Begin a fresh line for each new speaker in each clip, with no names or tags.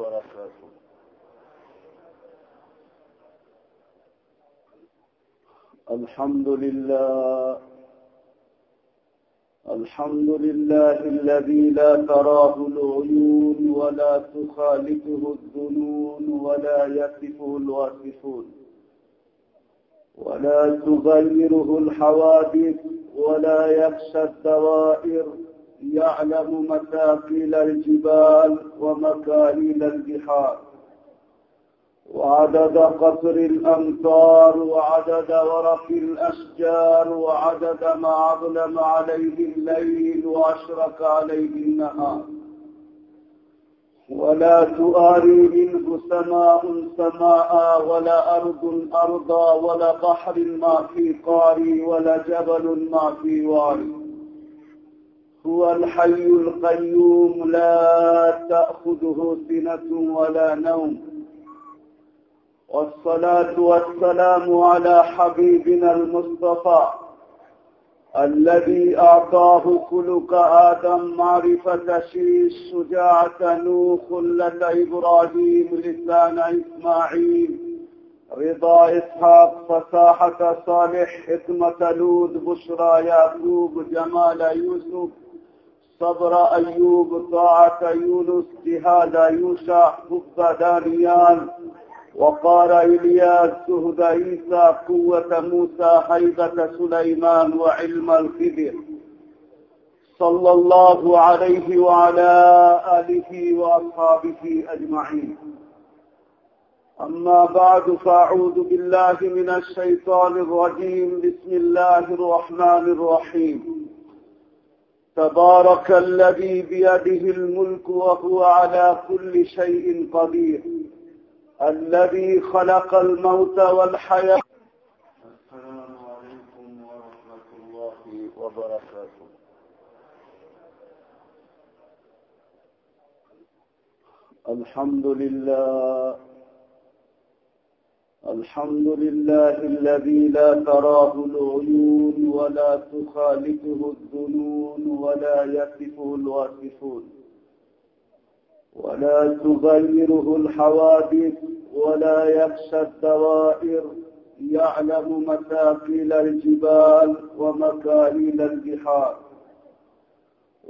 وبركاته. الحمد لله. الحمد لله الذي لا تراه العيون ولا تخالفه الظنون ولا يصفه الواصفون ولا تغيره الحوادث ولا يخشى الدوائر يعلم مثاقيل الجبال ومكاهيل البحار. وعدد قطر الأمطار وعدد ورق الأشجار وعدد ما أظلم عليه الليل وأشرق عليه النهار. ولا تؤاري منه سماء سماء ولا أرض أرضا ولا بحر ما في قاري ولا جبل ما في واري. هو الحي القيوم لا تأخذه سنة ولا نوم. والصلاة والسلام على حبيبنا المصطفى الذي أعطاه خلق آدم معرفة شيش شجاعة نوح خلة إبراهيم لسان إسماعيل رضا إسحاق فصاحة صالح حكمة لود بشرى يعقوب جمال يوسف صبر أيوب طاعة يونس جهاد يوشع حب دانيال. وقال إلياس سهد عيسى قوة موسى حيبة سليمان وعلم الخبر صلى الله عليه وعلى آله وأصحابه أجمعين. أما بعد فأعوذ بالله من الشيطان الرجيم. بسم الله الرحمن الرحيم. تبارك الذي بيده الملك وهو على كل شيء قدير. الذي خلق الموت والحياة. السلام عليكم ورحمة الله وبركاته. الحمد لله. الحمد لله الذي لا تراه العيون ولا تخالفه الظنون ولا يصفه الواصفون ولا تغيره الحوادث ولا يخشى الدوائر يعلم مثاقيل الجبال ومكاهيل البحار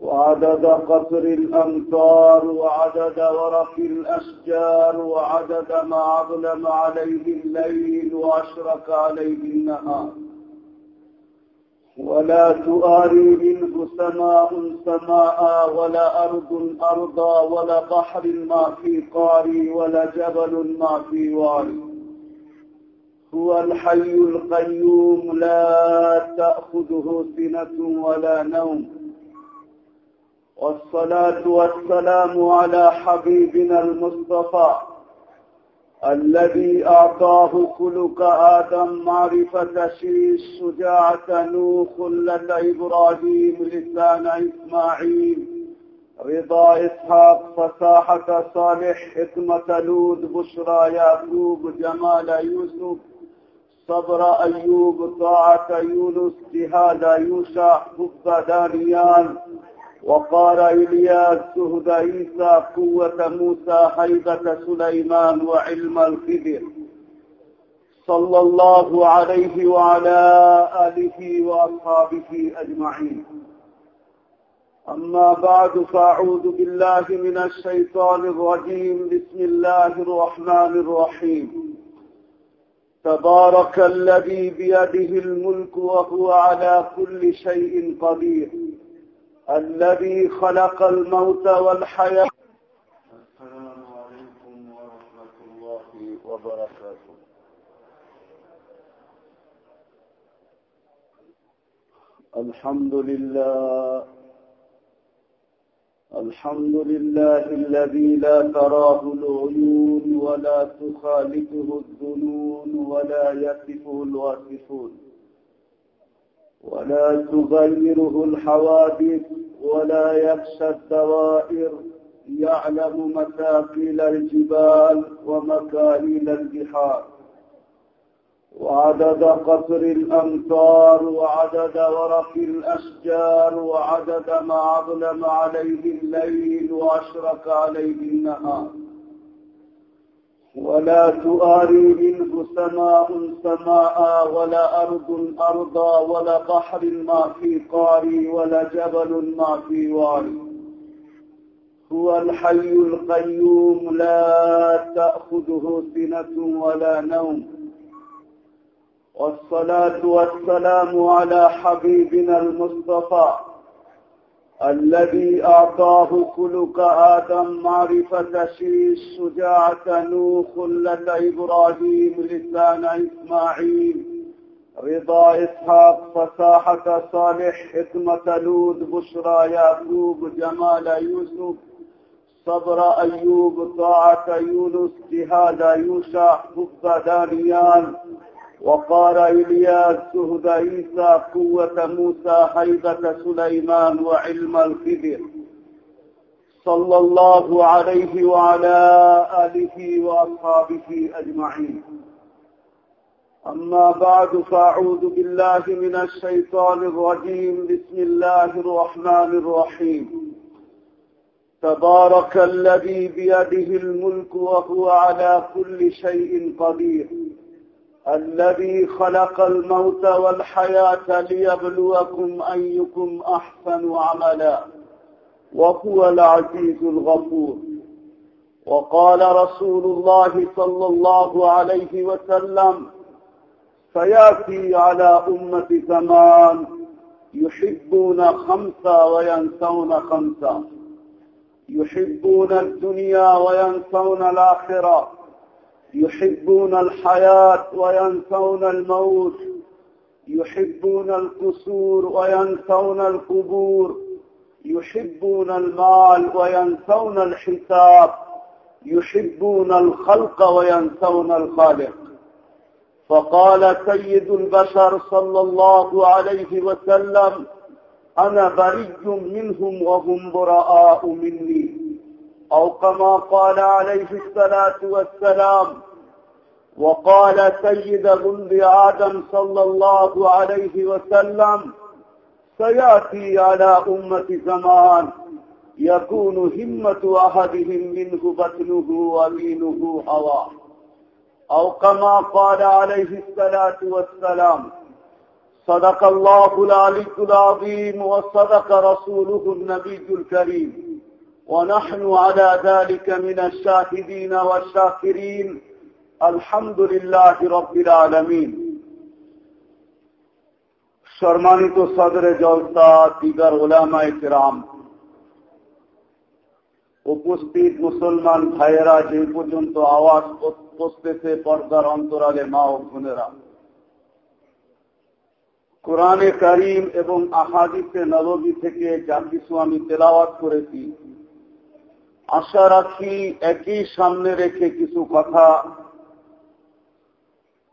وعدد قطر الأمطار وعدد ورق الأشجار وعدد ما أظلم عليه الليل وأشرق عليه النهار. ولا تؤاري منه سماء سماء ولا أرض أرضا ولا بحر ما في قاري ولا جبل ما في واري. هو الحي القيوم لا تأخذه سنة ولا نوم. والصلاة والسلام على حبيبنا المصطفى الذي أعطاه خلق آدم معرفة شيش شجاعة نوح خلة إبراهيم لسان إسماعيل رضا إسحاق فصاحة صالح حكمة لود بشرى يعقوب جمال يوسف صبر أيوب طاعة يونس جهاد يوشع حب دانيال وقال إلياس سهد عيسى قوة موسى حيبة سليمان وعلم الخبر صلى الله عليه وعلى آله وأصحابه أجمعين. أما بعد فأعوذ بالله من الشيطان الرجيم. بسم الله الرحمن الرحيم. تبارك الذي بيده الملك وهو على كل شيء قدير. الذي خلق الموت والحياة. السلام عليكم ورحمة الله وبركاته. الحمد لله. الحمد لله الذي لا تراه العيون ولا تخالفه الظنون ولا يصفه الواصفون. ولا تغيره الحوادث ولا يخشى الدوائر. يعلم مثاقيل الجبال ومكاهيل البحار. وعدد قطر الأمطار وعدد ورق الأشجار وعدد ما أظلم عليه الليل وأشرق عليه النهار. ولا تؤاري منه سماء سماء ولا أرض أرضا ولا بحر ما في قاري ولا جبل ما في واري. هو الحي القيوم لا تأخذه سنة ولا نوم. والصلاة والسلام على حبيبنا المصطفى الذي أعطاه خلق آدم معرفة شيش شجاعة نوح خلة إبراهيم لسان إسماعيل. رضا إسحاق فصاحة صالح حكمة لود بشرى يعقوب جمال يوسف صبر أيوب طاعة يونس جهاد يوشع حب دانيال وقال إلياس سهد عيسى قوة موسى هيبة سليمان وعلم الخبر صلى الله عليه وعلى آله وأصحابه أجمعين. أما بعد فأعوذ بالله من الشيطان الرجيم. بسم الله الرحمن الرحيم. تبارك الذي بيده الملك وهو على كل شيء قدير. الذي خلق الموت والحياة ليبلوكم أيكم أحسن عملا وهو العزيز الغفور. وقال رسول الله صلى الله عليه وسلم سيأتي على أمة زمان يحبون خمسة وينسون خمسة يحبون الدنيا وينسون الآخرة يحبون الحياة وينسون الموت. يحبون القصور وينسون القبور. يحبون المال وينسون الحساب. يحبون الخلق وينسون الخالق. فقال سيد البشر صلى الله عليه وسلم أنا بري منهم وهم براء مني. أو كما قال عليه الصلاة والسلام وقال سيد ولد آدم صلى الله عليه وسلم سيأتي على أمة زمان يكون همة أحدهم منه بطنه ومينه هواه أو كما قال عليه الصلاة والسلام صدق الله العلي العظيم وصدق رسوله النبي الكريم. ونحن على ذلك من الشاهدين والشاكرين الحمد لله رب العالمين সম্মানিত সদরে জলসা দিগার ওলামায় কেরাম উপস্থিত মুসলমান ভাইয়েরা যে পর্যন্ত আওয়াজ পৌঁছতেছে পর্দার অন্তরালে মা ও বোনেরা কোরআনে করিম এবং আহাদিসে নবী থেকে যা কিছু আমি তেলাওয়াত করেছি আশা রাখি একই সামনে রেখে কিছু কথা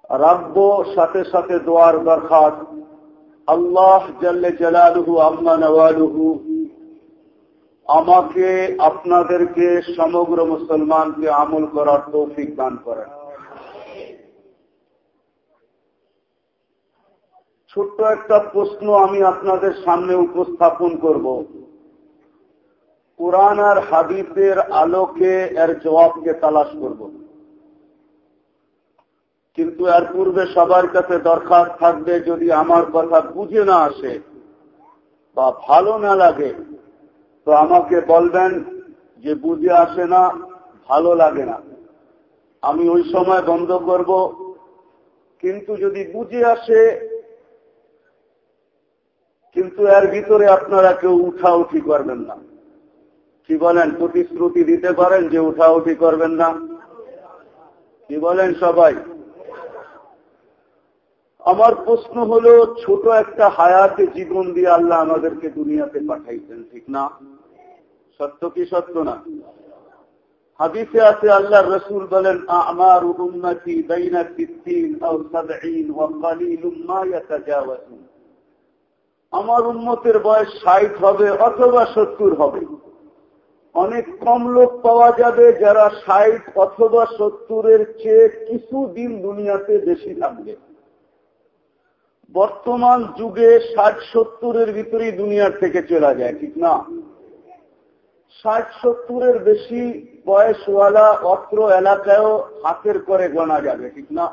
রাখব, সাথে সাথে দোয়ার দরখাস্ত আল্লাহ জাল্লে জালালুহু আম্মা নওয়ালুহু আমাকে, আপনাদেরকে, সমগ্র মুসলমানকে আমল করার তৌফিক দান করেন। ছোট্ট একটা প্রশ্ন আমি আপনাদের সামনে উপস্থাপন করব। কোরআন আর হাদিসের আলোকে এর জবাবকে তালাশ করব। কিন্তু এর পূর্বে সবার কাছে দরখাস্ত থাকবে যদি আমার কথা বুঝে না আসে বা ভালো না লাগে, তো আমাকে বলবেন যে বুঝে আসে না, ভালো লাগে না। আমি ওই সময় বন্ধ করব, কিন্তু যদি বুঝে আসে, কিন্তু এর ভিতরে আপনারা কেউ উঠাউঠি করবেন না। কি বলেন, প্রতিশ্রুতি দিতে পারেন যে উঠাউঠি করবেন না? কি বলেন সবাই? আমার প্রশ্ন হল, ছোট একটা হায়াতে জীবন দিয়ে আল্লাহ আমাদেরকে দুনিয়াতে পাঠাইছেন, ঠিক না? সত্য কি সত্য না? হাদিসে আছে আল্লাহ রসুল বলেন, আমার উন্নতি আমার উন্মতের বয়স ষাট হবে অথবা সত্তর হবে। অনেক কম লোক পাওয়া যাবে যারা ষাট অথবা সত্তরের চেয়ে কিছু দিন দুনিয়াতে বেশি থাকবে। বর্তমান যুগে ষাট সত্তরের ভিতরেই দুনিয়ার থেকে চলা যায়, ঠিক না? ষাট সত্তরের বেশি বয়সওয়ালা অত্র এলাকায়ও হাতের করে গোনা যাবে, ঠিক না?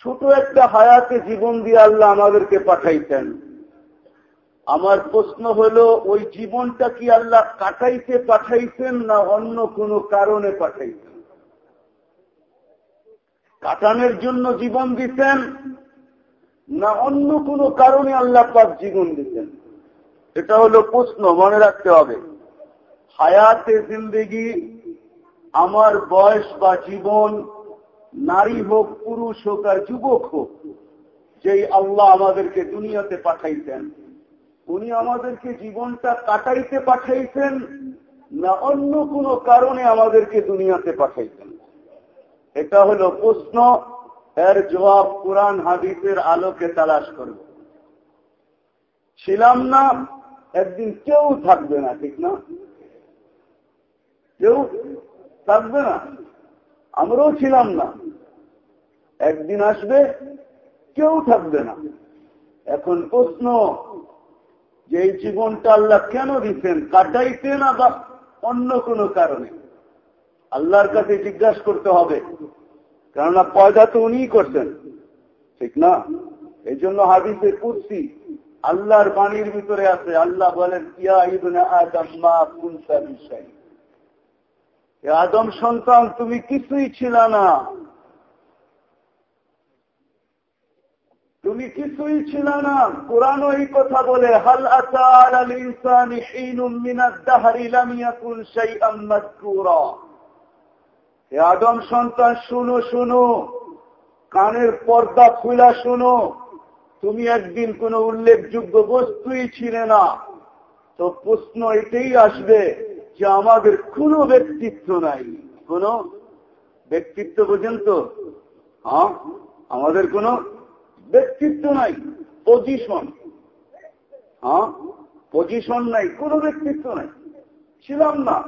ছোট একটা হায়াতে জীবন দিয়ে আল্লাহ আমাদেরকে পাঠাইতেন। আমার প্রশ্ন হল, ওই জীবনটা কি আল্লাহ কাটাইতে পাঠাইছেন না অন্য কোনো কারণে পাঠাইছেন? কাটানোর জন্য জীবন দিতেন না অন্য কোনো কারণে আল্লাহ পাক জীবন দিতেন? এটা হলো প্রশ্ন, মনে রাখতে হবে। হায়াতে জিন্দেগি, আমার বয়স বা জীবন, নারী হোক, পুরুষ হোক আর যুবক হোক, যেই আল্লাহ আমাদেরকে দুনিয়াতে পাঠাইতেন। উনি আমাদেরকে জীবনটা কাটাইতে পাঠাইছেন না অন্য কোনো কারণে আমাদেরকে দুনিয়াতে পাঠাইতেন এটা হলো প্রশ্ন, এর জবাব কোরআন হাদিসের আলোকে তালাশ করব। ছিলাম না, একদিন কেউ থাকবে না, ঠিক না? কেউ থাকবে না? আমরাও ছিলাম না। একদিন আসবে, কেউ থাকবে না। এখন প্রশ্ন যে এই জীবনটা আল্লাহ কেন দিচ্ছেন কাটাইতে না বা অন্য কোনো কারণে? আল্লাহর কাছে জিজ্ঞাসা করতে হবে। কেননা পয়দা তো উনিই করছেন। ঠিক না? এই জন্য হাদিসে কুর্সি আল্লাহর বাণীর ভিতরে আছে, আল্লাহ বলেন আদম সন্তান, তুমি কিছুই ছিল না। তুমি কিছুই ছিল না। কোরআন এই কথা বলে, হাল আদম সন্তান, শুনো শুনো। কানের পর্দা খুলা শুনো। তুমি একদিন কোন উল্লেখযোগ্য বস্তুই ছিলে না। তো প্রশ্ন এটাই আসবে যে আমাদের কোনো ব্যক্তিত্ব নাই। কোন ব্যক্তিত্ব বোঝেন তো? হ্যাঁ? আমাদের কোনো ব্যক্তিত্ব নাই পজিশন হ্যাঁ? পজিশন নাই, কোনো ব্যক্তিত্ব নাই। ছিলাম না।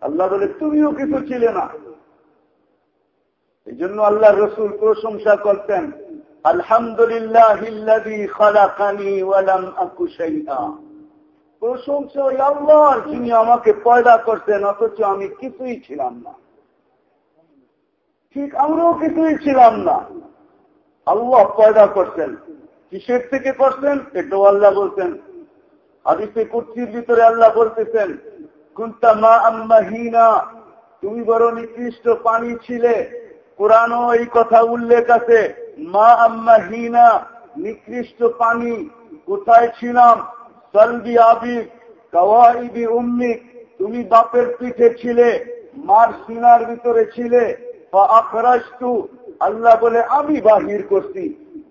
আল্লাহ বলে, তুমিও কিছু ছিলে না। এই জন্য আল্লাহ রসুল প্রশংসা করতেন আলহামদুলিল্লাহ যিনি আমাকে পয়দা করতেন, অথচ আমি কিছুই ছিলাম না। ঠিক আমরাও কিছুই ছিলাম না। আল্লাহ পয়দা করছেন। কিসের থেকে করছেন? এটাও আল্লাহ বলছেন। হাদিসে কুর্তির ভিতরে আল্লাহ বলতেছেন, কুন্তা মা আম্মাহিনা তুমি বড় নিকৃষ্ট পানি ছিলে। কোরআনও এই কথা উল্লেখ আছে, মা আম্মাহিনা নিকৃষ্ট পানি, কোথায় ছিলাম? সলবি আবিব কাওয়াইবি উম্মিক তুমি বাপের পিঠে ছিলে, মার সিনার ভিতরে ছিলে বা আখরাস্তু আল্লাহ বলে, আমি বাহির করছি।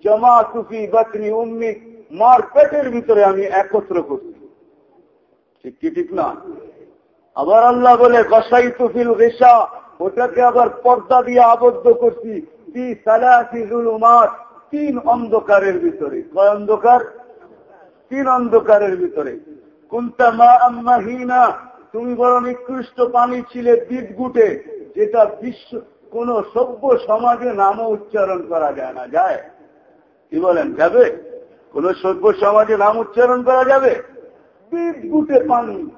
জমা তুফি বাকরি উম্মিক মার পেটের ভিতরে আমি একত্র করছি। ঠিক কি, ঠিক না? আবার আল্লাহ বলে গসাই তুফিল রেশা ওটাকে আবার পর্দা দিয়ে আবদ্ধ করছি। তিন অন্ধকারের ভিতরে। কয় অন্ধকার? তিন অন্ধকারের ভিতরে। কুন্তা মা আম্মাহিনা তুমি বড় নিকৃষ্ট পানি ছিলে বিদগুটে যেটা বিশ্ব কোন সভ্য সমাজে নামও উচ্চারণ করা যায় না, যায়। কি বলেন, যাবে? কোন সভ্য সমাজে নাম উচ্চারণ করা যাবে? বিদগুটে পানি।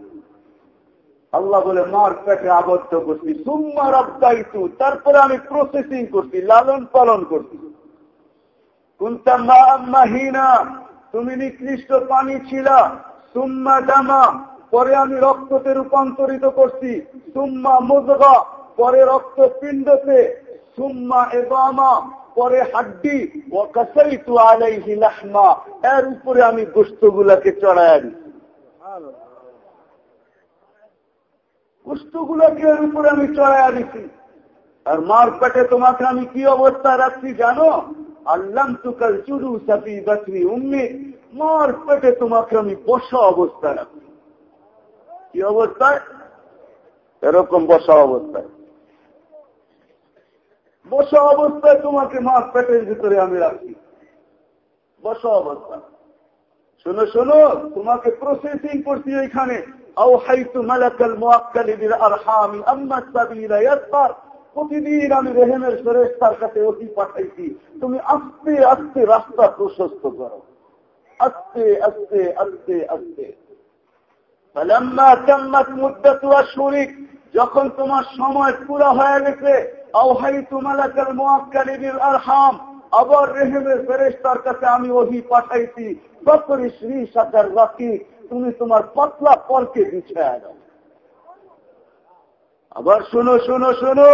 আল্লাহ বলে, মার পেটে আবদ্ধ করছি। সুম্মার আব্দাইতু তারপরে আমি প্রসেসিং করছি, লালন পালন করছি। কুন্তা মা আম্মাহিনা, তুমি নিকৃষ্ট পানি ছিল। সুম্মা জামা, পরে আমি রক্ততে রূপান্তরিত করছি। সুম্মা মুজগা পরে রক্ত পিণ্ডতে সুম্মা এবামা, পরে হাড্ডি ও কাসাই তু আলাইহি লাহমা, এর উপরে আমি গোস্তগুলাকে চড়ায় দিচ্ছি গোস্তগুলাকে এর উপরে আমি চড়াইয়া দিচ্ছি আর মার পেটে তোমাকে আমি কি অবস্থা রাখছি জানো? আল্লাহ তুকাল চুরু সাপি বাকরি উম্মি মার পেটে তোমাকে আমি বসা অবস্থা রাখছি। কি অবস্থায়? এরকম বসা অবস্থায়। বসা অবস্থায়, তোমাকে মার পেটের ভিতরে আমি রাখছি বসা অবস্থা শোনো শোনো, তোমাকে প্রসেসিং করছি ওইখানে প্রতিদিন আমি রেহেমের কাছে অতি পাঠাইছি। তুমি আস্তে আস্তে রাস্তা প্রশস্ত করো। আস্তে আস্তে আস্তে আস্তে। যখন তোমার সময় পুরো হয়ে গেছে আবার রেহেমের ফেরেস্তার কাছে আমি ওহি পাঠাইছি বকরি শ্রী সাকার রাখি। তুমি তোমার পাতলা পরকে বিছায় দাও। আবার শুনো শুনো শুনো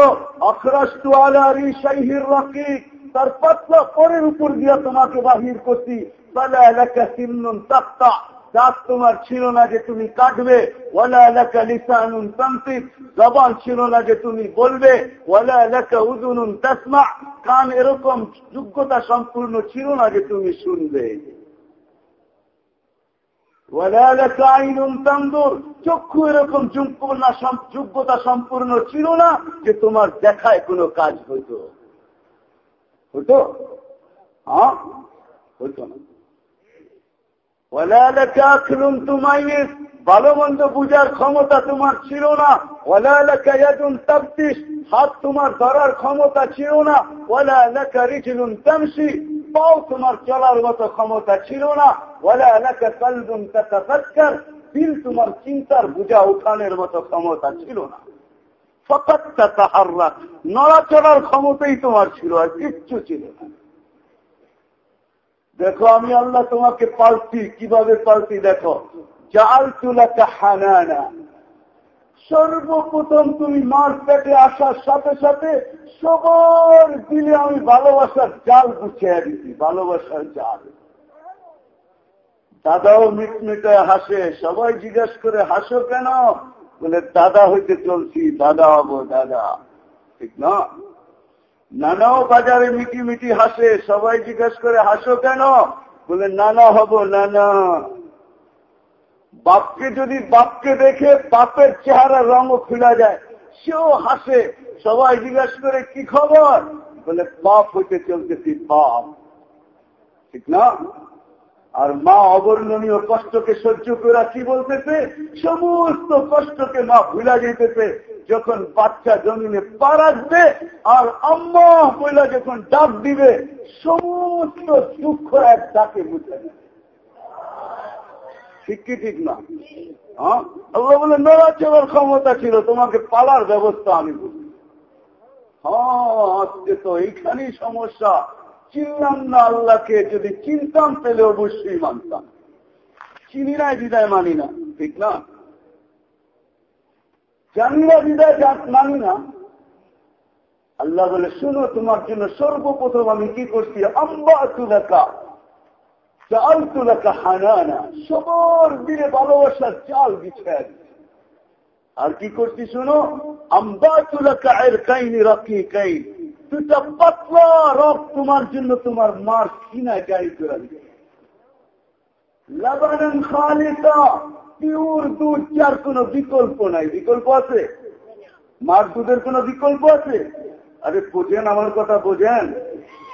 রাকি তার পাতলা পরের উপর দিয়া তোমাকে বাহির করছি। তাহলে এলাকা সিমনুন তাক্তা দাঁত তোমার ছিল না যে তুমি কাটবে। ওলা এলাকা লিসানুন তান্ত্রিক জবান ছিল না যে তুমি বলবে। ওলা এলাকা উদুনুন তাসমা। কান এরকম যোগ্যতা সম্পূর্ণ ছিল না যে তুমি শুনবে। চক্ষু এরকম যোগ্যতা সম্পূর্ণ ছিল না যে তোমার দেখায় কোনো কাজ হইতো। হইতো? হ্যাঁ? হইতো না। ভালো মন্দ বুঝার ক্ষমতা তোমার ছিল না। তাপ্তিস হাত তোমার ধরার ক্ষমতা ছিল না। ওলা এলাকা রিচিলুন তামসি পাও তোমার চলার মতো ক্ষমতা ছিল না। ওলা এলাকা কালদুন তাকার দিল তোমার চিন্তার বুঝা উঠানের মতো ক্ষমতা ছিল না। ফকাত্তা তাহার নড়াচড়ার ক্ষমতাই তোমার ছিল আর কিচ্ছু ছিল না। দেখো, আমি আল্লাহ তোমাকে পালছি কীভাবে পালছি দেখো? জাল তুলাকা হানানা। সর্বপ্রথম তুমি মার পেটে আসার সাথে সাথে সবার দিলে আমি ভালোবাসার জাল গুছিয়ে দিচ্ছি ভালোবাসার জাল। দাদাও মিটমিটে হাসে, সবাই জিজ্ঞেস করে, হাসো কেন? বলে, দাদা হইতে চলছি, দাদা হব, দাদা। ঠিক না? নানাও বাজারে মিটি মিটি হাসে, সবাই জিজ্ঞেস করে, হাসো কেন? বলে, নানা হব, নানা। বাপকে যদি বাপকে দেখে বাপের চেহারা রঙও খুলা যায়, সেও হাসে, সবাই জিজ্ঞেস করে, কি খবর? বলে, বাপ হইতে চলতেছি বাপ। ঠিক না? আর মা অবর্ণনীয় কষ্টকে সহ্য করে কি বলতেছে? সমস্ত কষ্টকে মা ভুলা যেতেছে। যখন বাচ্চা জমিনে পা রাখবে আর আম্মা বইলা যখন ডাক দিবে, সমস্ত দুঃখ এক ডাকে বুঝে ঠিক কি ঠিক না? হ্যাঁ? আল্লাহ বলে নড়াচড়ার ক্ষমতা ছিল, তোমাকে পালার ব্যবস্থা আমি বুঝি হ্যাঁ আজকে তো এইখানেই সমস্যা। চিনলাম না আল্লাহকে, যদি চিনতাম পেলে অবশ্যই মানতাম। চিনি নাই বিদায় মানি না, ঠিক না? জানি না বিদায় মানি না। আল্লাহ বলে, শুনো, তোমার জন্য সর্বপ্রথম আমি কি করছি? আম্বা তুলাকা চাল তুলাকা হানানা, সবর দিনে ভালোবাসার চাল বিছায় আর কি করছি, শুনো? আম্বা তুলাকা এর কাইনি রাখি কাইন দুটা পাতলা রব তোমার জন্য তোমার মার কিনা গাড়ি করে দিবে। লাবানান খালিতা পিওর দুধ, যার কোন বিকল্প নাই। বিকল্প আছে? মার দুধের কোন বিকল্প আছে? আরে বোঝেন আমার কথা, বোঝেন।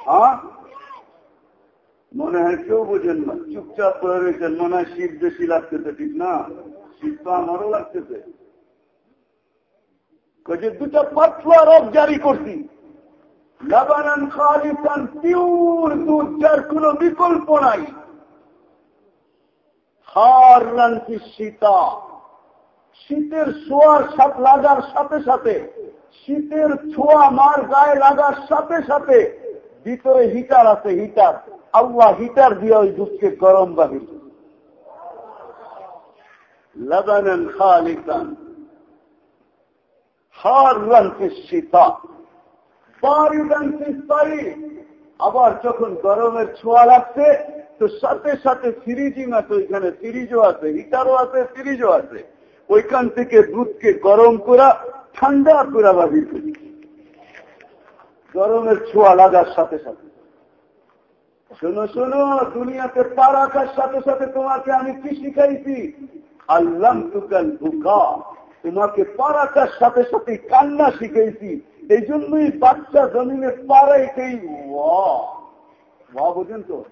হ্যাঁ? মনে হয় কেউ বোঝেন না। চুপচাপ করে রয়েছেন, মনে হয় শীত বেশি লাগতেছে, ঠিক না? শীত তো আমারও লাগতেছে। দুটা পাতলা রব জারি করছি। লাবানান খালিসান পিওর দুধ, যার কোন বিকল্প নাই। হার রানকি সীতা শীতের ছোঁয়ার সাথে লাগার সাথে সাথে, শীতের ছোঁয়া মার গায়ে লাগার সাথে সাথে, ভিতরে হিটার আছে, হিটার। আল্লাহ হিটার দিয়ে ওই দুধকে গরম বাহির লাগানেন খালিকান হার রানকি সীতা আবার যখন গরমের ছোঁয়া লাগছে, তো সাথে সাথে ফ্রিজিং আছে ওইখানে ফ্রিজও আছে, হিটারও আছে ফ্রিজও আছে। ওইখান থেকে দুধকে গরম করা, ঠান্ডা করা করি গরমের ছোঁয়া লাগার সাথে সাথে। শোনো শোনো, দুনিয়াতে পা রাখার সাথে সাথে তোমাকে আমি কি শিখাইছি? আল্লাম তুকাল ভুকা তোমাকে পা রাখার সাথে সাথে কান্না শিখাইছি। এই জন্যই বাচ্চা জমিনে পাড়াইতেই ওয়া। বোঝেন তো?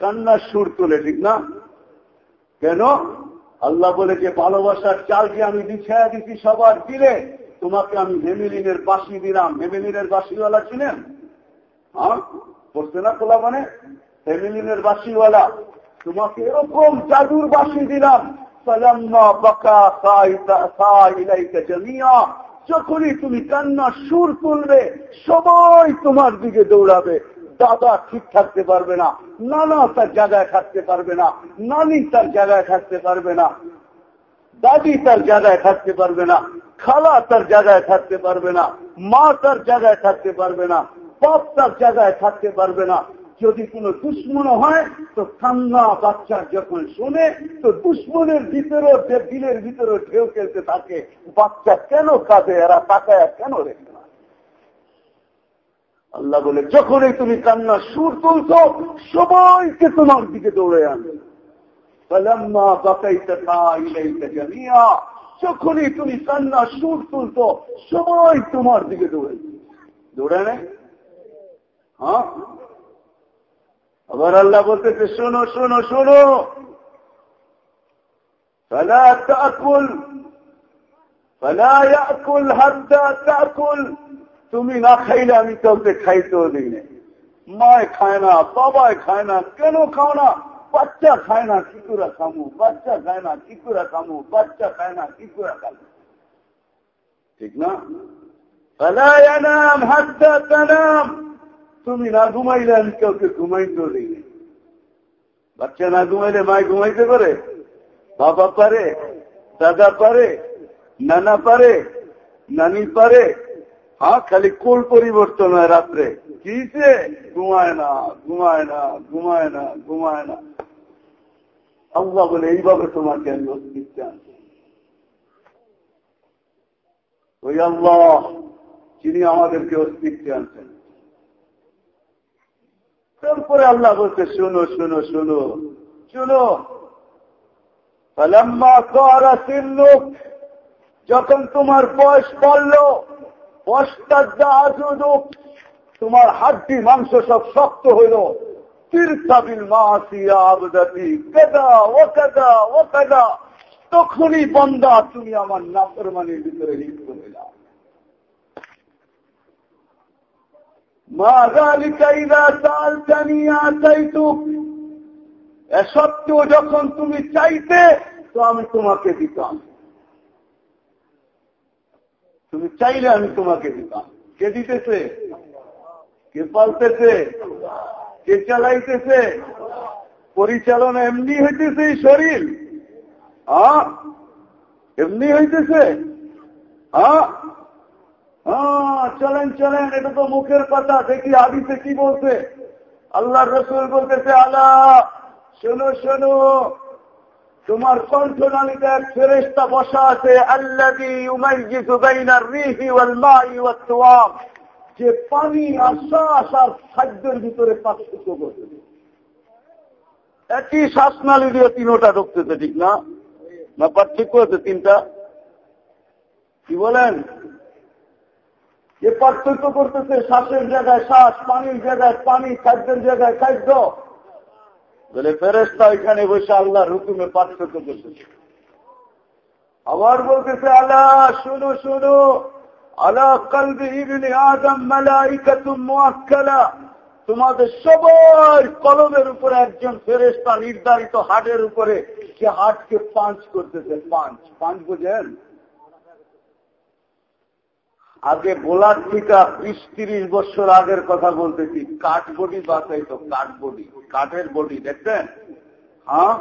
কান্নার সুর তোলে, ঠিক না? কেন? আল্লাহ বলে যে ভালোবাসার চালকে আমি বিছায়া দিচ্ছি সবার দিলে তোমাকে আমি হেমিলিনের বাসি দিলাম। হেমিলিনের বাসিওয়ালা ছিলেন? হ্যাঁ? করছে না খোলা মানে? হেমিলিনের বাসিওয়ালা। তোমাকে এরকম জাদুর বাসি দিলাম। যখনই তুমি কান্না সুর তুলবে, সবাই তোমার দিকে দৌড়াবে। দাদা ঠিক থাকতে পারবে না, নানা তার জায়গায় থাকতে পারবে না, নানি তার জায়গায় থাকতে পারবে না, দাদি তার জায়গায় থাকতে পারবে না, খালা তার জায়গায় থাকতে পারবে না, মা তার জায়গায় থাকতে পারবে না, বাপ তার জায়গায় থাকতে পারবে না। যদি কোনো দুশ্মন হয়, তো কান্না বাচ্চা যখন শুনে, তো দুশ্মনের ভিতরেও দিলের ভিতরে ঢেউ খেলতে থাকে, বাচ্চা কেন কাঁদে, এরা তাকায় কেন রেখে আল্লাহ বলে, যখনই তুমি কান্না সুর তুলছ, সবাইকে তোমার দিকে দৌড়ে আনবে যখনই তুমি কান্না সুর তুলত সবাই তোমার দিকে দৌড়ে দৌড়ে নেই হ্যাঁ? আবার আল্লাহ বলতেছে শোনো শোনো শোনো فلا تأكل فلا يأكل حتى تأكل তুমি না খাইলে আমি কাউকে খাইতেও দিই না মায় খায় না বাবায় খায় না কেন খাও না বাচ্চা খায় না কি করে খামু বাচ্চা খায় না কি করে খামু বাচ্চা খায় না কি করে খামু ঠিক না নাম হাত নাম তুমি না ঘুমাইলে আমি কাউকে ঘুমাইতেও দিই বাচ্চা না ঘুমাইলে মায় ঘুমাইতে পারে? বাবা পারে? দাদা পারে? নানা পারে? নানি পারে? হ্যাঁ খালি কোল পরিবর্তন হয় রাত্রে। কিসে ঘুমায় না ঘুমায় না ঘুমায় না ঘুমায় না। আল্লাহ বলে, এইভাবে তোমাকে আমি অস্তিত্ব আনছি ওই আল্লাহ, যিনি আমাদেরকে অস্তিত্বে আনছেন। তারপরে আল্লাহ বলছে, শোনো শোনো শোনো শোনো। লোক যখন তোমার বয়স পড়ল তোমার হাড্ডি মাংস সব শক্ত হইল। তখনই বন্দা তুমি আমার নাফরমানির ভিতরে লিপ্ত হইলা সত্ত্বেও যখন তুমি চাইতে, তো আমি তোমাকে দিতাম। তুমি চাইলে আমি তোমাকে দিতাম। কে দিতেছে? কে পালতেছে? কে চালাইতেছে? পরিচালনা এমনি হইতেছে শরীর? হ্যাঁ এমনি হইতেছে? হ্যাঁ চলেন চলেন, এটা তো মুখের কথা, দেখি আদিতে কি বলছে। আল্লাহ রসুল বলতেছে আল্লাহ শোনো শোনো, তোমার কণ্ঠনালীতে এক ফেরেস্তা বসা আছে আল্লাদি যে পানি আশা আসার খাদ্যের ভিতরে পার্থক্য করতে একই শ্বাসনালী দিয়ে তিনোটা ঢুকতেছে, ঠিক না? না পার্থক্য হচ্ছে তিনটা? কি বলেন? যে পার্থক্য করতেছে শ্বাসের জায়গায় শ্বাস, পানির জায়গায় পানি, খাদ্যের জায়গায় খাদ্য। বলে ফেরেস্তা এখানে বসে আল্লাহ হুকুমে পার্থক্য করতেছে। আবার বলতেছে আল্লাহ শুনো শুনো। আল্লাহ কলবি ইবনে আদম মালাইকাতুম মুআক্কালা। তোমাদের সবাই কলমের উপরে একজন ফেরেস্তা নির্ধারিত হাটের উপরে, সে হাটকে পাঁচ করতেছে পাঁচ পাঁচ বোঝেন? আগে গোলার টিকা বিশ তিরিশ বছর আগের কথা বলতেছি। কাঠ বডি বাঁচাইতো, কাঠ বডি। কাঠের বডি, দেখছেন? হ্যাঁ?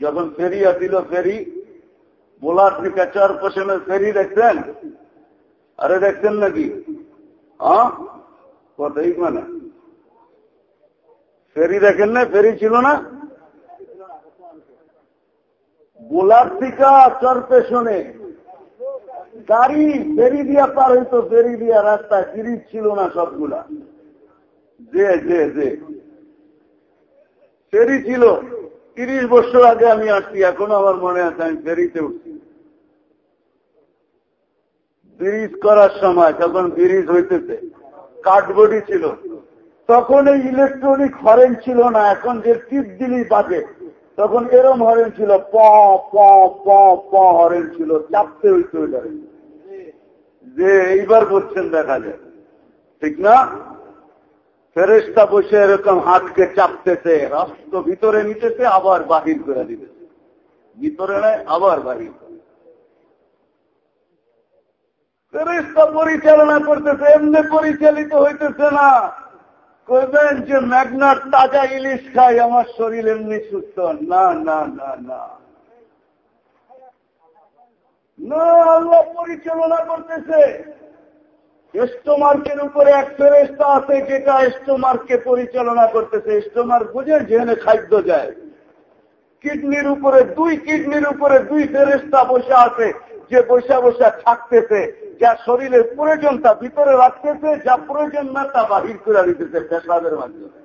যখন ফেরি আসিল ফেরি, বোলার টিকা চার পার্সেন্টের ফেরি, দেখছেন? আরে দেখছেন নাকি? হ্যাঁ? কথাই মানে। ফেরি দেখেন না ফেরি ছিল না? বোলার টিকা চর পেছনে। গাড়ি ফেরি দিয়া পার হইতো, ফেরি দিয়া রাস্তায় ব্রিজ ছিল না সবগুলা। যে যে যে। ফেরি ছিল। তিরিশ বছর আগে আমি আসছি, এখনও আমার মনে আছে আমি ফেরিতে উঠছি। ব্রিজ করার সময় তখন ব্রিজ হইতেছে কাঠবডি ছিল। তখন এই ইলেকট্রনিক হরেন ছিল না, এখন যে টিপ দিলি বাজে। তখন এরম হরেন ছিল, প প প হরেন ছিল, চাপতে হইতে ওইটা যে এইবার করছেন দেখা যায়। ঠিক না? ফেরেস্তা বসে এরকম হাতকে চাপতেছে, রক্ত ভিতরে নিতেছে, আবার বাহির করে দিতেছে। ভিতরে নেয়, আবার বাহির ফেরিস্তা পরিচালনা করতেছে, এমনি পরিচালিত হইতেছে না। করবেন যে ম্যাগনার তাজা ইলিশ খাই, আমার শরীর এমনি সুস্থ। না না না না। না, আল্লাহ পরিচালনা করতেছে। স্টোমার্কের উপরে এক ফেরেস্তা আছে যেটা স্টোমার্ককে পরিচালনা করতেছে। স্টোমার্ক বুঝে যেখানে খাদ্য যায়। কিডনির উপরে দুই কিডনির উপরে দুই ফেরেস্তা বসে আছে, যে বসা বসা থাকতেছে, যা শরীরের প্রয়োজন তা ভিতরে রাখতেছে, যা প্রয়োজন না তা বাহির করে দিতেছে পেশাদের মাধ্যমে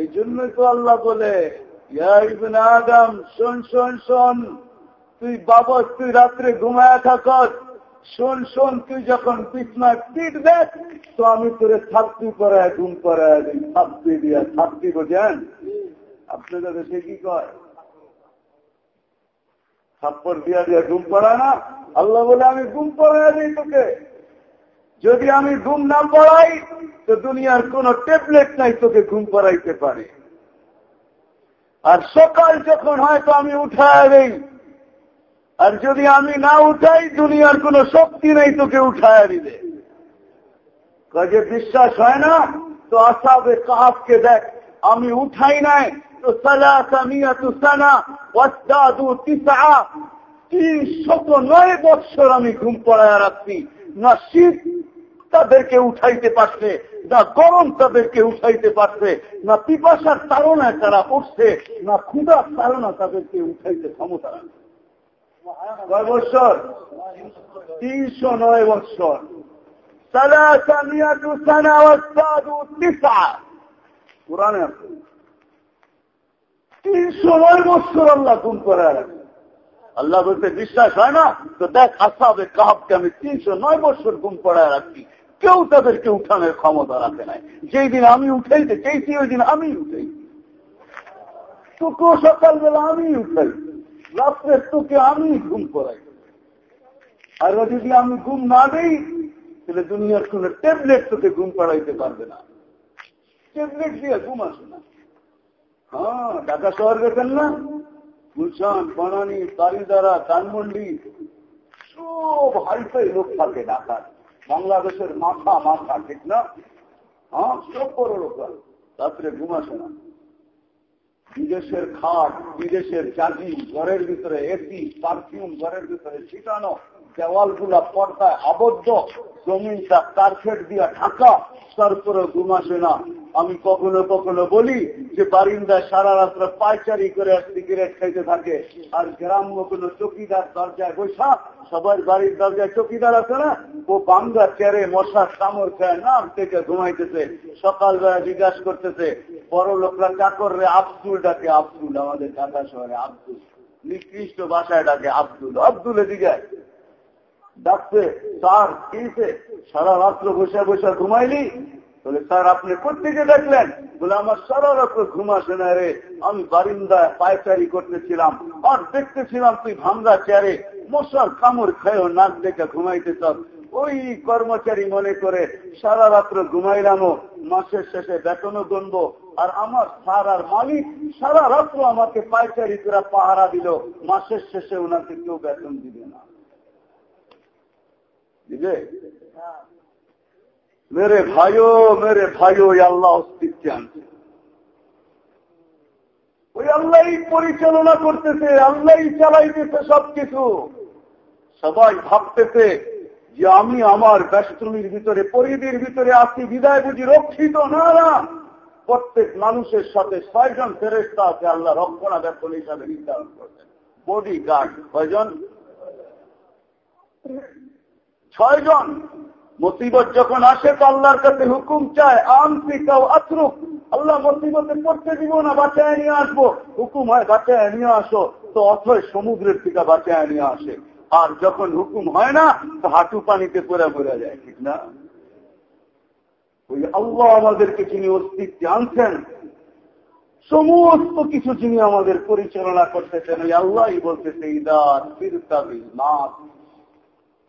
এই জন্যই তো আল্লাহ বলে আদম, শোন শোন শোন। তুই বাবা তুই রাত্রে ঘুমায় থাকস। শোন শোন, তুই যখন বিছনায় পিট দেখ, তো আমি তোরে ছাত্রী করায় ঘুম করায় দিই। ছাত্রী দিয়া ছাত্রী বোঝেন? আপনাদের দেশে কি কয়? থাপ্পড় দিয়া দিয়া ঘুম পড়ায় না? আল্লাহ বলে, আমি ঘুম পড়ায় দিই তোকে। যদি আমি ঘুম না পড়াই, তো দুনিয়ার কোন ট্যাবলেট নাই তোকে ঘুম পড়াইতে পারে। আর সকাল যখন হয় তো আমি উঠায় দেই আর যদি আমি না উঠাই, দুনিয়ার কোন শক্তি নেই তোকে উঠায় দিবে কাজে বিশ্বাস হয় না? তো আসাবে কাহাবকে দেখ, আমি উঠাই নাই। তো সালাসামিয়া তু সানা ওয়াস্তাদু তিন শত নয় বৎসর আমি ঘুম পড়ায় রাখছি। না শীত তাদেরকে উঠাইতে পারছে, না গরম তাদেরকে উঠাইতে পারছে, না পিপাসার তারণায় তারা উঠছে না ক্ষুদার তারণা তাদেরকে উঠাইতে ক্ষমতা কয় বৎসর? তিনশো নয় বৎসর। আল্লাহ বলতে বিশ্বাস হয় না? তো দেখ, আসাবে কাহাবকে আমি তিনশো নয় বছর গুম পড়ায় রাখছি। কেউ তাদেরকে উঠানোর ক্ষমতা রাখে নাই। যেই দিন আমি উঠাইতে চেয়েছি ওই দিন আমি উঠাই। তোকেও সকালবেলা আমি উঠাই। রাত্রে তোকে আমি ঘুম করাই। আর যদি আমি ঘুম না দেই, তাহলে দুনিয়ার কোন ট্যাবলেট তোকে ঘুম পাড়াইতে পারবে না। ট্যাবলেট দিয়ে ঘুম আসে না। হ্যাঁ ঢাকা শহর গেছেন না? গুলশান, বনানি তারিদারা ধানমন্ডি, সব হাইফাই লোক থাকে ঢাকার। বাংলাদেশের মাথা মাথা, ঠিক না? হ্যাঁ সব বড় লোকাল রাত্রে ঘুমাসে না। বিদেশের খাট, বিদেশের চাঁদি ঘরের ভিতরে এসি, পারফিউম, ঘরের ভিতরে ছিটানো। দেওয়ালগুলা পর্দায় আবদ্ধ জমিনটা কার্পেট দিয়া ঢাকা তারপরে ঘুম আসে না। আমি কখনো কখনো বলি যে বারিন্দায় সারা রাত্র পায়চারি করে সিগারেট খাইতে থাকে। আর গ্রাম্য কোন চকিদার দরজায় বৈশা সবার বাড়ির দরজায় চকিদার আছে না? ও বাঙ্গা চেয়ারে মশা, কামড় খায় নাম থেকে ঘুমাইতেছে, সকালবেলা জিজ্ঞাসা করতেছে, বড় লোকরা চাকর রে, আব্দুল ডাকে, আব্দুল, আমাদের ঢাকা শহরে আব্দুল। নিকৃষ্ট বাসায় ডাকে আব্দুল। আব্দুল এদিকে ডাকছে, স্যার কিছে সারা রাত্র বসে বসে ঘুমাইলি? বলে, স্যার, আপনি কোথেকে দেখলেন? বলে, আমার সারা রাত্র ঘুম আসে না রে। আমি বারিন্দায় পায়চারি করতেছিলাম। আর দেখতেছিলাম তুই ভাঙ্গা চেয়ারে মশার কামড় খায়ও নাক দেখে ঘুমাইতে চাস। ওই কর্মচারী মনে করে সারা রাত্র ঘুমাইলামও, মাসের শেষে বেতনও গণব আর আমার স্যার আর মালিক সারা রাত্র আমাকে পায়চারি করে পাহারা দিল। মাসের শেষে ওনাকে কেউ বেতন দিবে না। দিবে? মেরে ভাইও মেরে ভাইও আল্লাহ অস্তিত্বে আনছে। ওই আল্লাহ পরিচালনা করতেছে আল্লাহ চালাইতেছে সবকিছু। সবাই ভাবতেছে যে আমি আমার ব্যস্তমির ভিতরে, পরিধির ভিতরে আসি বিদায় বুঝি রক্ষিত না। না প্রত্যেক মানুষের সাথে ছয়জন ফেরেস্তা আছে, আল্লাহ রক্ষণাবেক্ষণ হিসাবে নির্ধারণ করছেন। বডি গার্ড কয়জন? ছয়জন। মুসিবত যখন আসে তো আল্লাহর কাছে হুকুম চায় আমসিকাও আত্রুক। আল্লাহ মুসিবতে পড়তে দিব না, বাঁচায় নিয়ে আসব। হুকুম হয়, বাঁচায় নিয়ে আসো। তো অথয় সমুদ্রের থেকে বাঁচায় নিয়ে আসে। আর যখন হুকুম হয় না, তো হাঁটু পানিতে পরে পড়ে যায়, ঠিক না? ওই আল্লাহ আমাদেরকে যিনি অস্তিত্বে আনছেন, সমস্ত কিছু যিনি আমাদের পরিচালনা করতেছেন, ওই আল্লাহই বলতেছে ইদার ফিরতাবিল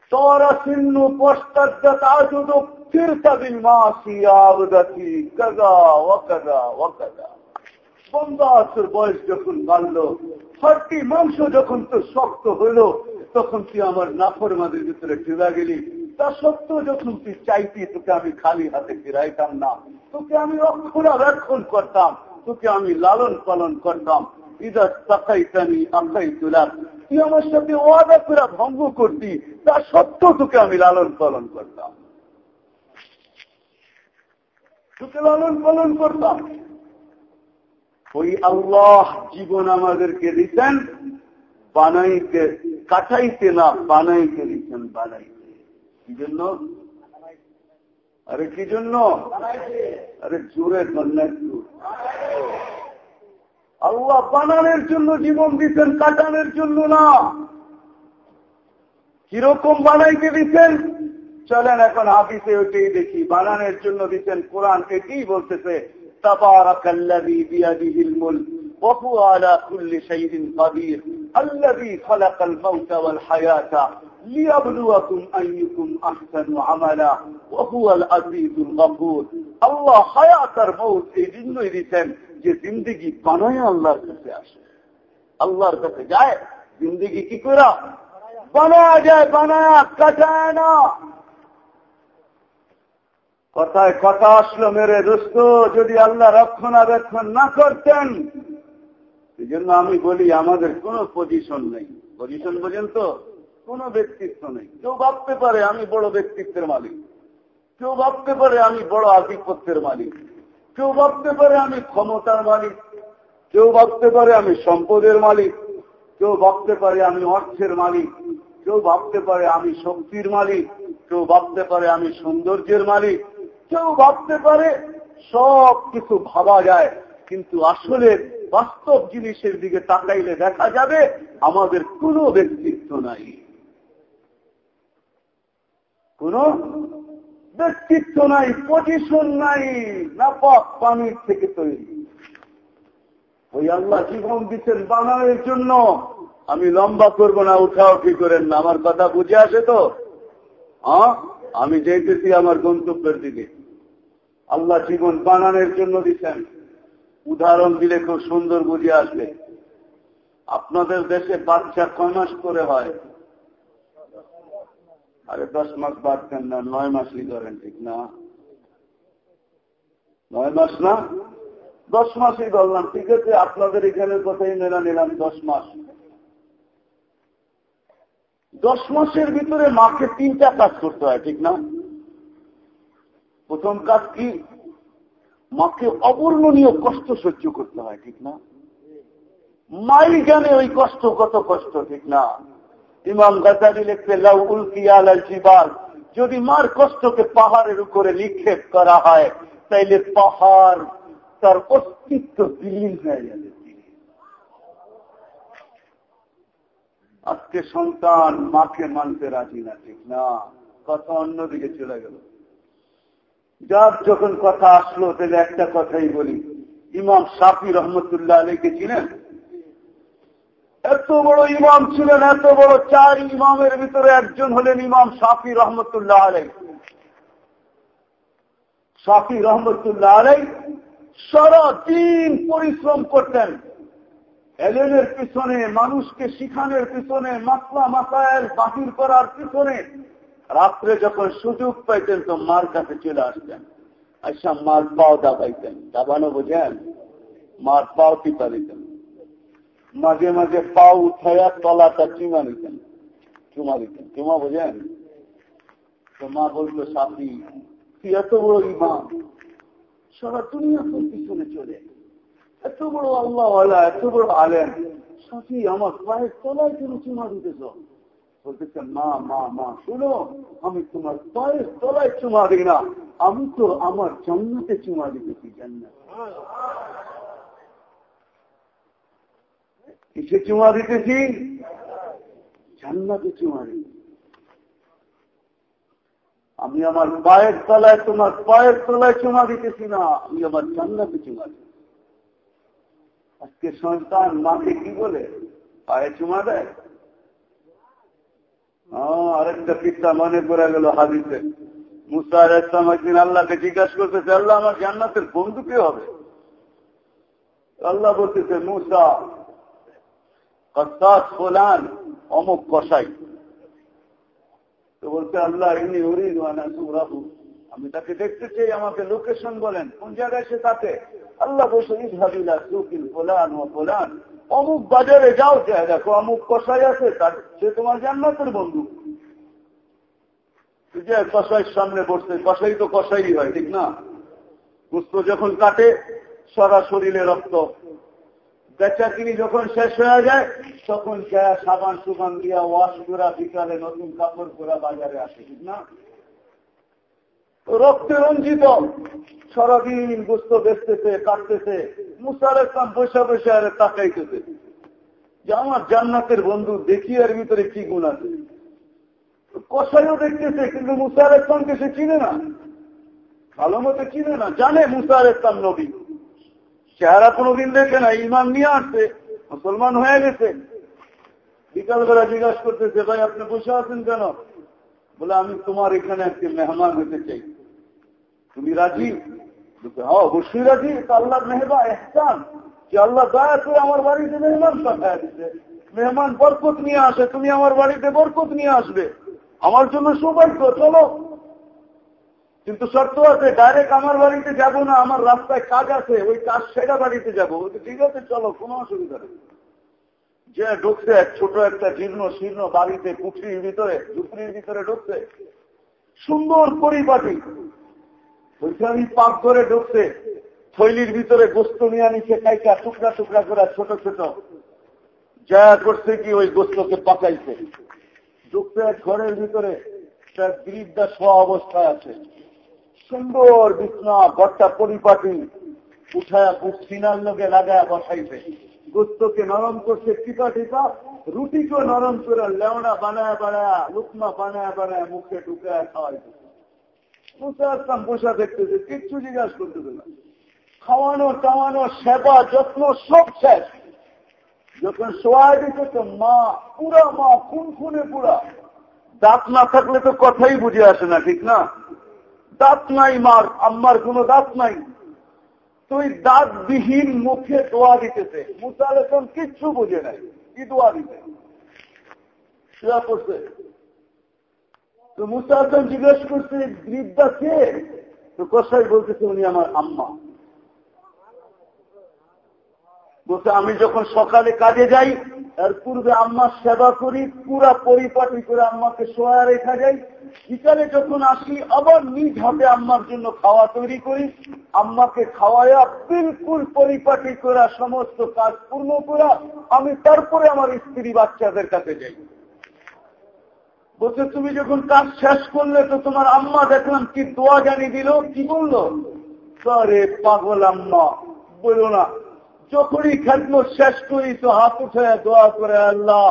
মাছ تورثن واشتدت عددك سرت بالمعصية عبدتي كذا وكذا وكذا বন্ধ আসর বয়স যখন বাড়ল হাড্ডি মাংস যখন তোর শক্ত হইল তখন তুই আমার নাফর মাদের ভিতরে ঢুলা গেলি তা সত্ত্বেও যখন তুই চাইতি তোকে আমি খালি হাতে ফিরাইতাম না তোকে আমি রক্ষণাবেক্ষণ করতাম তোকে আমি লালন পালন করতাম তুই আমার সাথে ওয়াদা করে ভঙ্গ করতি, তা সত্ত্বেও তোকে আমি লালন পালন করতাম। তোকে লালন পালন করতাম। ওই আল্লাহ জীবন আমাদেরকে দিচ্ছেন বানাইতে, কাটাইতে না, বানাইতে দিচ্ছেন বানাইতে। কি জন্য? আরে কি জন্য? আরে জোরে একটু আল্লাহ বানানোর জন্য জীবন দিচ্ছেন কাটানোর জন্য না। কীরকম বানাইতে দিচ্ছেন চলেন এখন হাফিসে ওইটাই দেখি। বানানোর জন্য দিচ্ছেন কোরআন, এটাই বলতেছে আল্লাহ হায়াত মৌত এই জন্যই দিচ্ছেন যে জিন্দগি বানায় আল্লাহর কাছে আসে। আল্লাহর কাছে যায়, জিন্দগি কি করা বানায় যায়, বানায় কাটায় না। কথায় কথা আসলো, মেরে দোস্ত, যদি আল্লাহ রক্ষণাবেক্ষণ না করতেন এই জন্য আমি বলি, আমাদের কোনো পজিশন নেই। পজিশন বোঝেন তো? কোনো ব্যক্তিত্ব নেই। কেউ ভাবতে পারে, আমি বড় ব্যক্তিত্বের মালিক। কেউ ভাবতে পারে, আমি বড় আধিপত্যের মালিক। কেউ ভাবতে পারে আমি ক্ষমতার মালিক, কেউ ভাবতে পারে আমি সম্পদের মালিক, কেউ ভাবতে পারে আমি অর্থের মালিক, কেউ ভাবতে পারে আমি শক্তির মালিক, কেউ ভাবতে পারে আমি সৌন্দর্যের মালিক, কেউ ভাবতে পারে সব কিছু ভাবা যায়, কিন্তু আসলে বাস্তব জিনিসের দিকে তাকাইলে দেখা যাবে আমাদের কোনো ব্যক্তিত্ব নাই। কোন ব্যক্তিত্ব নাই, পজিশন নাই, নাপাক পানির থেকে তৈরি। ওই আল্লাহ জীবন দিচ্ছেন বানানোর জন্য। আমি লম্বা করব না উঠা উঠি করেন না, আমার কথা বুঝে আসে তো? আমি যেতেছি আমার গন্তব্যের দিকে। আল্লাহ জীবন বানানোর জন্য দিচ্ছেন। উদাহরণ দিলে খুব সুন্দর বুঝে আসবে। আপনাদের দেশে বাচ্চা কয় মাস করে হয়? আরে দশ মাস বাড়ছেন না, নয় মাসই করেন ঠিক না? নয় মাস না? দশ মাসই বললাম ঠিক আছে, আপনাদের এখানে কথাই মেলা নিলাম? দশ মাস। দশ মাসের ভিতরে মাকে তিনটা কাজ করতে হয়, ঠিক না? প্রথম কাজ কি? মাকে অবর্ণনীয় কষ্ট সহ্য করতে হয়, ঠিক না? মাই জানে ওই কষ্ট কত কষ্ট, ঠিক না? ইমাম গাজারি লিখতে লাউ উলকিয়াল জিবাল। যদি মার কষ্টকে পাহাড়ের উপরে নিক্ষেপ করা হয়, তাইলে পাহাড় তার অস্তিত্ব বিলীন হয়ে যাবে। আজকে সন্তান মাকে মানতে রাজি না, ঠিক না? কথা অন্যদিকে চলে গেল। যার যখন কথা আসলো, তাহলে একটা কথাই বলি। ইমাম সাফি রহমতুল্লাহ আলীকে চিনেন? এত বড় ইমাম ছিলেন, এত বড় চার ইমামের ভিতরে একজন হলেন ইমাম সাফি রহমতুল্লাহ আলাই। সাফি রহমতুল্লাহ আলাই সারাদিন পরিশ্রম করতেন। এলেনের পিছনে, মানুষকে শিখানোর পিছনে মাসলা মাসাইল বাহির করার পিছনে রাত্রে যখন সুযোগ পাইতেন তো মার কাছে চলে আসতেন। আচ্ছা মার পাও দাবাইতেন। দাবানো বোঝেন? মার পাও টিপা দিতেন। মাঝে মাঝে পাও উঠাইয়া তলাটা চুমা নিতেন চুমা দিতেন। চুমা বোঝেন? তো মা বলতো সাথী, তুই এত বড় ইমাম। সারা দুনিয়া তোর পিছনে চলে। এত বড় আল্লাহ এত বড় আলেন সাথী, আমার পায়ের তলায় কেন চুমা দিতেছ? বলতেছে মা মা মা, শুনো, আমি তোমার পায়ের তলায় চুমা দিই না। আমি তো আমার জন্মতে চুমা দিতেছি, জান্নাত। কিসে চুমা দিতেছি? জান্নাতে চুমা দিতেছি আমি আমার পায়ের তলায়, তোমার পায়ের তলায় চুমা দিতেছি না, আমি আমার জান্নাতে চুমা দিতেছি আজকে সন্তান মাকে কি বলে? পায়ে চুমা দেয়? আরেকটা কিস্তা মনে করে গেল হাদিসে। মুসার ইসলাম একদিন আল্লাহকে জিজ্ঞাসা করতেছে, আল্লাহ, আমার জান্নাতের বন্ধু কে হবে। আল্লাহ বলতেছে, মুসা ফোলান, অমুক কষাই তো বলছে, আল্লাহ, ইনি আমি তাকে দেখতে চাই, আমাকে লোকেশন বলেন। কোন জায়গায় সে থাকে আল্লাহ বসে ইসহাবিলা সুকিল ফোলান ও ফোলান। অমুক বাজারে যাও যায় দেখো, অমুক কষাই আছে, তার সে তোমার জান্নাতের বন্ধু। যে কষাইয়ের সামনে বসছে কষাই তো কষাই হয়, ঠিক না? গুস্ত যখন কাটে সারা শরীরে রক্ত বেচা কিনি যখন শেষ হয়ে যায়, তখন যায় সাবান সুবান দিয়া ওয়াশ করা বিকালে নতুন কাপড় করা বাজারে আসে, ঠিক না? রক্তে রঞ্জিত, সারাদিন গুস্ত বেচতেছে, কাটতেছে মুসারের কাম বসে বসে আরে তাকাইতেছে। যে আমার জান্নাতের বন্ধু, দেখি এর ভিতরে কি গুণ আছে। কষাইও দেখতেছে, কিন্তু মুসার ইসলামকে সে চিনে না। ভালো মতো চিনে না, জানে মুসার ইসলাম নবী। চেহারা কোনোদিন দেখে না, ইমান নিয়ে আসছে, মুসলমান হয়ে গেছে। বিকালবেলা জিজ্ঞাসা করতেছে, ভাই, আপনি বসে আছেন কেন? বলে, আমি তোমার এখানে একটি মেহমান হতে চাই। তুমি রাজি? হ্যাঁ অবশ্যই রাজি। আল্লাহ মেহবা, এহসান। যে আল্লাহ দয়া করে আমার বাড়িতে মেহমান পাঠায় দিচ্ছে মেহমান বরকত নিয়ে আসে, তুমি আমার বাড়িতে বরকত নিয়ে আসবে। আমার জন্য সৌভাগ্য, চলো। কিন্তু শর্ত আছে ডাইরেক্ট আমার বাড়িতে যাব না, আমার রাস্তায় কাজ আছে, ওই কাজ সেটা বাড়িতে যাব। ঠিক আছে, চলো, কোনো অসুবিধা নেই। যে ঢুকছে, ছোট একটা জীর্ণ শীর্ণ বাড়িতে, পুকুরির ভিতরে, ঝুপড়ির ভিতরে ঢুকছে। সুন্দর পরিপাটি। ওইখানে পাক করে ঢুকছে। থৈলির ভিতরে গোস্ত নিয়ে নিচে কাইকা টুকরা টুকরা করে, ছোট ছোট। যা করছে কি, ওই গোস্তকে পাকাইছে। ঢুকছে ঘরের ভিতরে, তার গ্রিপটা স্ব অবস্থায় আছে। সুন্দর বিছনা, ঘরটা পরিপাটি, উঠায় সিনার লোকে লাগায় বসাইছে গোস্তকে নরম করছে টিপা টিপা রুটিকে নরম করে লেওনা বানায় বানায়, লুকমা বানায় বানায় মুখে ঢুকায় খাওয়াইছে মুসা আসলাম দেখতেছে, কিচ্ছু জিজ্ঞাসা করতেছে না। খাওয়ানো, টাওয়ানো, সেবা, যত্ন সব শেষ। যখন সোয়া দিতে তো মা, পুরা মা খুন খুনে পুরা। দাঁত না থাকলে তো কথাই বুঝে আসে না, ঠিক না? দাঁত নাই মার, আম্মার কোনো দাঁত নাই। তুই দাঁতবিহীন মুখে দোয়া দিতেছে। মুসাল এখন কিচ্ছু বুঝে নাই, কি দোয়া দিতে করছে। তো মুসা আসলাম জিজ্ঞেস করছে বৃদ্ধা কে? তো কষাই বলতেছে, উনি আমার আম্মা। বলছে, আমি যখন সকালে কাজে যাই তার পূর্বে আম্মার সেবা করি, পুরা পরিপাটি করে আম্মাকে সোয়া রেখা যাই বিকালে যখন আসি, আবার নিজ হাতে আম্মার জন্য খাওয়া তৈরি করি। আম্মাকে খাওয়াইয়া বিলকুল পরিপাটি করা, সমস্ত কাজ পূর্ণ করা। আমি তারপরে আমার স্ত্রী বাচ্চাদের কাছে যাই। বলছে, তুমি যখন কাজ শেষ করলে তো তোমার আম্মা দেখলাম কি দোয়া জানি দিল, কি বলল? সরে পাগল আম্মা, বলো না। যখনই খাদ্য শেষ করি তো হাত উঠে দোয়া করে, আল্লাহ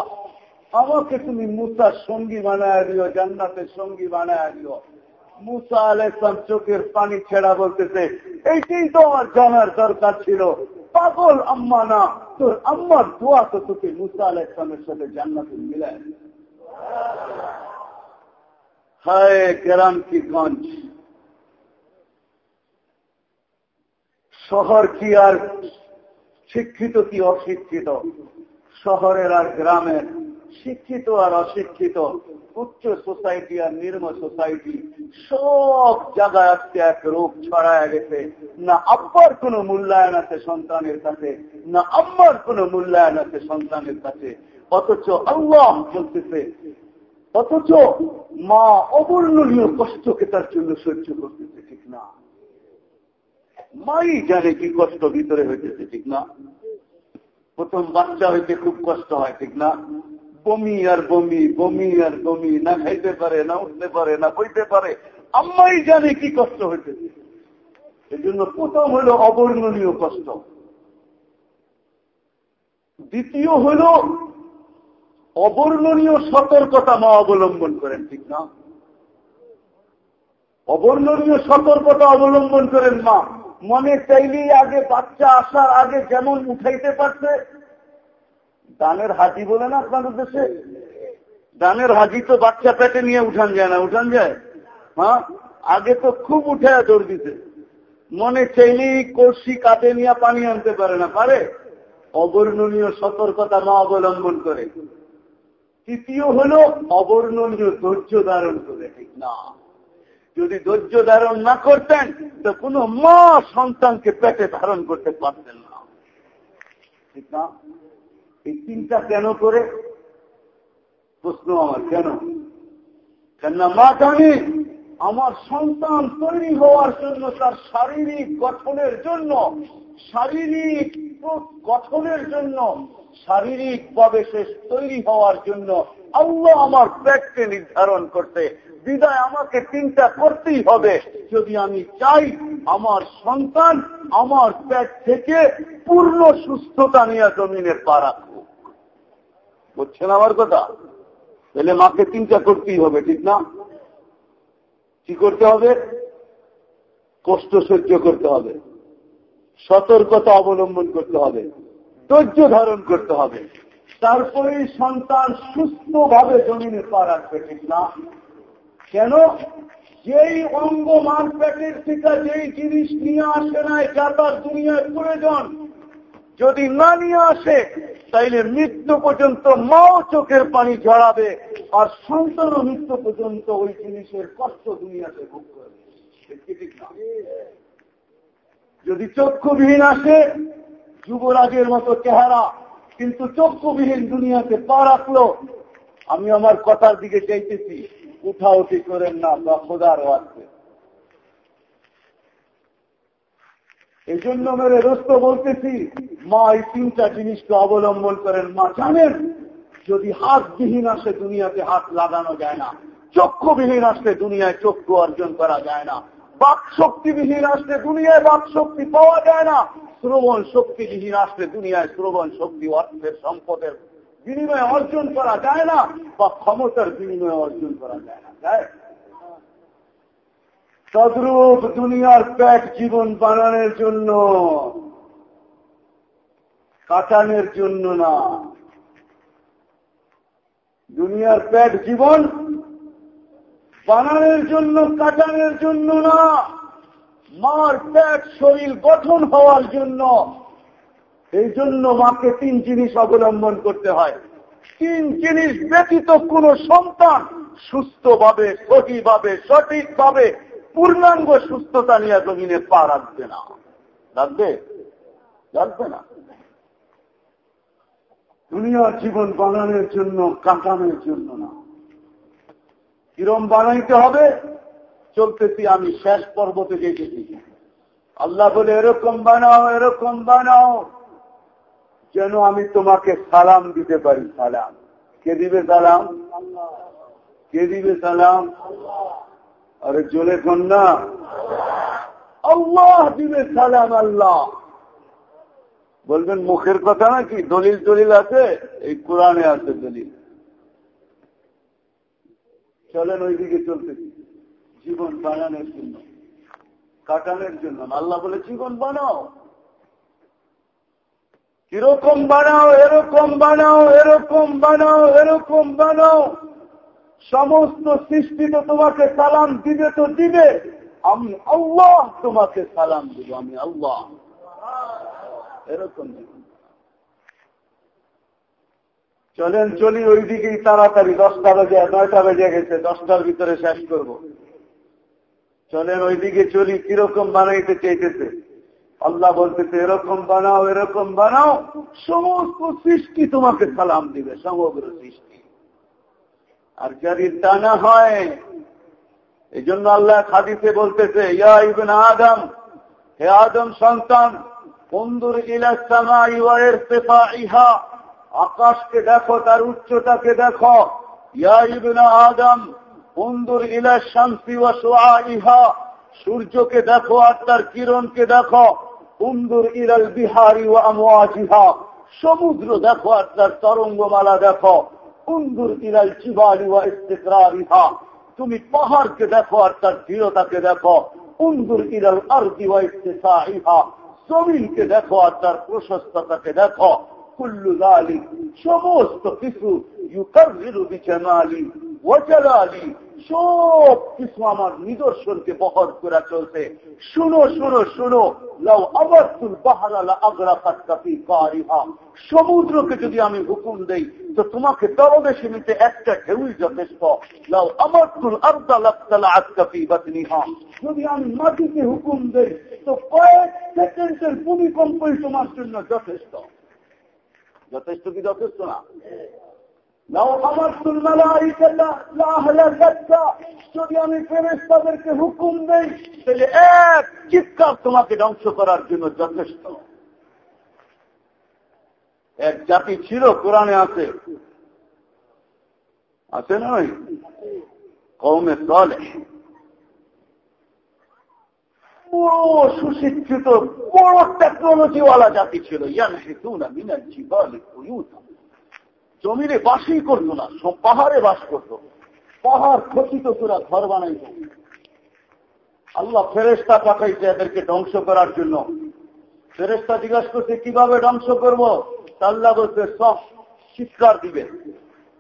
আমাকে তুমি মুসার সঙ্গী বানায় দিও, জান্নাতের সঙ্গী বানায় দিও। মুসা আলাইসলাম চোখের পানি ছেড়া বলতেছে, এইটাই তো আমার জানার দরকার ছিল। পাগল আম্মা না, তোর আম্মার দোয়া তো তোকে মুসা আলাইসলামের সাথে জান্নাতে মিলায় হায় গ্রাম কি গঞ্জ। শহর কি আর শিক্ষিত কি অশিক্ষিত? শহরের আর গ্রামের শিক্ষিত আর অশিক্ষিত, উচ্চ সোসাইটি আর নির্ম সোসাইটি, সব জায়গায় আজকে এক রোগ ছড়ায় গেছে। না আব্বার কোন মূল্যায়ন আছে সন্তানের কাছে, না আম্মার কোন মূল্যায়ন আছে সন্তানের কাছে। অথচ আল্লাহ বলতেছে, অথচ মা অবর্ণনীয় কষ্টকে তার জন্য সহ্য করতেছে, ঠিক না? মাই জানে কি কষ্ট ভিতরে হইতেছে, ঠিক না? প্রথম বাচ্চা হইতে খুব কষ্ট হয়, ঠিক না? বমি আর বমি বমি আর বমি, না খাইতে পারে, না উঠতে পারে, না বইতে পারে, আম্মাই জানে কি কষ্ট হইতেছে। এই জন্য প্রথম হলো অবর্ণনীয় কষ্ট। দ্বিতীয় হল অবর্ণনীয় সতর্কতা মা অবলম্বন করেন, ঠিক না? অবর্ণনীয় সতর্কতা অবলম্বন করেন মা। মনে চাইলেই আগে বাচ্চা আসার আগে যেমন উঠাইতে পারছে দানের হাজি বলে না আপনাদের দেশে দানের হাজি তো বাচ্চা পেটে নিয়ে উঠান যায় না, উঠান যায়। হ্যাঁ আগে তো খুব উঠে দৌড় দিতে। মনে চাইলেই কষি কাটে নিয়ে পানি আনতে পারে না, পারে? অবর্ণনীয় সতর্কতা না অবলম্বন করে। তৃতীয় হল অবর্ণনীয় ধৈর্য ধারণ করে, ঠিক না? যদি ধৈর্য ধারণ না করতেন, তো কোন মা সন্তানকে পেটে ধারণ করতে পারতেন না। ঠিক না? এই চিন্তা কেন করে? প্রশ্ন আমার, কেন? কেননা মা জানি আমার সন্তান তৈরি হওয়ার জন্য তার শারীরিক গঠনের জন্য, শারীরিক গঠনের জন্য শারীরিক ভাবে সে তৈরি হওয়ার জন্য আল্লাহ আমার পেটকে নির্ধারণ করতে বিদায় আমাকে চিন্তা করতেই হবে। যদি আমি চাই আমার সন্তান আমার পেট থেকে পূর্ণ সুস্থতা নিয়ে জমিনের পা রাখব বুঝছেন আমার কথা? তাহলে মাকে চিন্তা করতেই হবে, ঠিক না? কি করতে হবে? কষ্ট সহ্য করতে হবে। সতর্কতা অবলম্বন করতে হবে। ধৈর্য ধারণ করতে হবে। তারপরে সন্তান সুস্থভাবে জমিনে পা রাখবে, ঠিক না? কেন? যেই অঙ্গ মার্কেটের থেকে যেই জিনিস নিয়ে আসে না যা তার দুনিয়ার প্রয়োজন। যদি না নিয়ে আসে, তাইলে মৃত্যু পর্যন্ত মাও চোখের পানি ঝরাবে, আর সন্তানও মৃত্যু পর্যন্ত ওই জিনিসের কষ্ট দুনিয়াতে ভোগ করবে। যদি চক্ষুবিহীন আসে, যুবরাজের মতো চেহারা, কিন্তু চক্ষুবিহীন দুনিয়াতে পা রাখল, আমি আমার কথার দিকে চাইতেছি। উঠা উঠি করেন না বা খোদার আছে এই জন্য মেরে দোস্ত বলতেছি, মা, এই তিনটা জিনিসকে অবলম্বন করেন। মা, জানেন, যদি হাতবিহীন আসে দুনিয়াতে হাত লাগানো যায় না, চক্ষুবিহীন আসলে দুনিয়ায় চক্ষু অর্জন করা যায় না বাক শক্তিবিহীন আসলে দুনিয়ায় বাক শক্তি পাওয়া যায় না শ্রবণ শক্তিবিহীন আসলে দুনিয়ায় শ্রবণ শক্তি অর্থের সম্পদের বিনিময়ে অর্জন করা যায় না বা ক্ষমতার বিনিময়ে অর্জন করা যায় না যায় তদ্রূপ দুনিয়ার প্যাট জীবন বানানোর জন্য, কাটানোর জন্য না। দুনিয়ার প্যাট জীবন বানানোর জন্য, কাটানোর জন্য না। মার প্যাট শরীর গঠন হওয়ার জন্য এই জন্য মাকে তিন জিনিস অবলম্বন করতে হয়। তিন জিনিস ব্যতীত কোন সন্তান সুস্থভাবে সঠিকভাবে সঠিকভাবে, পূর্ণাঙ্গ সুস্থতা নিয়ে জমিনে পা রাখবে না। রাখবে? রাখবে না। দুনিয়ার জীবন বানানোর জন্য, কাটানোর জন্য না। কিরম বানাইতে হবে? চলতেছি আমি শেষ পর্বতে যেতেছি আল্লাহ বলে, এরকম বানাও এরকম বানাও। যেন আমি তোমাকে সালাম দিতে পারি, সালাম। কে দিবে সালাম? কে দিবে সালাম? আরে জোরে কন্যা আল্লাহ দিবে সালাম, আল্লাহ। বলবেন মুখের কথা নাকি? দলিল দলিল আছে? এই কোরআনে আছে দলিল। চলেন ওইদিকে চলতেছি। জীবন বানানোর জন্য, কাটানোর জন্য। আল্লাহ বলে, জীবন বানাও। কীরকম বানাও, এরকম বানাও এরকম বানাও এরকম বানাও। সমস্ত সৃষ্টি তো তোমাকে সালাম দিবে তো দিবে। আমি আল্লাহ তোমাকে সালাম দিব, আমি আল্লাহ। এরকম চলেন, চলি ওই দিকেই তাড়াতাড়ি। দশটা বেজে, নয়টা বেজে গেছে, দশটার ভিতরে শেষ করব। চলেন ওই দিকে চলি, কীরকম বানাইতে চাইতেছে। আল্লাহ বলতেছে, এরকম বানাও এরকম বানাও, সমস্ত সৃষ্টি তোমাকে সালাম দিবে, সমগ্র সৃষ্টি। আর যদি তা না হয় এই জন্য আল্লাহ খাদিতে বলতেছে, ইয়া ইবেন আদম, হে আদম সন্তান বন্ধুর ইলাসমা ইয়ের সেফা ইহা আকাশকে দেখো, তার উচ্চতাকে দেখো। ইয়া ইবেন আদম বন্ধুর ইলা শান্তি ও ইহা সূর্যকে দেখো আর তার কিরণকে দেখো। বন্ধুর ইলাল বিহারি ও আমোয়াজিহা সমুদ্র দেখো আর তার তরঙ্গমালা দেখো উন্দুর ইলাল চিবালি ওয়া ইস্তিকরারিহা তুমি পাহাড়কে দেখো আর তার দৃঢ়তাকে দেখো উন্দুর ইলাল আরদি ওয়া ইস্তিসাইহা জমিনকে দেখো আর তার প্রশস্ততাকে দেখো কুল্লু সমস্ত কিছু ইউকাররিরু বিজামালি সব কিছু আমার নিদর্শনকে বহর করে চলছে। শুনো শুনো শুনো, লাউ আবাতুল বাহারালা আগ্রাফাত কাফি কারিহা। সমুদ্রকে যদি আমি হুকুম দেই, তো তোমাকে তরদেশে নিতে একটা ঢেউই যথেষ্ট। লাউ আমাতুল আর্দা লাফতালা আতকাফি বাতনিহা। যদি আমি মাটিকে হুকুম দেই, তো কয়েক সেকেন্ডের ভূমিকম্পই তোমার জন্য যথেষ্ট। যথেষ্ট কি যথেষ্ট না? যদি আমি ফেরেস তাদেরকে হুকুম দেই, তাহলে এক চিৎকার তোমাকে ধ্বংস করার জন্য যথেষ্ট। এক জাতি ছিল, কোরআনে আছে। আছে নয় কৌমে তলে বড় সুশিক্ষিত, বড় টেকনোলজিওয়ালা জাতি ছিল। ইয়ান হেতু না মিনার জীবন জমিনে বাসই করতো না, সব পাহাড়ে বাস করতো। পাহাড় খচিত তোরা ঘর বানাইত আল্লাহ ফেরেস্তা পাঠাইছে এদেরকে ধ্বংস করার জন্য। ফেরেস্তা জিজ্ঞাসা করছে, কীভাবে ধ্বংস করব? আল্লাহ বলছে, সব চিৎকার দিবে।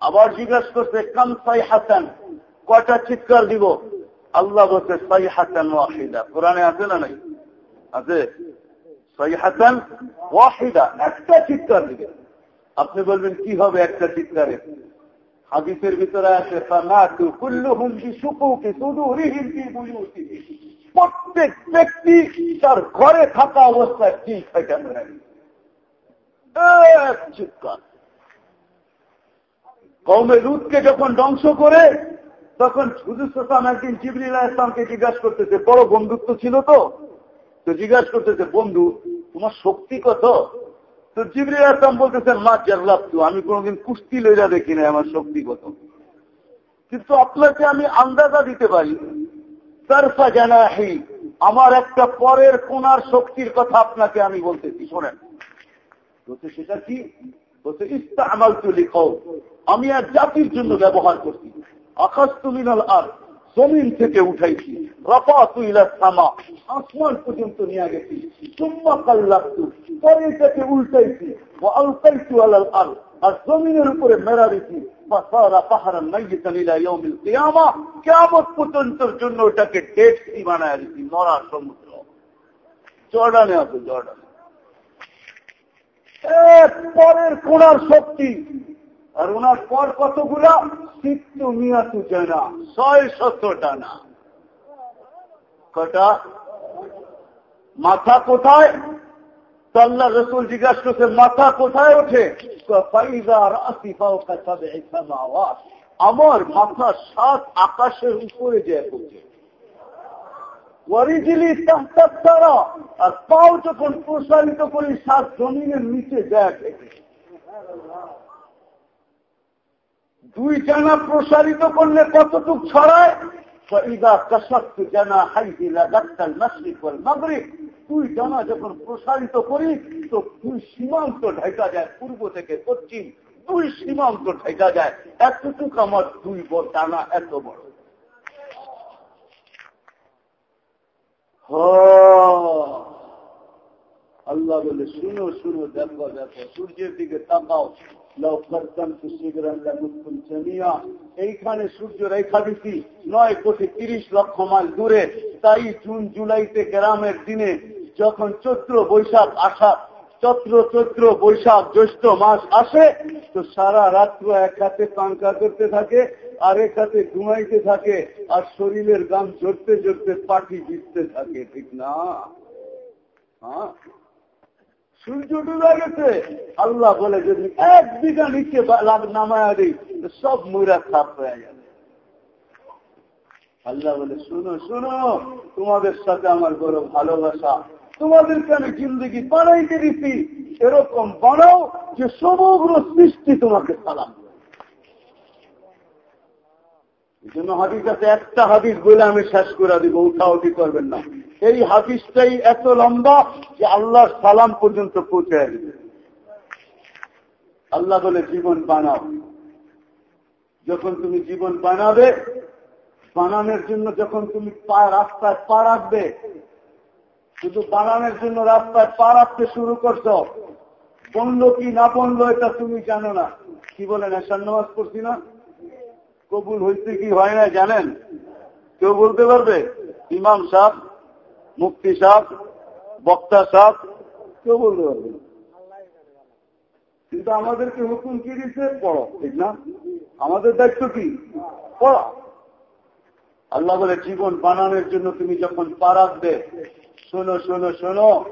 আবার জিজ্ঞাসা করছে, কাম সাই হাসান কয়টা চিৎকার দিব? আল্লাহ বলছে সাই হাসান ওয়াহিদা। কোরআনে আছে না নাই? আছে? সাই হাসান ওয়াহিদা, একটা চিৎকার দিবে। আপনি বলবেন, কি হবে একটা চিৎকারে? হাদিসের ভিতরে আছে প্রত্যেক ব্যক্তি তার ঘরে থাকা অবস্থায় কি চিৎকার। কৌমে লুৎকে যখন ধ্বংস করে তখন হুজুর সালাম একদিন জিবরিল ইসলামকে জিজ্ঞাসা করতেছে, বড় বন্ধুত্ব ছিল তো? তো জিজ্ঞাসা করতেছে, বন্ধু, তোমার শক্তি কত? তো জিবরি আসলাম বলতেছেন মা জাল্লাপ তু আমি কোনোদিন কুস্তি লইরা দেখি না আমার শক্তি কত। কিন্তু আপনাকে আমি আন্দাজা দিতে পারি। তারফা জানাহি, আমার একটা পরের কোনার শক্তির কথা আপনাকে আমি বলতেছি, শোনেন। বলছে, সেটা কি? বলছে ইস্তা আমাল তুলি আমি আর জাতির জন্য ব্যবহার করছি। আকাশ তুমিনাল আর জমিন থেকে উঠাইছি। রপা তুইলা থামা আসমান পর্যন্ত নিয়ে গেছি। চুম্মা কাল্লাক্তু, পরে এটাকে উল্টাইছি। ও আলাল আল আর জমিনের উপরে মেরা দিছি। জন্য পরের কোনার শক্তি আর ওনার পর কতগুলা? চিত্ত মিয়াতু জানা। ছয় শত টানা। কটা মাথা কোথায়? তাল্লা রসুল জিজ্ঞাসা করছে, মাথা কোথায় ওঠে? আমার মাথা সাত আকাশের উপরে যায় পৌঁছে ওয়ারিজিলি তারা। আর পাও যখন প্রসারিত করি, সাত জমিনের নিচে যায় দুই জানা প্রসারিত করলে কতটুক ছড়ায়? জানা দুই জানা যখন প্রসারিত করি, তো দুই সীমান্ত ঢাকা যায় পূর্ব থেকে পশ্চিম। দুই সীমান্ত ঢাকা যায়। এতটুক আমার দুই টানা এত বড়। আল্লাহ বলে, শুনো শুনো দেখো দেখো, সূর্যের দিকে তাকাও। এইখানে সূর্য রেখা নয় কোটি তিরিশ লক্ষ মাইল দূরে। তাই জুন জুলাইতে গ্রামের দিনে যখন চৈত্র বৈশাখ আসা, চৈত্র চৈত্র বৈশাখ জ্যৈষ্ঠ মাস আসে, তো সারা রাত্র এক হাতে পাঙ্কা করতে থাকে, আর এক হাতে ঘুমাইতে থাকে, আর শরীরের গান জড়তে জড়তে পাখি জিততে থাকে, ঠিক না? হ্যাঁ? সূর্য ডুবে গেছে। আল্লাহ বলে, যদি এক বিঘা নিচে নামায় দিই সব মুরা সাপ হয়ে যাবে। আল্লাহ বলে, শুনো শুনো, তোমাদের সাথে আমার বড় ভালোবাসা। তোমাদেরকে আমি জিন্দগি বানাইতে দিচ্ছি এরকম বানাও যে সমগ্র সৃষ্টি তোমাকে সালাম জন্য হাদিস আছে, একটা হাদিস বলে আমি শেষ করে দিব উঠা উঠি করবেন না। এই হাদিসটাই এত লম্বা যে আল্লাহর সালাম পর্যন্ত পৌঁছে আল্লাহ বলে, জীবন বানাও। যখন তুমি জীবন বানাবে, বানানোর জন্য যখন তুমি রাস্তায় পা রাখবে, শুধু বানানোর জন্য রাস্তায় পা রাখতে শুরু করছ বনলো কি না বনলো এটা তুমি জানো না। কি বলেন এসার নামাজ পড়ছি না? কবুল হইতে কি হয় না জানেন? কেউ বলতে পারবে? ইমাম সাহ মুক্তি সাহ বক্তা সাহ কেউ বলতে পারবে কিন্তু আমাদেরকে হুকুম কি দিচ্ছে পড়ো, ঠিক না? আমাদের দায়িত্ব কি? পড়া। আল্লাহ বলে, জীবন বানানোর জন্য তুমি যখন পারাববে শোনো শোনো শোনো।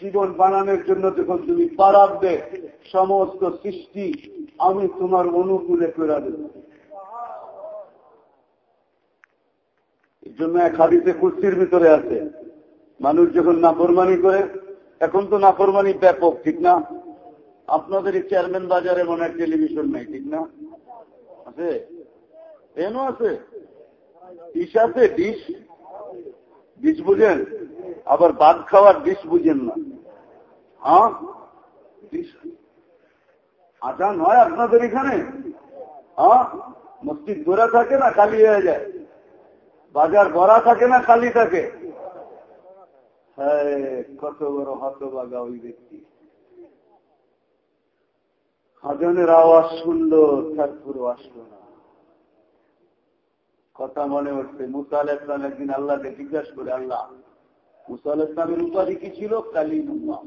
জীবন বানানোর জন্য যখন তুমি পারাববে সমস্ত সৃষ্টি আমি তোমার অনুকূলে করে দেব। এই জন্য এক হাদিতে কুস্তির ভিতরে আছে, মানুষ যখন নাফরমানি করে, এখন তো নাফরমানি ব্যাপক, ঠিক না? আপনাদের চেয়ারম্যান বাজারে মনে হয় টেলিভিশন নাই, ঠিক না? আছে? এনও আছে? ডিশ আছে? ডিশ? ডিশ বুঝেন? আবার বাদ খাওয়ার ডিশ বুঝেন না। হ্যাঁ? ডিশ? আজান হয় আপনাদের এখানে? হ্যাঁ? মসজিদ ভরা থাকে না, খালি হয়ে যায়। বাজার ভরা থাকে না খালি থাকে? কত বড় হতবাগা ওই ব্যক্তি। আজানের আওয়াজ শুনলো তারপরে আসলো না। কথা মনে হচ্ছে মুসাল ইসলাম একদিন আল্লাহকে জিজ্ঞাসা করে, আল্লাহ, মুসাল ইসলামের উপাধি কি ছিল? কালিমুল্লাহ।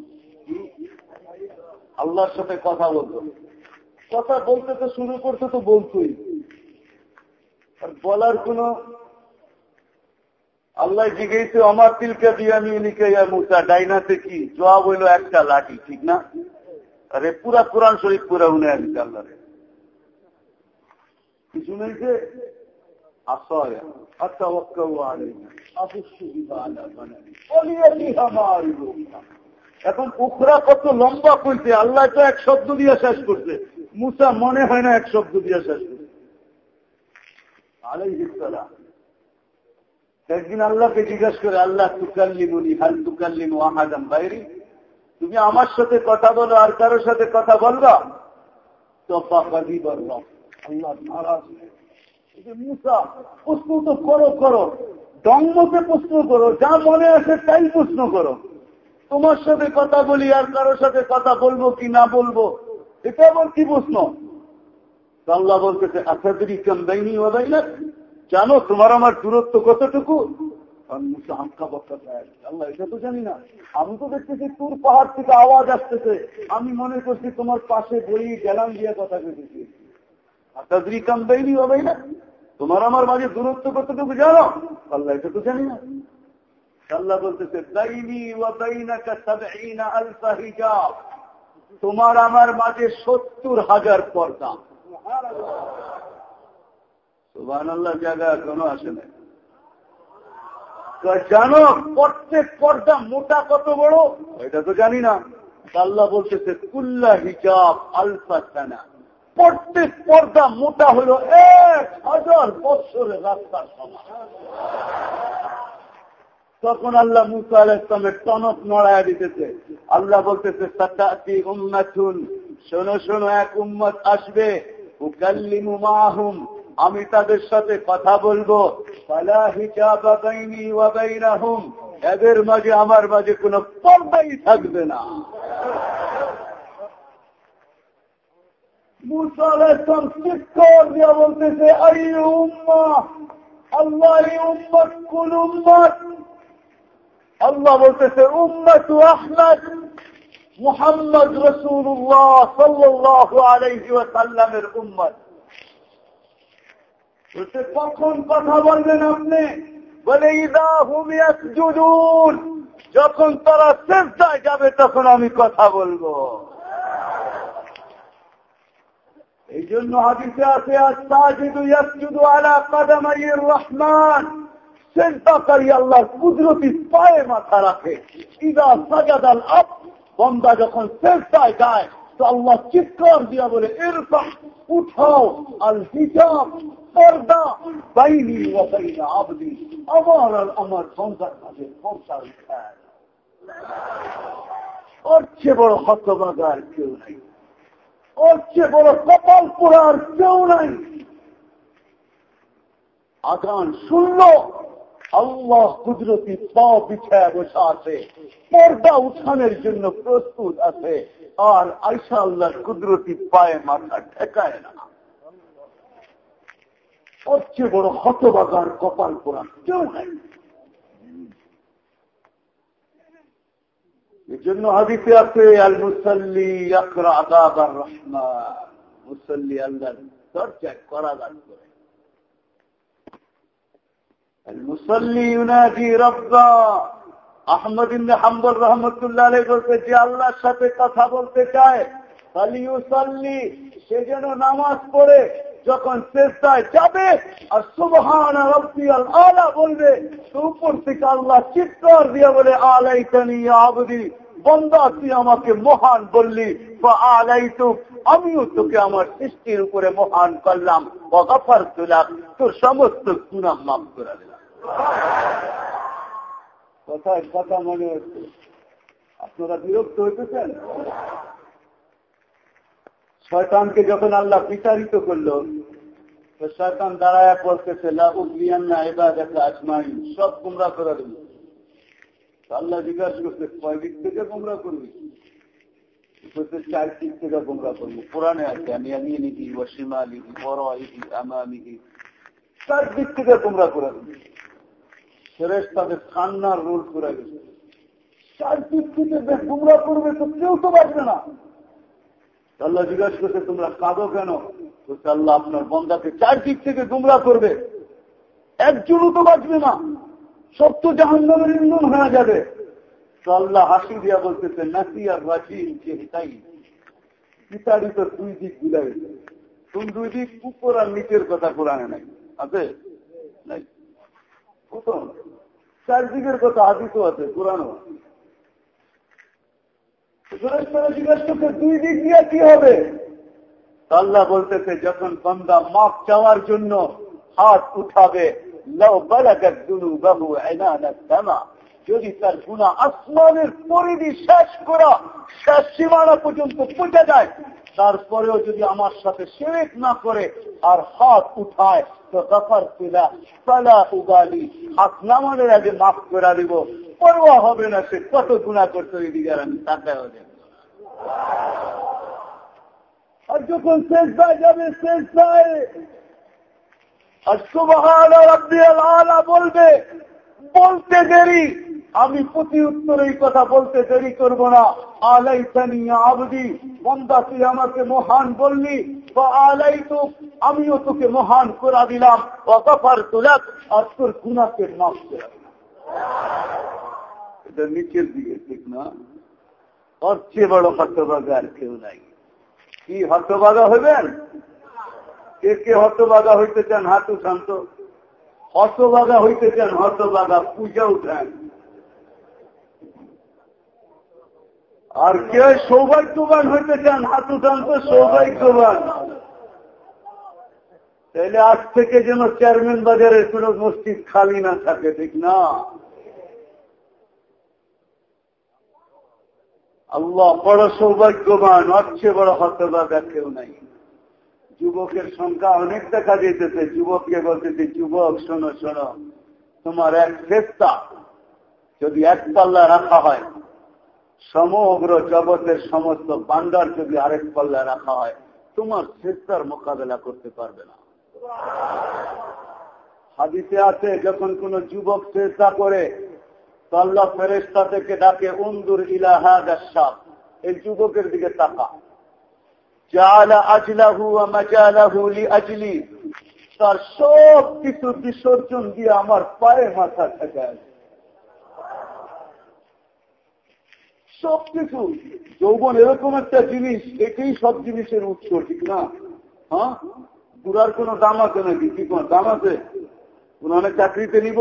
আল্লাহর সাথে কথা বলতো। কথা বলতে তো শুরু করতে তো বলতোই। আর বলার কোন আল্লাহ জিগেছে আমার তিলকা দিয়া নিয়ে নিকে মুসা ডাইনাতে কি? জবাব হইল, একটা লাঠি। ঠিক না? আরে পুরা কোরআন শরীফ পুরা উনি আমি আল্লাহ কিছু নেই যে এখন উখরা কত লম্বা করছে আল্লাহ তো এক শব্দ দিয়ে শেষ করছে। মুসা মনে হয় না এক শব্দ দিয়ে শেষ করছে। আলাই একদিন আল্লাহকে জিজ্ঞাসা করে, আল্লাহ তুকাল্লিমুনি, হাল তুকাল্লিমু আহাদাম বাইরি তুমি আমার সাথে কথা বলো, আর কারোর সাথে কথা বলবা তো পাকাদি বলল আল্লাহ নারাজ মুসা, প্রশ্ন তো করো করো। দম্মতে প্রশ্ন করো, যা মনে আছে তাই প্রশ্ন করো। তোমার সাথে কথা বলি, আর কারোর সাথে কথা বলব কি না বলব, এটা আবার কি প্রশ্ন? আল্লাহ বলতেছে আসাদি কামদাইনি ওদাই না জানো, তোমার আমার দূরত্ব কতটুকু? আল্লাহ, এটা তো জানি না। আমি তো দেখতেছি তোর পাহাড় থেকে আওয়াজ আসতেছে। আমি মনে করছি তোমার পাশে বই, গেলাম দিয়ে কথা কেটেছি আসাদি কামদাইনি ওদাই না তোমার আমার মাঝে দূরত্ব কতটুকু জানো? আল্লাহ, এটা তো জানি না। আল্লাহ বলতেছে তোমার আমার মাঝে সত্তর হাজার পর্দা। জায়গা এখনও আসে না জানো, প্রত্যেক পর্দা মোটা কত বড়? এটা তো জানি না। আল্লাহ বলতেছে, কুল্লা হিজাব প্রত্যেক পর্দা মোটা হলো এক হাজার বছরের রাস্তার সমান। তখন আল্লাহ মুসা টনক নড়ায় দিতেছে। আল্লাহ বলতেছে শোনো শোনো, এক উম্মত আসবে। আমি তাদের সাথে কথা বলব। এদের মাঝে, আমার মাঝে কোনো পর্দাই থাকবে না। বলতেছে, আই উম্মা আল্লাহ উম্মত কোন উম্মত বলতে কখন কথা বলবেন আপনি? বলে, ইদা জুদুন যখন তারা চেষ্টায় যাবে, তখন আমি কথা বলব। এই জন্য হাদিসে আছে রহমান। আল্লাহ কুদরতি পায়ে মাথা রাখে। ইদা সাজাদাল আপ বন্দা যখন চেষ্টায় যায়, তো আল্লাহ চিৎকার দিয়া বলে, এরকম উঠাও আল হিজাব পর্দা। বাইনি আবদি। আমার আর আমার সংসার কাছে সংসার ওর চেয়ে বড় হতবাগার কেউ নাই। চেয়ে বড় কপাল পোড়ার কেউ নাই। আগান শুনল, আল্লাহ কুদরতি পা বিছায় বসা আছে। পর্দা উঠানের জন্য প্রস্তুত আছে। আর আইসা আল্লাহ কুদরতি পায়ে মাথা ঠেকায় না। সবচেয়ে বড় হতবাজার কপাল পোড়া কেউ নাই। এজন্য হাদিসে আছে আল মুসল্লি আকরা আদাবার রহমান মুসাল্লি আল্লাহ চর্চা করা দান করে। মুসল্লি ইউনাজি রব্বা। আহমদ ইন্দে হাম্বল রহমতুল্লাহ আলী বলছে, যে আল্লাহর সাথে কথা বলতে চায় খালি সে যেন নামাজ পড়ে যখন চেষ্টায় যাবে, আর সুবহান আলা বলবে, উপর থেকে আল্লাহ চিৎকার দিয়ে বলে, আলাইতানি আবদি, বন্দা তুই আমাকে মহান বললি বা আলাইতু আমিও তোকে আমার সৃষ্টির উপরে মহান করলাম বগাফার তুলাম তোর সমস্ত গুণা মাফ করে দিলাম। কথায় কথা মনে হচ্ছে। আপনারা বিরক্ত হইতেছেন? শয়তানকে যখন আল্লাহ বিচারিত করল, তো শয়তান দাঁড়ায় পড়তেছে লাউদ্রিয়ান্না এবার আজমাই সব গুমরা করে দিল আল্লাহ জিজ্ঞাসা করছে, কয় দিক থেকে গুমরা করবি? চার দিক থেকে গুমরা করব। পুরাণে আছে, আমি আমি নিবি ওয়াসিমা লিবি বড় ইবি আমামিহি। চার দিক থেকে গুমরা করে দিবি। ফেরেস তাদের কান্নার রোল করে গেছে চারদিক থেকে গুমরা করবে, তো কেউ তো বাঁচবে না। আল্লাহ জিজ্ঞাসা করছে, তোমরা কাঁদো কেন? বলছে, আল্লাহ আপনার বন্দাকে চারদিক থেকে গুমরা করবে। একজনও তো বাঁচবে না। সব তো জাহান্নামের ইন্ধন হয়ে যাবে। তো আল্লাহ হাসি দিয়া বলতেছে, নাসি আর রাজি যে হিতাই পিতারি তো দুই দিক গুলাই কোন দুই দিক? উপর আর নিচের কথা কোরআনে নাই। আছে? চারদিকের কথা হাদিসও আছে। আল্লাহ বলতেছে, যখন বন্দা মাফ চাওয়ার জন্য হাত উঠাবে যদি তার গুণা আসমানের পরিধি শেষ করা, শেষ সীমানা পর্যন্ত পৌঁছে যায় তারপরেও যদি আমার সাথে সেরেক না করে আর হাত উঠায়, তো দফার পিলা পালা উগালি, হাত নামানের আগে মাফ করে দিব। পরোয়া হবে না সে, কত গুণা করতে এদিকে আমি তাকায় হবে আর যখন শেষ দায় যাবে শেষ দায় আর সুবাহ বলবে, বলতে দেরি। আমি প্রতি উত্তর এই কথা বলতে দেরি করব না। আলাই সানিয়া আবদি, বন্দা, তুই আমাকে মহান বললি। বা আলাই তো আমিও তোকে মহান করা দিলাম। অকাফার তোলাক আর তোর গুণাকে করে এটা নিচের দিকে ঠিক না? ওর চেয়ে বড় হতবাগা আর কেউ নাই। কি হতবাগা হইবেন? কে কে হতবাগা হইতে চান, হাতু শান্ত হতবাগা হইতে চান হতবাগা পূজা উঠান। আর কে সৌভাগ্যবান হইতে চান হাত উঠান তো সৌভাগ্যবান। তাহলে আজ থেকে যেন চেয়ারম্যান বাজারের কোন মসজিদ খালি না থাকে, ঠিক না? আল্লাহ বড় সৌভাগ্যবান হচ্ছে বড় হতবাগা কেউ নাই। যুবকের সংখ্যা অনেক দেখা যেতেছে যুবককে বলতেছে, যুবক, শোনো শোনো, তোমার এক ফেস্তা যদি এক পাল্লা রাখা হয় সমগ্র জগতের সমস্ত বান্দার যদি আরেক পাল্লা রাখা হয়, তোমার চেষ্টার মোকাবেলা করতে পারবে না। হাদিতে আছে, যখন কোন যুবক চেষ্টা করে, তো আল্লাহ ফেরেস্তা থেকে ডাকে উন্দুর ইলাহা এই যুবকের দিকে তাকা। তার সব কিছু বিসর্জন দিয়ে আমার পায়ে মাথা ঠেকায়। সব কিছু। যৌবন এরকম একটা জিনিস এটাই সব জিনিসের উৎস, ঠিক না? হ্যাঁ? পুরার কোন দাম আছে নাকি? কি কোন দাম আছে? কোন অনেক চাকরিতে নিব?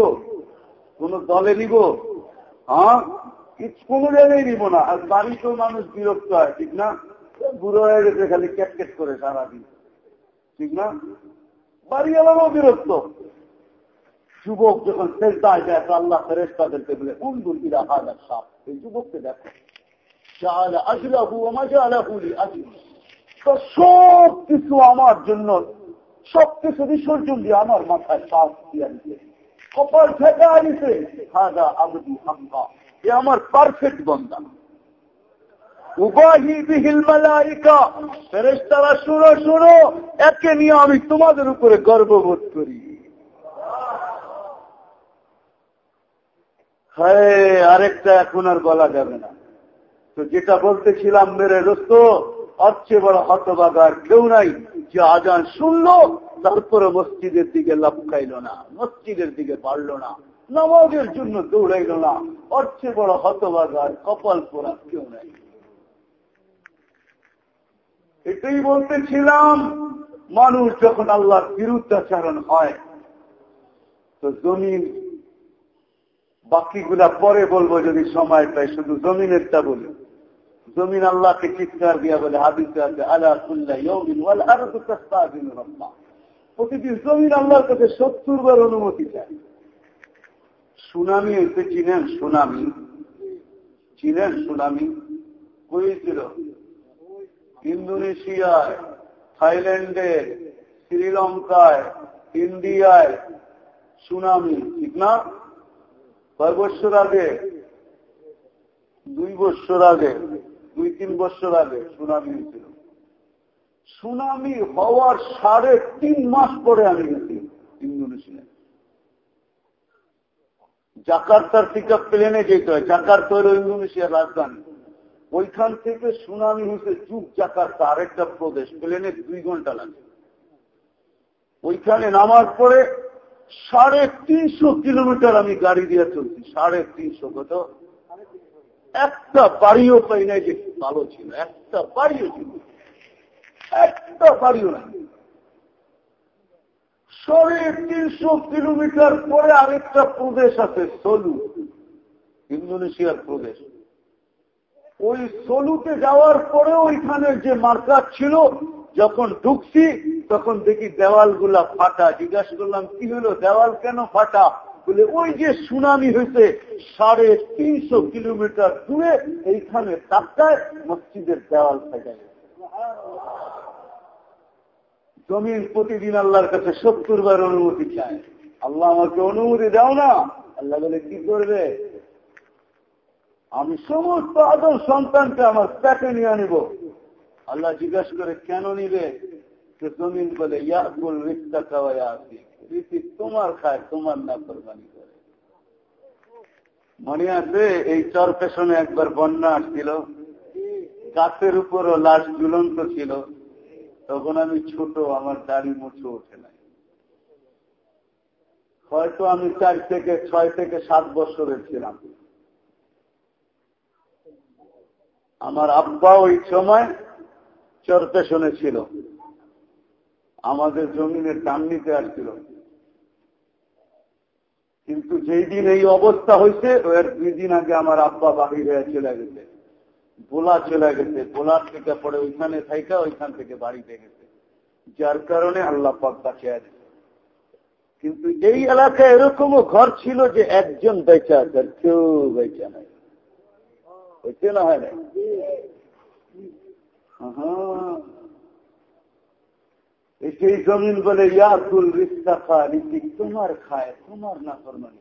কোন দলে নিব? হ্যাঁ? কোন জায়গায় নিব না। আর বাড়িতেও মানুষ বিরক্ত হয়, ঠিক না? বুড়ো হয়ে গেছে খালি ক্যাটকেট করে সারাদিন, ঠিক না? বাড়ি এলাকাও বিরক্ত। যুবক যখন শেষ দায় যায় আল্লাহ ফেরেস তাদেরকে বলে উন্দুর ইলা হাজার সাপ। এই যুবককে দেখো। সব কিছু আমার জন্য, সব কিছু বিসর্জন দিয়ে আমার মাথায় শ্বাস দিয়ে কপাল আবদি হাম্পা এ আমার পারফেক্ট বন্দা। একে নিয়ে আমি তোমাদের উপরে গর্ববোধ করি। হ্যাঁ আরেকটা এখন আর বলা যাবে না। তো যেটা বলতেছিলাম, মেরে দোস্ত অচ্ছে বড় হতবাগার কেউ নাই যে আজান শুনলো, তারপরে মসজিদের দিকে লপকাইল না, মসজিদের দিকে বাড়লো না, নামাজের জন্য দৌড়াইল না অর্থে বড় হতবাগার কপাল পোড়া কেউ নাই। এটাই বলতেছিলাম, মানুষ যখন আল্লাহর বিরুদ্ধাচারণ হয়, তো জমিন বাকিগুলা পরে বলব যদি সময় পাই, শুধু জমিনেরটা বলি। জমিন আল্লাহকে চিৎকার দিয়া বলে হাদিসে আছে আল্লাহ। প্রতিদিন জমিন আল্লাহর কাছে সত্তর বার অনুমতি চায় সুনামি হইতে চিনেন সুনামি? চিনেন সুনামি? হয়েছিল ইন্দোনেশিয়ায়, থাইল্যান্ডে, শ্রীলঙ্কায়, ইন্ডিয়ায় সুনামি, ঠিক না? কয় বছর আগে? দুই বছর আগে। দুই তিন বছর আগে সুনামি হয়েছিল। সুনামি হওয়ার সাড়ে তিন মাস পরে আমি গেছি ইন্দোনেশিয়ায়। জাকার্তার থেকে প্লেনে যেতে হয়, জাকার্তা হল ইন্দোনেশিয়ার রাজধানী। ওইখান থেকে সুনামি হয়েছে যুগ জাকার্তা, আরেকটা প্রদেশ প্লেনে দুই ঘণ্টা লাগে। ওইখানে নামার পরে সাড়ে তিনশো কিলোমিটার আমি গাড়ি দিয়ে চলছি, সাড়ে তিনশো কত? একটা বাড়িও পাই নাই যে ভালো ছিল, একটা বাড়িও ছিল একটা বাড়িও নাই। সাড়ে তিনশো কিলোমিটার পরে আরেকটা প্রদেশ আছে সলু, ইন্দোনেশিয়ার প্রদেশ। ওই সলুতে যাওয়ার পরে ওইখানে যে মার্কার ছিল, যখন ঢুকছি, তখন দেখি দেওয়ালগুলা ফাটা। জিজ্ঞাসা করলাম, কি হলো দেওয়াল কেন ফাটা? বলে ওই যে সুনামি হয়েছে সাড়ে তিনশো কিলোমিটার দূরে, এইখানে টাকায় মসজিদের দেওয়াল ফাটা জমিন প্রতিদিন আল্লাহর কাছে সত্তর বার অনুমতি চায়। আল্লাহ আমাকে অনুমতি দাও না। আল্লাহ বলে, কি করবে? আমি সমস্ত আদম সন্তানকে আমার প্যাকে নিয়ে আনিব। আল্লাহ জিজ্ঞাসা করে, কেন নিবে জমিন বলে, ইয়াকুল রিক্তা খাওয়াই আসি রীতি তোমার খায়, তোমার না কোরবানি করে। মনে আছে এই চর পেছনে একবার বন্যা আসছিল? গাছের উপরও লাশ ঝুলন্ত ছিল। তখন আমি ছোট, আমার দাড়ি মুছো ওঠে নাই। হয়তো আমি চার থেকে ছয় থেকে সাত বছরের ছিলাম। আমার আব্বা ওই সময় চরপেশনে ছিল। আমাদের জমিনের দাম নিতে আসছিল। কিন্তু যেই দিন এই অবস্থা হয়েছে ওর দুই দিন আগে আমার আব্বা বাহির হয়ে চলে গেছে। বোলা চলে গেছে। বোলার থেকে পরে ওইখানে থাইকা ওইখান থেকে বাড়িতে গেছে। যার কারণে আল্লাহ পাক বাঁচিয়ে দিচ্ছে কিন্তু এই এলাকায় এরকমও ঘর ছিল যে একজন বেচা আছে কেউ বেচা নাই। হয়েছে না হয় না সেই জমিন বলে ইয়াকুল রিস্তা খা তোমার খায়, তোমার না ফরমানি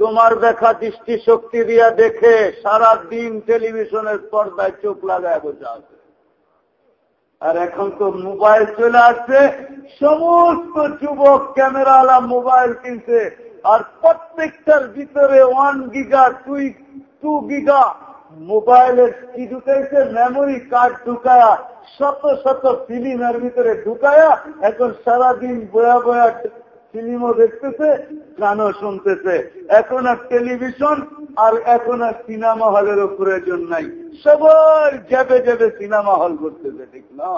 তোমার দেখা দৃষ্টি শক্তি দিয়া দেখে সারা দিন টেলিভিশনের পর্দায় চোখ লাগায় বসে আছে। আর এখন তো মোবাইল চলে আসছে, সমস্ত যুবক ক্যামেরা আলা মোবাইল কিনছে, আর প্রত্যেকটার ভিতরে ওয়ান গিগা টুই টু গিগা মোবাইলের কি ঢুকাইছে? মেমোরি কার্ড ঢুকায়া, শত শত ফিল্মের ভিতরে ঢুকায়া, এখন সারাদিন বয়া বয়া ফিল্মও দেখতেছে, গানও শুনতেছে। এখন আর টেলিভিশন আর এখন আর সিনেমা হলেরও প্রয়োজন নাই। সবার যাবে যাবে সিনেমা হল করতেছে, ঠিক না?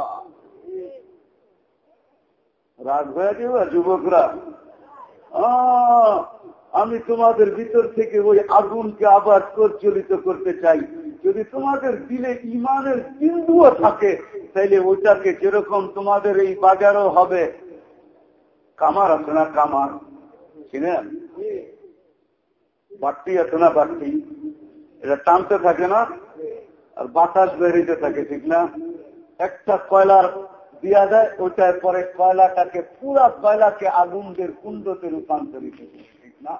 রাগ হয়ে যাবে যুবকরা? আমি তোমাদের ভিতর থেকে ওই আগুনকে আবার প্রচলিত করতে চাই। যদি তোমাদের দিলে ইমানের বিন্দুও থাকে, তাইলে ওইটাকে যেরকম তোমাদের এই বাজারও হবে। কামার আছে না কামার? চিনেন বাট্টি আছে না বাট্টি? এটা টানতে থাকে না? আর বাতাস বেরিতে থাকে, ঠিক না? একটা কয়লার দিয়া দেয়, ওইটার পরে কয়লাটাকে, পুরা কয়লাকে আগুনদের কুণ্ডতে রূপান্তরিত না।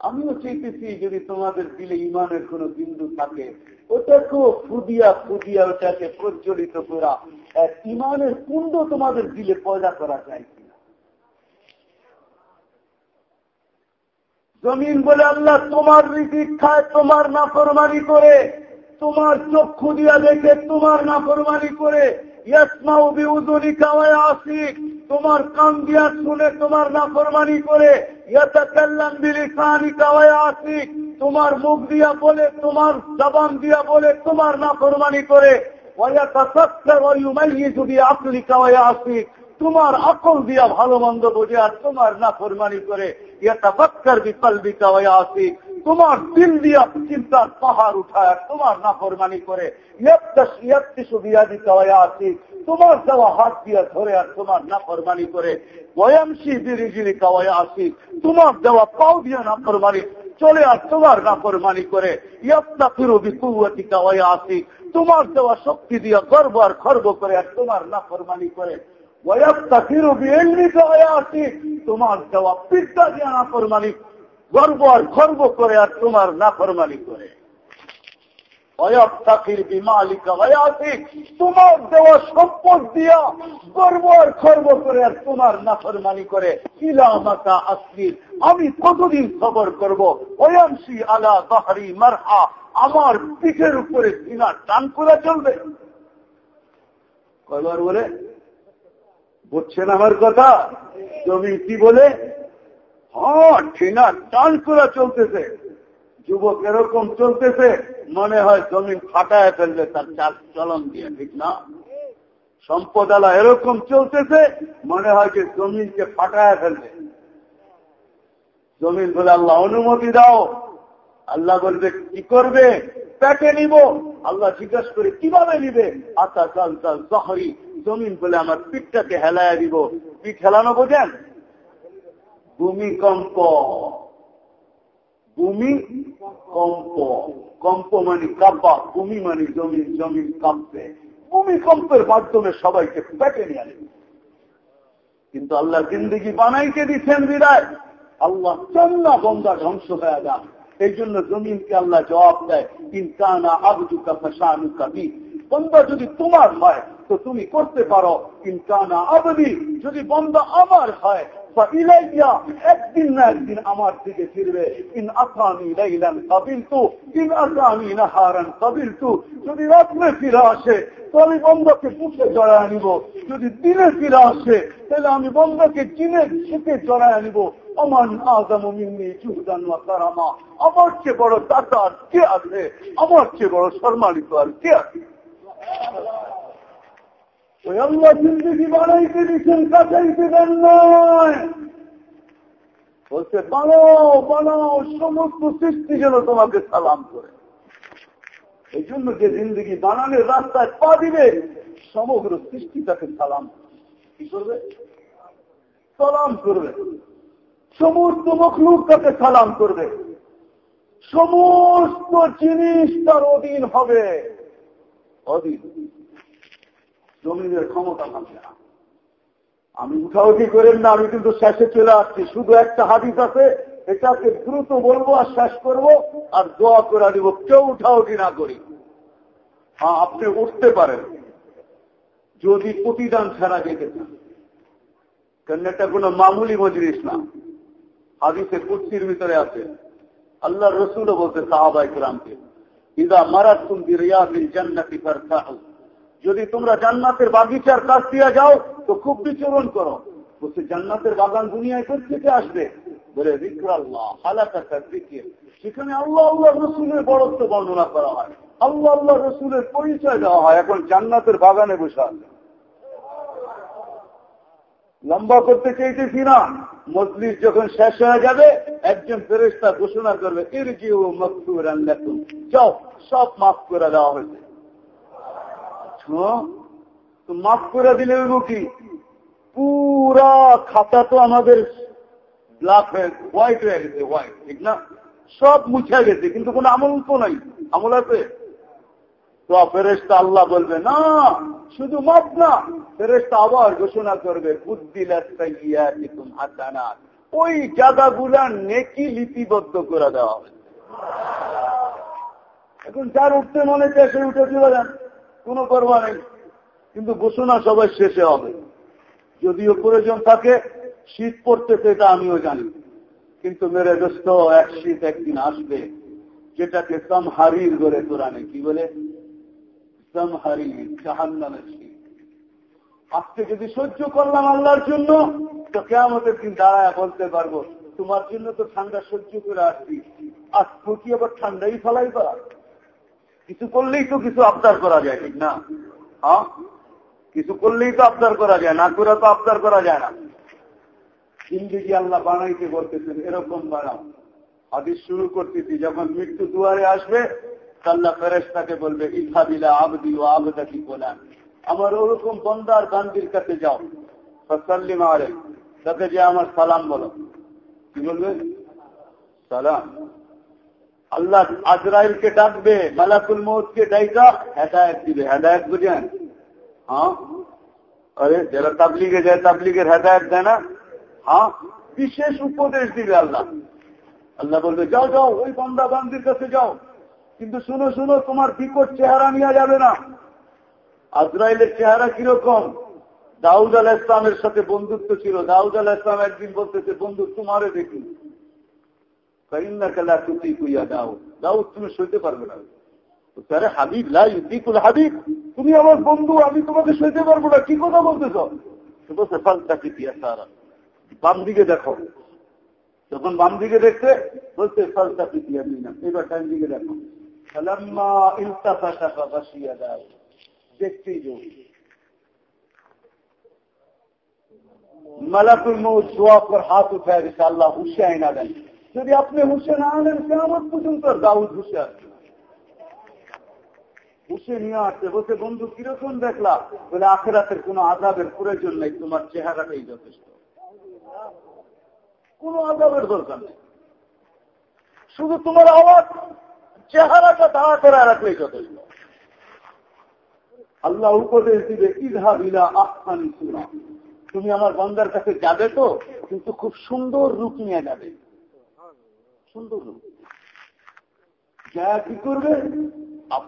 আমিও চাইতেছি যদি তোমাদের দিলে ইমানের কোন বিন্দু থাকে, ওটাকেও ফুদিয়া ফুদিয়া ওটাকে প্রজ্বলিত করা। ইমানের কুণ্ড তোমাদের দিলে পয়দা করা যায় জমিন বলে আল্লাহ, তোমার রীতি খায়, তোমার নাফরমানি করে। তোমার চক্ষু দিয়া দেখে তোমার নাফরমানি করে। ইয়াসমাউ বিউদুনি কাওয়ায় আসিক তোমার কান দিয়া শুনে তোমার নাফরমানি করে, ইয়াতাকাল্লাম বিলিসানি কাওয়ায় আসিক তোমার মুখ দিয়া বলে, তোমার জবান দিয়া বলে, তোমার নাফরমানি করে তোমার আকল দিয়া ভালো মন্দ বোঝে আর তোমার না ফরমানি করে, ইয়াতাফাক্কার বিকলবিকা ওয়া আসিক তোমার দিল দিয়া চিন্তার পাহাড় উঠায়, তোমার না ফরমানি করে তোমার দেওয়া হাত দিয়া ধরে আর তোমার না ফরমানি করে বয়ামসি বিরিজিরি কাওয়ায় আসি তোমার দেওয়া পাও দিয়া না ফরমানি চলে আর তোমার না ফরমানি করে ইয়াপ্তা ফিরো বিকুয়াতি কাওয়ায় আসি তোমার দেওয়া শক্তি দিয়া গর্ব আর খর্ব করে আর তোমার না ফরমানি করে। ওয়াপ্তা ফিরো বিএলনি কাওয়ায় আসি তোমার দেওয়া পিতা দিয়া না ফরমানি গর্ব আর খর্ব করে আর তোমার নাফরমানি করে। তোমার দেওয়া সম্পদ দিয়া গর্ব আর খর্ব করে আর তোমার নাফরমানি করে। ইলামাতা আসলির আমি কতদিন খবর করব? ওয়ামসি আলা বাহারি মারহা, আমার পিঠের উপরে সিনা টান করে চলবে। কয়বার বলে? বুঝছেন আমার কথা? জমি কি বলে? টান করে চলতেছে। যুবক এরকম চলতেছে, মনে হয় জমিন ফাটায় ফেলবে, তার চাল চলন দিয়ে, ঠিক না? সম্পদালা এরকম চলতেছে, মনে হয় যে জমিনকে ফাটায় ফেলবে। জমিন বলে, আল্লাহ, অনুমতি দাও। আল্লাহ বলবে, কি করবে? প্যাকে নিব। আল্লাহ জিজ্ঞাসা করে, কীভাবে নিবে? আতা চাল চাল জমিন বলে, আমার পিঠটাকে হেলায় দিব। পিঠ হেলানো বোঝেন? ভূমিকম্প। ভূমি কম্প কম্প মানে কাব্বা ভূমি মানে জমিন জমিন কাঁপবে ভূমিকম্পের মাধ্যমে সবাইকে পেটে নিয়ে আনবে কিন্তু আল্লাহ জিন্দগি বানাইকে দিচ্ছেন বিদায়। আল্লাহ চন্না বন্দা ধ্বংস হয়ে যান। এই জন্য জমিনকে আল্লাহ জবাব দেয় ইনকানা আবদুকা ফসানু কাবি বন্দা যদি তোমার হয়, তো তুমি করতে পারো ইনকানা আবদি। যদি বন্দা আমার হয় আমি বন্ধকে দিনে ফিরে আসে, তাহলে আমি বন্ধকে চিনে সুখে জড়ায় আনিব। অমান আদম মিন্নি চুহদান কারামা। আমার চেয়ে বড় দাতা কে আছে? আমার চেয়ে বড় সম্মানিত আর কে আছে? ওই আল্লাহ জিন্দগি বানাইতে দিচ্ছেন কাটাইতে দেন নয়। বলছে, বানাও বানাও, সমস্ত সৃষ্টি যেন তোমাকে সালাম করে। এই জন্য যে জিন্দগি বানানোর রাস্তায় পা দিবে, সমগ্র সৃষ্টি তাকে সালাম কি করবে? সালাম করবে। সমস্ত মখলুক তাকে সালাম করবে। সমস্ত জিনিস তার অধীন হবে। অধীন। জমিনের ক্ষমতা থাকবে না আমি উঠাউঠি করেন না, আমি কিন্তু শেষে চলে আসছি। শুধু একটা হাদিস আছে, এটাকে দ্রুত বলব আর শেষ করব, আর দোয়া করে দিব, কেউ উঠাউঠি না করি। হ্যাঁ আপনি উঠতে পারেন। যদি প্রতিদান ছাড়া যেতে চান। কারণ এটা কোন মামুলি মজরিস না। হাদিসে কুর্তির ভিতরে আছে। আল্লাহ রসুলও বলতে সাহাবাই গ্রামকে ইদা মারাত তুমি রিয়াদিল জান্নাতি ফারতাহু। যদি তোমরা জান্নাতের বাগিচার কাছ দিয়ে যাও, তো খুব বিচরণ করো। বলছে জান্নাতের বাগান দুনিয়ায় থেকে আসবে। বলে সেখানে আল্লাহ আল্লাহ রসুলের বড়ত্ব বর্ণনা করা হয়। আল্লাহ আল্লাহ রসুলের পরিচয় দেওয়া হয়। এখন জান্নাতের বাগানে বসে লম্বা করতে চাইতেছি না। মজলিস যখন শেষ হয়ে যাবে, একজন ফেরেস্তা ঘোষণা করবে এর জিও মকসুর যাও, সব মাফ করে দেওয়া হয়েছে। তো মাফ করে দিলে কি? পুরা খাতা তো আমাদের ব্ল্যাক হয়ে হোয়াইট হয়ে গেছে, হোয়াইট, ঠিক না? সব মুছে গেছে, কিন্তু কোন আমল তো নাই। আমল আছে? তো ফেরেস্তা আল্লাহ বলবে, না, শুধু মাপ না। ফেরেস্তা আবার ঘোষণা করবে বুদ্দিলা হাসানা। ওই জায়গাগুলা নেকি লিপিবদ্ধ করে দেওয়া হবে এখন যার উঠতে মনে চায় সে উঠে চলে যান। কোনো করবা নেই। কিন্তু ঘোষণা সবাই শেষে হবে। যদিও প্রয়োজন থাকে, শীত পড়তেছে এটা আমিও জানি। কিন্তু মেরে দোস্ত, এক শীত একদিন আসবে, যেটাকে হারির গড়ে তোরানে কি বলে? হারির জাহান্নামের শীত। আজকে যদি সহ্য করলাম আল্লাহর জন্য, তো কেমতের দিন দাঁড়ায় বলতে পারব, তোমার জন্য তো ঠান্ডা সহ্য করে আসছি। আজ কি আবার ঠান্ডাই ফেলাই করা? কিছু করলেই তো কিছু আবদার করা যায়, ঠিক না? হ্যাঁ? কিছু করলেই তো আবদার করা যায়, না করে তো আবদার করা যায় না। জিন্দিগি আল্লাহ বানাইতে বলতেছেন, এরকম বানাও। আদি শুরু করতেছি, যখন মৃত্যু দুয়ারে আসবে তাল্লা ফেরেস্তাকে বলবে ইফা দিলা আবদি ও আবদা কি বলেন আমার ওরকম বন্দার গান্ধীর কাছে যাও। ফসাল্লি মারে তাকে যে আমার সালাম বলো। কি বলবে? সালাম। আল্লাহ আজরাইলকে ডাকবে, মালাকুল মৌতকে ডাইকা, হেদায়ত দিবে, হেদায়ত বুঝেন? হ্যাঁ? আরে, যারা তাবলিগে যায়, তাবলিগের হেদায়ত দেয় না? হ্যাঁ? বিশেষ উপদেশ দিবে আল্লাহ। আল্লাহ বলবে, যাও যাও, ওই বন্দা বান্দির কাছে যাও। কিন্তু শুনো শুনো, তোমার বিকট চেহারা নেওয়া যাবে না। আজরাইলের চেহারা কীরকম? দাউদ আল ইসলামের সাথে বন্ধুত্ব ছিল। দাউদ আল ইসলাম একদিন বলতেছে, বন্ধু, তোমারে দেখি। তুমি আমার বন্ধু, আমি তোমাকে সইতে পারব না। কি কথা বলতেছ? বাম দিকে দেখো। যখন বাম দিকে দেখতে বলছে এবার ডান দিকে দেখো। দেখতেই দোয়া পর হাত উঠায় আল্লাহ হুশে আইনা দেন। যদি আপনি হুশে না আনেন কেমন পর্যন্ত দাউদ হুশে আসবে হুশে নিয়ে আসছে বলছে, বন্ধু, কীরকম দেখলা? বলে, আখেরাতের কোন আজাবের প্রয়োজন নেই, তোমার চেহারাটাই যথেষ্ট। কোন আজাবের দরকার নেই। শুধু তোমার আওয়াজ, চেহারাটা দাঁড়া করে রাখলেই যথেষ্ট। আল্লাহ উপদেশ দিবে ইধা বিলা আহ্বানি তুমি আমার বন্দার কাছে যাবে তো, কিন্তু খুব সুন্দর রূপ নিয়ে যাবে। সুন্দর যা কি করবে?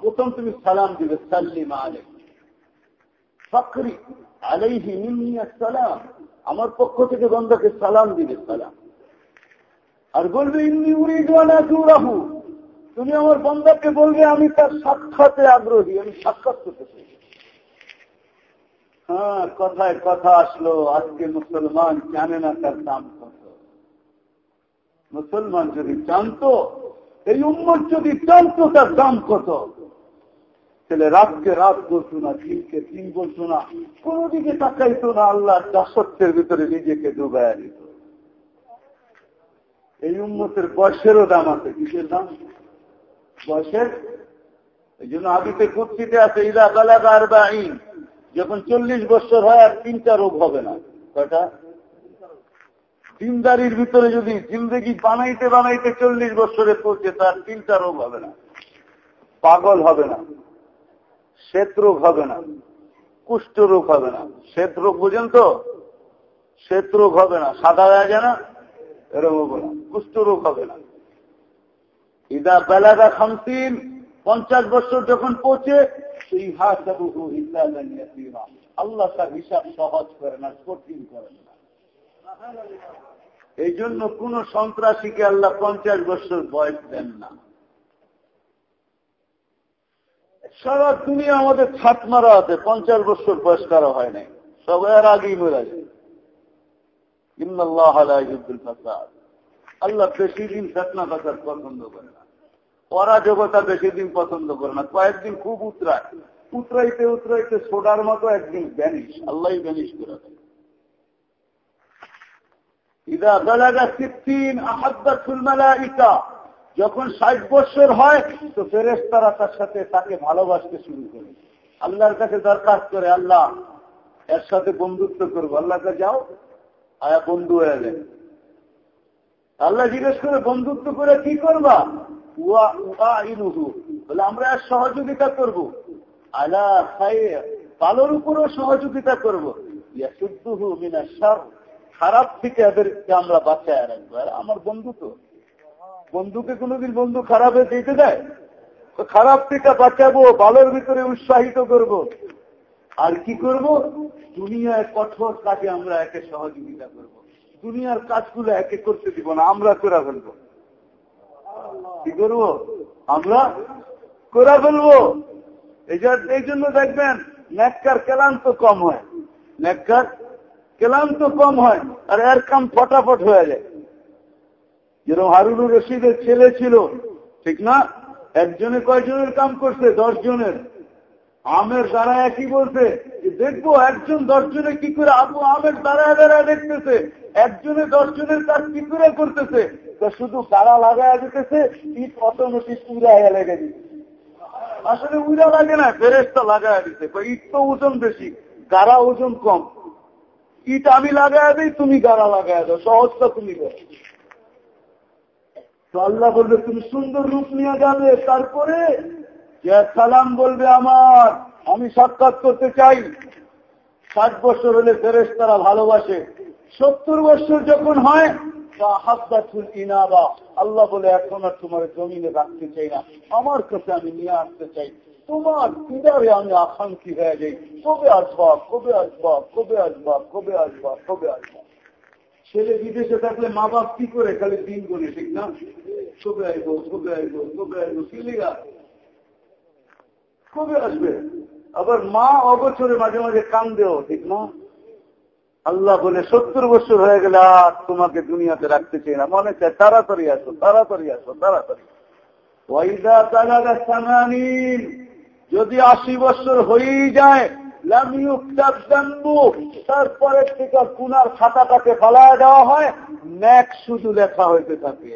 প্রথম তুমি সালাম দিবে সাল্লিমা আলাই ফকরি আলাইহি সালাম আমার পক্ষ থেকে বন্দাকে সালাম দিবে, সালাম। আর বলবে, ইন্নি উড়ি রাহু তুমি আমার বন্দাকে বলবে, আমি তার সাক্ষাতে আগ্রহী, আমি সাক্ষাৎ করতে চাই। হ্যাঁ কথায় কথা আসলো, আজকে মুসলমান জানে না তার দাম মুসলমান যদি জানতো, এই উম্মত যদি জানতো তার দাম কত? ছেলে, রাতকে রাত বলতো না দিনকে দিন বলতো না কোন দিকে তাকাইতো না আল্লাহ দাসত্বের ভিতরে নিজেকে ডুবাইয়া দিত। এই উন্মতের বয়সেরও দাম আছে, কিসের দাম? বয়সের? এই জন্য আদিতে কুর্তিতে আছে, ইদা কালাকার বা আইন যখন চল্লিশ বছর হয় আর তিনটা রোগ হবে না। কয়টা? দিনদারির ভিতরে যদি জিন্দগি বানাইতে বানাইতে চল্লিশ বছরে পৌঁছে তার তিনটা রোগ হবে না। পাগল হবে না। শ্বেত রোগ হবে না। কুষ্ঠ রোগ হবে না। শ্বেত রোগ বুঝেন তো? শ্বেত রোগ হবে না। সাদা হয়ে যায় না? এরকম হবে না। কুষ্ঠ রোগ হবে না। ইদা বেলাদা খামসিন, পঞ্চাশ বছর যখন পৌঁছে আল্লাহ তার হিসাব সহজ করে না, কঠিন করেন না। এই জন্য কোন সন্ত্রাসীকে আল্লাহ পঞ্চাশ বছর বয়স দেন না। সারা দুনিয়া আমাদের ছাত মারা আছে, পঞ্চাশ বছর বয়স কারও হয় নাই। সবাই আর আগেই মরে আল্লাহ বেশি দিন ফেতনা ফাসাদ পছন্দ করে না। অরাজকতা বেশি দিন পছন্দ করে না। কয়েকদিন খুব উতরায়। উতরাইতে উতরাইতে সোডার মতো একদিন ব্যানিস আল্লাহ ব্যানিস করে ইদা বেলাগা সিদ্দিন আহাদ্দাতুল মালাইকা। যখন ষাট বছর হয়, তো ফেরেস তারা সাথে তাকে ভালোবাসতে শুরু করে। আল্লাহর কাছে দরকার করে, আল্লাহ, এর সাথে বন্ধুত্ব করব। আল্লাহকে যাও। আয়া বন্ধু হয়ে যায় আল্লাহ জিজ্ঞেস করে, বন্ধুত্ব করে কি করবা? বলে, আমরা আর সহযোগিতা করব। আলা পালোর উপরও সহযোগিতা করব। মিনা সার খারাপ থেকে এদেরকে আমরা বাচ্চায় রাখব। আমার বন্ধু তো। বন্ধুকে কোনোদিন বন্ধু খারাপে দিতে দেয়? খারাপ থেকে বাঁচাবো ভালোর ভিতরে উৎসাহিত করব। আর কি করব? দুনিয়ায় কঠোর কাজে আমরা একে সহযোগিতা করব। দুনিয়ার কাজগুলো একে করতে দিব না, আমরা করে ফেলব। কি করব? আমরা করে ফেলব। এই জন্য দেখবেন নেককার কেলান্ত কম হয়। নেককার কেলান্ত কম হয়, আর এর কাম ফটাফট হয়ে যায়। যেরকম হারুনুর রশিদের ছেলে ছিল, ঠিক না? একজনে কয়জনের কাম করছে? দশ জনের আমের দ্বারা একই বলছে দেখব একজন দশজনে কি করে আবু আমের দাঁড়ায় দাঁড়ায় দেখতেছে, একজনে দশজনের কাজ কি করে করতেছে? শুধু গাড়া লাগায় দিতেছে ইট অটোমেটিক উড়া লেগে দিচ্ছে আসলে উড়া লাগে না ফেরেস্তা লাগায় দিতে ইট তো ওজন বেশি গাড়া ওজন কম। ইট আমি লাগায় দিই, তুমি গাড়া লাগায় দাও, সহজটা তুমি করো। তো আল্লাহ বলবে, তুমি সুন্দর রূপ নিয়ে যাবে, তারপরে সালাম বলবে আমার, আমি সাক্ষাৎ করতে চাই। ষাট বছর হলে ফেরেস তারা ভালোবাসে। সত্তর বছর যখন হয় আল্লাহ বলে, এখন আর তোমার জমিনে রাখতে চাই না, আমার কাছে আমি নিয়ে আসতে চাই। তোমার কিনারে আমি আকাঙ্ক্ষী হয়ে যাই। কবে আসবা কবে আসবা কবে আসবা কবে আসবা কবে আসবা? ছেলে বিদেশে থাকলে মা বাপ কি করে? খালি দিন করে ঠিক না? কবে আইব কবে আইব কবে আইব কিলিগা কবে আসবে? আবার মা অবছরে মাঝে মাঝে কান দেও ঠিক না? আল্লাহ বলে, সত্তর বছর হয়ে গেলে আর তোমাকে দুনিয়াতে রাখতে চাই না। মনে চায়, তাড়াতাড়ি আসো তাড়াতাড়ি আসো, তাড়াতাড়ি। ওয়াইদা সামানিন যদি আশি বছর হয়েই যায় তারপরে থেকে পুনার খাতাটাকে ফলায় দেওয়া হয় ম্যাক শুধু লেখা হইতে থাকে।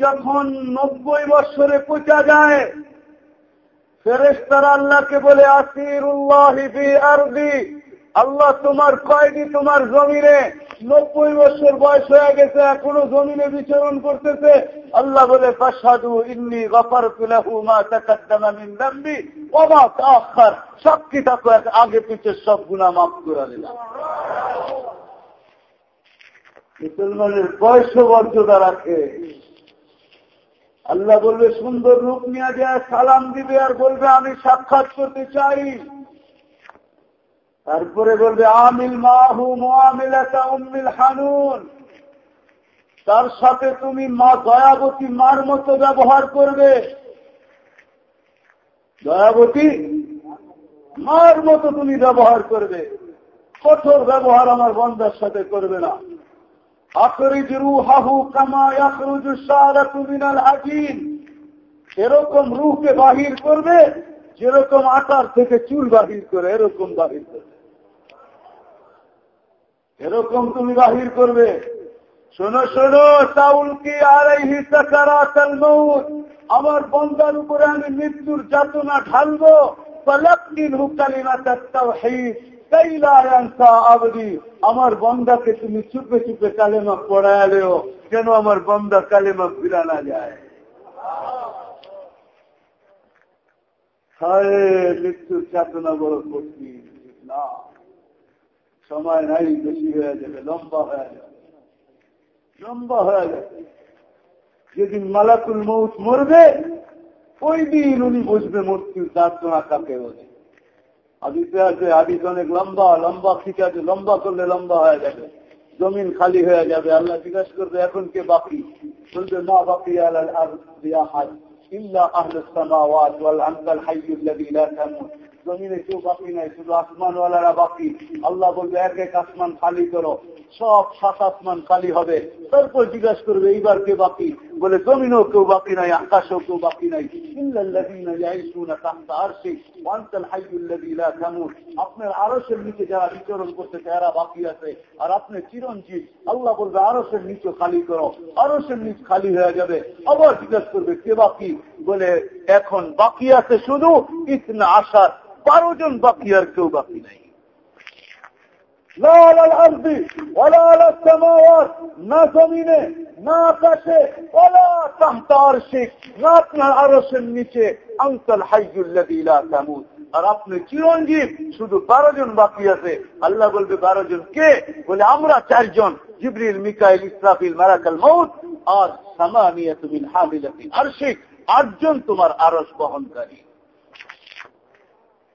যখন নব্বই বছরে পৌঁছা যায় ফেরেস্তার আল্লাহকে বলে আসির উল্লাহ আরবি আল্লাহ তোমার কয়দি তোমার জমিনে নব্বই বছর বয়স হয়ে গেছে, এখনও জমিনে বিচরণ করতেছে। আল্লাহ বলে তাআখার। সাক্ষী থাকো আগে পিছে সব গুনাহ মাফ করে দিলাম। মুসলমানের বয়স মর্যাদা রাখে। আল্লাহ বলবে, সুন্দর রূপ নিয়ে যায় সালাম দিবে আর বলবে, আমি সাক্ষাৎ করতে চাই। তারপরে বলবে, আমিল মাহু উম্মিল হানুন। তার সাথে তুমি মা দয়াবতী মার মতো ব্যবহার করবে। দয়াবতী মার মতো তুমি ব্যবহার করবে। কঠোর ব্যবহার আমার বন্ধার সাথে করবে না। এরকম রুহকে বাহির করবে, যেরকম আটার থেকে চুল বাহির করে, এরকম বাহির করবে। এরকম তুমি বাহির করবে। শোনো শোনো কি আর এই হিসাকারাতাল মৌত আমার বন্দার উপরে আমি মৃত্যুর যাতনা ঢালবো। আমার বন্দাকে তুমি চুপে চুপে কালেমা পড়ায়ালেও কেন আমার বন্দা কালেমা ফিরা না যায়। মৃত্যুর চেতনা বড় কঠিন। না। সময় নাই, বেশি হয়ে যাবে, লম্বা হয়ে যাবে। লম্বা হয়ে যাবে। যেদিন মালাকুল মৌত মরবে, ওই দিন উনি বুঝবে মৃত্যুর যাতনা কাকে বলে। আদিতে আছে আদিতে অনেক লম্বা লম্বা ঠিক আছে, লম্বা করলে লম্বা হয়ে যাবে। জমিন খালি হয়ে যাবে, আল্লাহ জিজ্ঞাসা করবে, এখন কে বাকি? বলবে, মা বাকি আল্লাহ ইল্লা আহলে সামাওয়াত ওয়াল আনকাল হাইয়ুল্লাযী লা তামুত। জমিনে কেউ বাকি নাই, শুধু আসমানওয়ালারা বাকি। আল্লাহ বলবে, এক এক আসমান খালি করো, সব সাত আসমান খালি হবে। তারপর জিজ্ঞাসা করবে, এইবার কে বাকি? বলে, জমিনও কেউ বাকি নাই, আকাশও কেউ বাকি নাই। আপনার আরসের নিচে যারা বিচরণ করতে তারা বাকি আছে। আর আপনি চিরঞ্জিত আল্লাহ বলবে আরসের নিচে খালি করো। আরসের নিচ খালি হয়ে যাবে। আবার জিজ্ঞাসা করবে, কে বাকি? বলে এখন বাকি আছে শুধু ইতনা আসার বারো জন বাকি আর কেউ বাকি নাই। আর আপনি চিরঞ্জীব, শুধু বারো জন বাকি আছে। আল্লাহ বলবে, বারো জন কে? বলে, আমরা চারজন জিবরিল, মিকাইল, ইসরাফিল, মারাকাল মৌত আর সামানিয়াতুমিন হামিলাতিন আরশিক। আটজন তোমার আরস বহনকারী।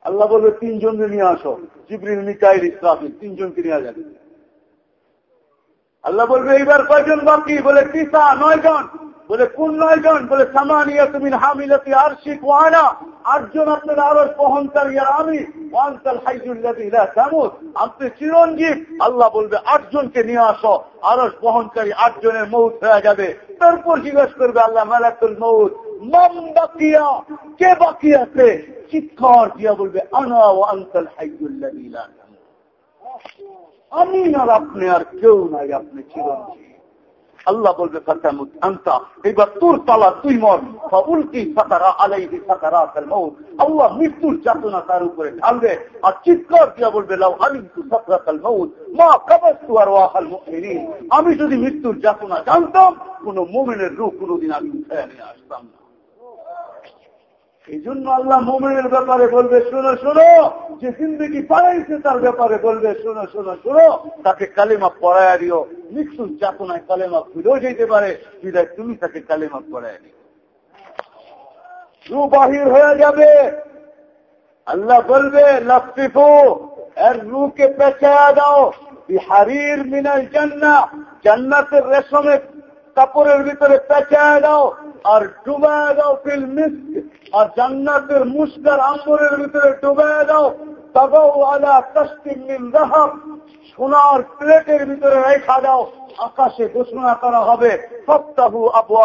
আল্লাহ বলবে, তিনজনকে নিয়ে আসো। জিবরিল, মিকাইল, ইসরাফিল, তিনজনকে নিয়ে যাবে আল্লাহ বলবে, এইবার কয়জন বাকি? বলে, তিসা নয় জন বলে, কোন নয় জন বলে, সামানিয়া তুমি হামিলাতি আর শিখ ওয়ানা। আটজন আপনার আরও বহনকারী আর আমি। ওয়ানকাল হাইজুল্লাহ আপনি চিরঞ্জীব। আল্লাহ বলবে, আটজনকে নিয়ে আসো। আরস বহনকারী আটজনের মৌত হয়ে যাবে। তারপর জিজ্ঞেস করবে আল্লাহ, মালাকুল মৌত মম বাকিয়া? কে বাকি আছে? চিৎকার দিয়া বলবে, আনা ও আঙ্কাল হাইজুল্লাহ আমি আর আপনি আর কেউ নাই, আপনি চিরঞ্জীব। আল্লাহ বলবে এবার তোর তালা তুই মর। উল্টি সাতারা আলাইহি সাতারা আল্লাহ মৃত্যুর যাতনা তার উপরে ঢালবে। আর চিৎকার দিয়া বলবে, লাউ আলিম তু সাতরাকাল মৌত মা কাবাস্তু আর ওয়াহাল মুমিনিন। আমি যদি মৃত্যুর যাতনা জানতাম, কোন মোমেনের রূপ কোনদিন আমি উঠে নিয়ে আসতাম না। এই জন্য আল্লাহ মোমেনের ব্যাপারে বলবে, শোনো শোনো। যে জিন্দগি পাড়াইছে তার ব্যাপারে বলবে, শোনো শোনো শোনো। তাকে কালেমা পড়ায় দিও। মৃত্যুর চাতনায় কালেমা ফিরেও যেতে পারে। বিদায় তুমি তাকে কালেমা পড়ায় দিও। রু বাহির হয়ে যাবে। আল্লাহ বলবে লফিফু এর রুকে পেঁচায়া দাও। বিহারির মিনাল জান্না জান্নাতের রেশমের কাপড়ের ভিতরে পেঁচায় দাও আর ডুবায় দাও ফিল মিস আর জান্নাতের মুস্কার আম্বরের ভিতরে ডুবায় দাও। তবে আলা রাহাব সোনার প্লেটের ভিতরে রেখা দাও। আকাশে ঘোষণা করা হবে সপ্তাহু আবু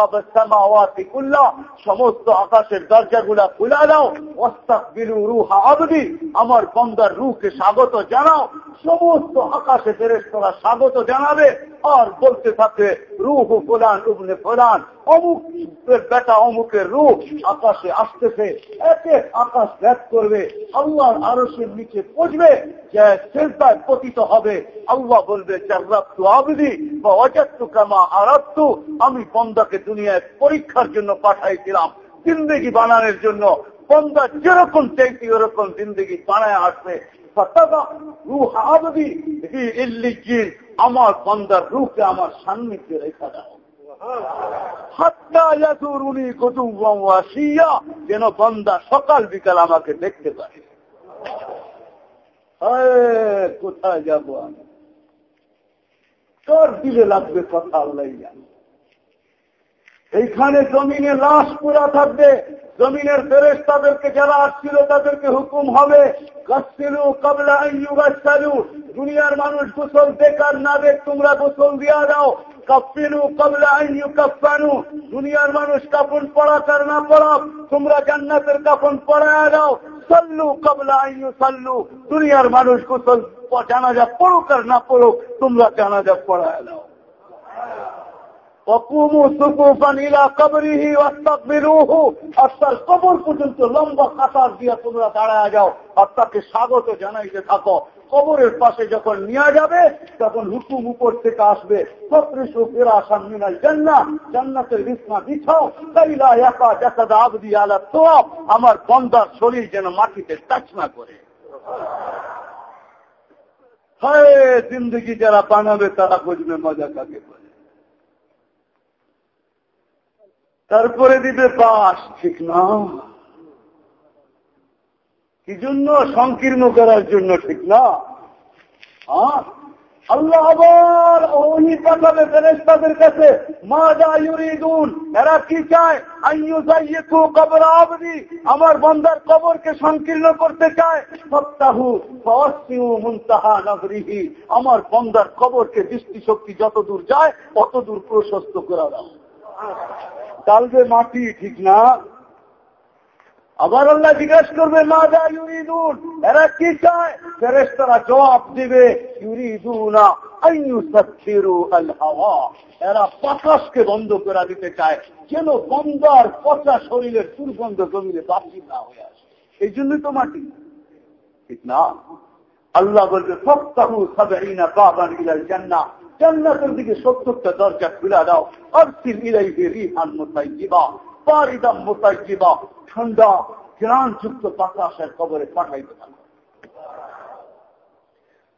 কুল্লা সমস্ত আকাশের দরজাগুলা খুলা দাও অস্তাক বিলু রুহা আবদি আমার বন্দার রুহকে স্বাগত জানাও, সমস্ত আকাশে ফেরেস্তরা স্বাগত জানাবে, আর বলতে থাকে, রুহু ফোলান উবনে ফোলান অমুকের বেটা অমুকের রূপ আকাশে আসতেছে, একে আকাশ ত্যাগ করবে, আল্লাহর আরসের নিচে পচবে যে শেষদায় পতিত হবে। আল্লাহ বলবে চার্রাপ্তু আবদি বা অজাত্তু কামা আরাত্তু আমি বন্দাকে দুনিয়ায় পরীক্ষার জন্য পাঠাইছিলাম, জিন্দগি বানানোর জন্য। বন্দা যেরকম চাইছি ওরকম জিন্দগি বানায় আসবে। আমার বন্দার রূপে আমার সান্নিধ্যে রেখা দাও। যেন বন্দা সকাল বিকাল আমাকে দেখতে পারে কোথায় যাব আমি? তোর দিলে লাগবে কথা আল্লাহ এইখানে জমিনে লাশ পুরা থাকবে। জমিনের ফেরেস তাদেরকে যারা আসছিল, তাদেরকে হুকুম হবে দুনিয়ার মানুষ গোসল বেকার না দেখ তোমরা গোসল দিয়া দাও। কাপ্পিনু কবলা আইনু কাপ্পানু দুনিয়ার মানুষ কাপন পড়াকার না পড়াও তোমরা জান্নাতের কাপন পড়ায় দাও। সাল্লু কবলা আইনু সাল্লু দুনিয়ার মানুষ গোসল জানাজা পড়ুক আর না পড়ুক, তোমরা জানাজা পড়ায় দাও। কবর পর্যন্ত লম্বা কাতার তোমরা যাও। স্বাগত জানাইতে থাকো। কবরের পাশে যখন নিয়ে যাবে, তখন হুকুম উপর থেকে আসবে জান্নাতের একা আবদি আলা তোয়াব। আমার বন্দার শরীর যেন মাটিতে টাচ না করে। হয়, জিন্দগি যারা বানাবে, তারা বুঝবে মজা কাকে বলে। তারপরে দিবে বাস ঠিক না? কি জন্য? সংকীর্ণ করার জন্য, ঠিক না? আল্লাহ আবার ওহি পাঠাবে ফেরেস্তাদের কাছে, মা যা ইউরিদুন, এরা কি চায়? কবর আবদি, আমার বন্দার কবরকে সংকীর্ণ করতে চায়। সপ্তাহু মুনতাহা নগরিহি আমার বন্দার কবরকে দৃষ্টিশক্তি যত দূর যায় অত দূর প্রশস্ত করা দাও। ডালবে মাটি, ঠিক না? আবার আল্লাহ জিজ্ঞাসা করবে মা যা ইউরিদুন? এরা কি চায়? ফেরেস তারা জবাব দিবে, ইউরিদুনা এরা বন্ধ করে দিতে চায় পচা শরীরের দুর্গন্ধ বাকি না হয়ে আসে। এই জন্যই তো মাটি, ঠিক না? আল্লাহ বলবে সপ্তাহ ইলাল জান্নাহ। জান্নাতের দিকে সত্তরটা দরজা খুলে দাও। অর্থিল ইলাইহি রিহান মুতাইজিবা পারিদাম মুতাইজিবা ঠান্ডা যুক্ত বাতাসের কবরে পাঠাইতে থাকো।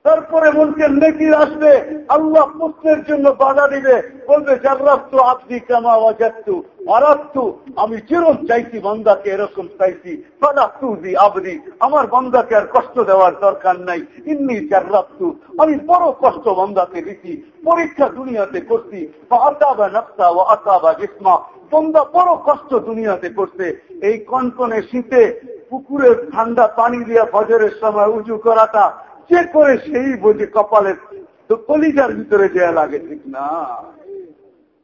তারপরে বলছেন নেকির আসবে, আল্লাহ পুত্রের জন্য বাধা দিবে। বলবে জাগ্রাপ্তু আপনি কামা ওয়াজাত্তু মারাত্তু, আমি চিরম চাইছি বন্দাকে এরকম চাইছি ফাদাক্তু দি আবদি, আমার বন্দাকে আর কষ্ট দেওয়ার দরকার নাই, ইন্নি জাগ্রাপ্তু আমি বড় কষ্ট বন্দাকে দিছি, পরীক্ষা দুনিয়াতে করছি বা আতাবা নকশা ও আতাবা জিসমা, বন্দা বড় কষ্ট দুনিয়াতে করছে, এই কনকনে শীতে পুকুরের ঠান্ডা পানি দিয়া ফজরের সময় উঁচু করাটা যে করে সেই বোঝে কপালের তো কলিজার ভিতরে যে লাগে, ঠিক না?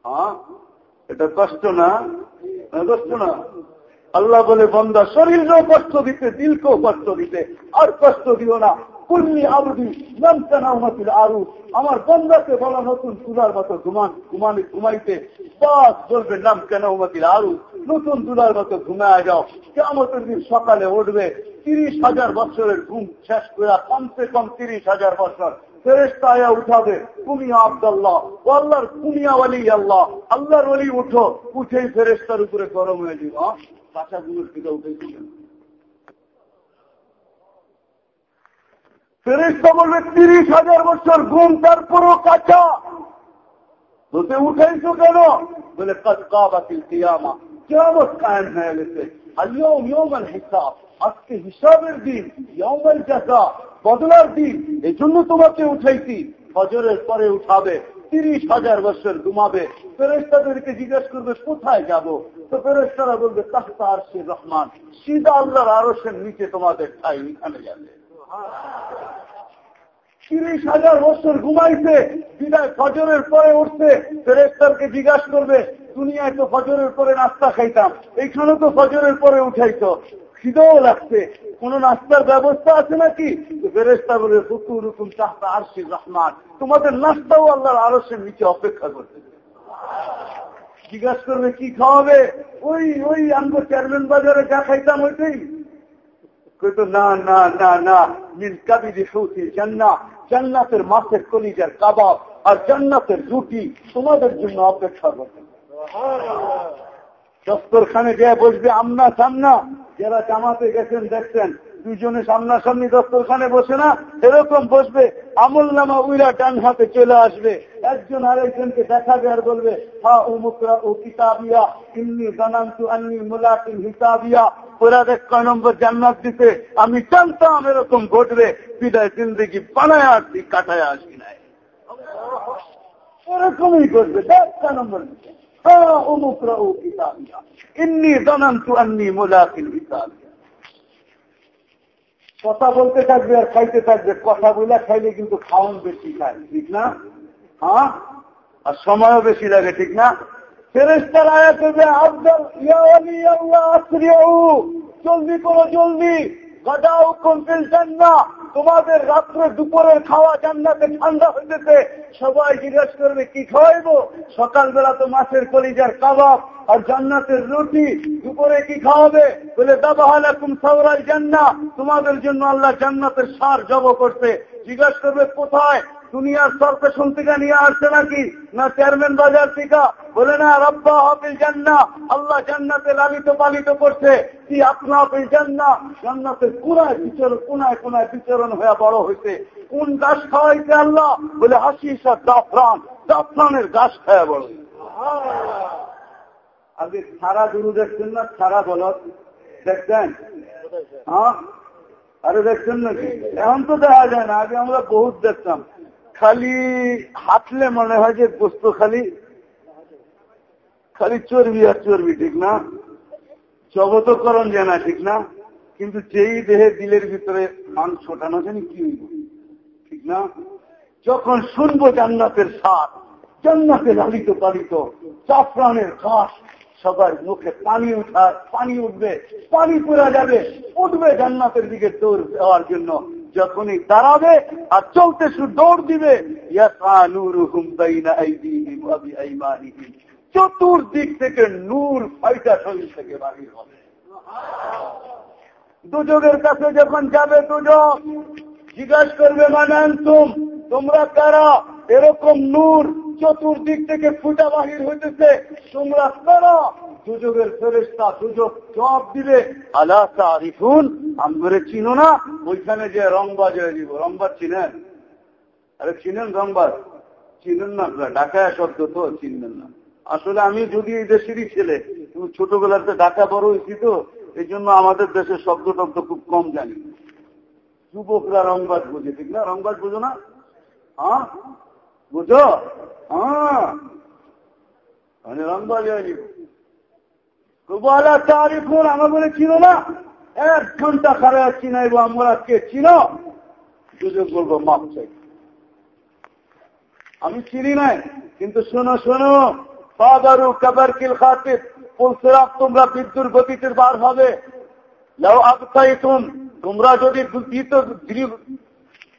হ্যাঁ? এটা কষ্ট না? কষ্ট না। আল্লাহ বলে, বন্দা শরীরও কষ্ট দিতে, দিলকেও কষ্ট দিতে, আর কষ্ট দিও না। কুল্লি আবদি নামতানাউমাতিল আরু। আমার বন্দাকে বলা নতুন তুলার মতো ঘুমান, ঘুমানি, ঘুমাইতে। বাস বলবে নাম কেন উমাতিল আরু, নতুন তুলার মতো ঘুমায় যাও। কেমতের দিন সকালে উঠবে তিরিশ হাজার বছরের ঘুম শেষ করে কমসে কম তিরিশ হাজার বছর ফেরেস্তা উঠাবে কুমিয়া আব্দাল্লাহ, ও আল্লাহর কুমিয়া আল্লাহ, আল্লাহর উঠো। উঠেই ফেরেস্তার উপরে গরম হয়ে দিকে উঠেছিলেন ফেরেস্তা বলবে, তিরিশ হাজার বছর ঘুম, তারপরও কাঁচা। ধুতে উঠাইছো কেন? বলে কাবাতিল কিয়ামা কেমন কায়েম হয়ে গেছে। আলিয়ম ইয়মান হিসাব। আজকে হিসাবের দিন ইয়মাল জাজা বদলার দিন এই জন্য তোমাকে উঠাইছি। ফজরের পরে উঠাবে, তিরিশ হাজার বছর ঘুমাবে। ফেরেস্তাদেরকে জিজ্ঞেস করবে, কোথায় যাব? তো ফেরেস্তারা বলবে, তাহতা আর রহমান সিদা আল্লাহর আরসের নিচে তোমাদের ঠাই, এখানে যাবে। তিরিশ হাজার বছর ঘুমাইছে, বিদায় ফজরের পরে উঠছে ফেরেস্তারকে জিজ্ঞাসা করবে, দুনিয়ায় তো ফজরের পরে নাস্তা খাইতাম এইখানে তো ফজরের পরে উঠাইতো খিদেও লাগছে। কোন নাস্তার ব্যবস্থা আছে নাকি? ফেরেস্তা বলে হুকুর হুকুম চাহতা আরশি রহমান। তোমাদের নাস্তাও আল্লাহর আরসের নিচে অপেক্ষা করতে জিজ্ঞাসা করবে, কি খাওয়াবে? ওই ওই আমরা চেয়ারম্যান বাজারে যা খাইতাম ওইটাই। কইতো না না না না। মিন কাবিদি সৌতি জান্না জান্নাতের মাছের কলিজার কাবাব আর জান্নাতের রুটি তোমাদের জন্য অপেক্ষা করবে দস্তরখানে গিয়ে বসবে আমনা সামনা। যারা জামাতে গেছেন, দেখছেন, দুজনে সামনাসামনি দস্তরখানে বসে না এরকম বসবে। আমল নামা উইরা ডান হাতে চলে আসবে। একজন আরেকজনকে দেখাবে আর বলবে, হা ও মুকরা ও কিতাবিয়া ইমনি জানান্তু আন্নি মুলাকিন হিসাবিয়া ওরা দেখ, কয় নম্বর জান্নাত দিতে আমি জানতাম এরকম ঘটবে। বিদায় জিন্দগি বানায় আসছি কাটায় আসি নাই। এরকমই ঘটবে। কয় নম্বর দিতে হ্যাঁ ও মুকরা ও কিতাবিয়া ইন্নি জানান্তু আন্নি কথা বলতে থাকবে আর খাইতে থাকবে, কথা বলে খাইলে কিন্তু খাওয়ান বেশি খায় ঠিক না? হ্যাঁ? আর সময়ও বেশি লাগে, ঠিক না? ফেরেস্তার আয়া করবে আফজল জলদি করো, জলদি। তোমাদের রাত্রে দুপুরের খাওয়া জান্নাতে ঠান্ডা হইতেছে সবাই জিজ্ঞেস করবে, কি খাওয়াইবো? সকালবেলা তো মাছের কলিজার কাবাব আর জান্নাতের রুটি। দুপুরে কি খাওয়াবে? বলে, দাবাহালাকুম সাউরাল জান্না তোমাদের জন্য আল্লাহ জান্নাতের সার জব করছে। জিজ্ঞাসা করবে, কোথায়? দুনিয়ার সরপেশন থেকে নিয়ে আসছে নাকি? না চেয়ারম্যান বাজার থেকে? বলে না, রব্বা হবিল জান্না। আল্লাহ জান্নাতে লালিত পালিত করছে। কি আপনা হবিল জান্না? জান্নাতের কোনায় বিচরণ কোনায় কোনায় বিচরণ হয়ে বড় হয়েছে কোন গাছ খাওয়াইছে আল্লাহ? বলে হাসিস আর জাফরান। জাফরানের গাছ খাওয়া বড় আগে সারা গুরু দেখছেন না? সারা বলত দেখছেন? হ্যাঁ? আরে দেখছেন নাকি? এখন তো দেখা যায় না। আগে আমরা বহুত দেখতাম। খালি হাঁটলে মনে হয় যে গোস্ত খালি খালি চর্বি আর চর্বি, ঠিক না? জগতকরণ জানা, ঠিক না? কিন্তু যেই দেহে দিলের ভিতরে মাংস ওঠানো জানি কি ঠিক না? যখন শুনব জান্নাতের সার জান্নাতে লালিত পালিত চাফরানের ঘাস, সবার মুখে পানি উঠার পানি উঠবে, পানি পড়া যাবে, উঠবে জান্নাতের দিকে দৌড় দেওয়ার জন্য। যখনই দাঁড়াবে আর চলতে শুধু দৌড় দিবে চতুর্দিক থেকে নূর ফাইটা শরীর থেকে বাহির হবে। দুজকের কাছে যখন যাবে দুজন, জিজ্ঞাসা করবে মানান তুম তোমরা কারা? এরকম নূর চতুর্দিক থেকে ফুটা বাহির হইতেছে। তোমরা ফেরেস্তা দিবে আল্লাহ তারিফুন? চিনো না। ওইখানে যে রংবাজ হয়ে দিব। রংবাজ চিনেন? আরে চিনেন রংবাজ চিনেন না ঢাকায় শব্দ তো চিনবেন না। আসলে আমি যদি এই দেশেরই ছেলে ছোটবেলাতে ঢাকা বড় হয়েছি তো, এই জন্য আমাদের দেশের শব্দ টব্দ খুব কম জানি। যুবকরা রংবাজ বুঝে, ঠিক না? রংবাজ বুঝো না? হ্যাঁ? বুঝো? হ্যাঁ। মানে রংবাজ হয়নি। তারিফুন আমার বলে চিনো না? এক ঘণ্টা খারাপ চিনাইবো আমরা কে চিনো? সুযোগ বলব মাপ চাই। আমি চিনি নাই, কিন্তু শোনো শোনো। ফাদারু কাবার কিল খাতির পুলসেরাপ তোমরা বিদ্যুৎ গতিতে বার হবে। লাও আবতাইতুম, তোমরা যদি ধীর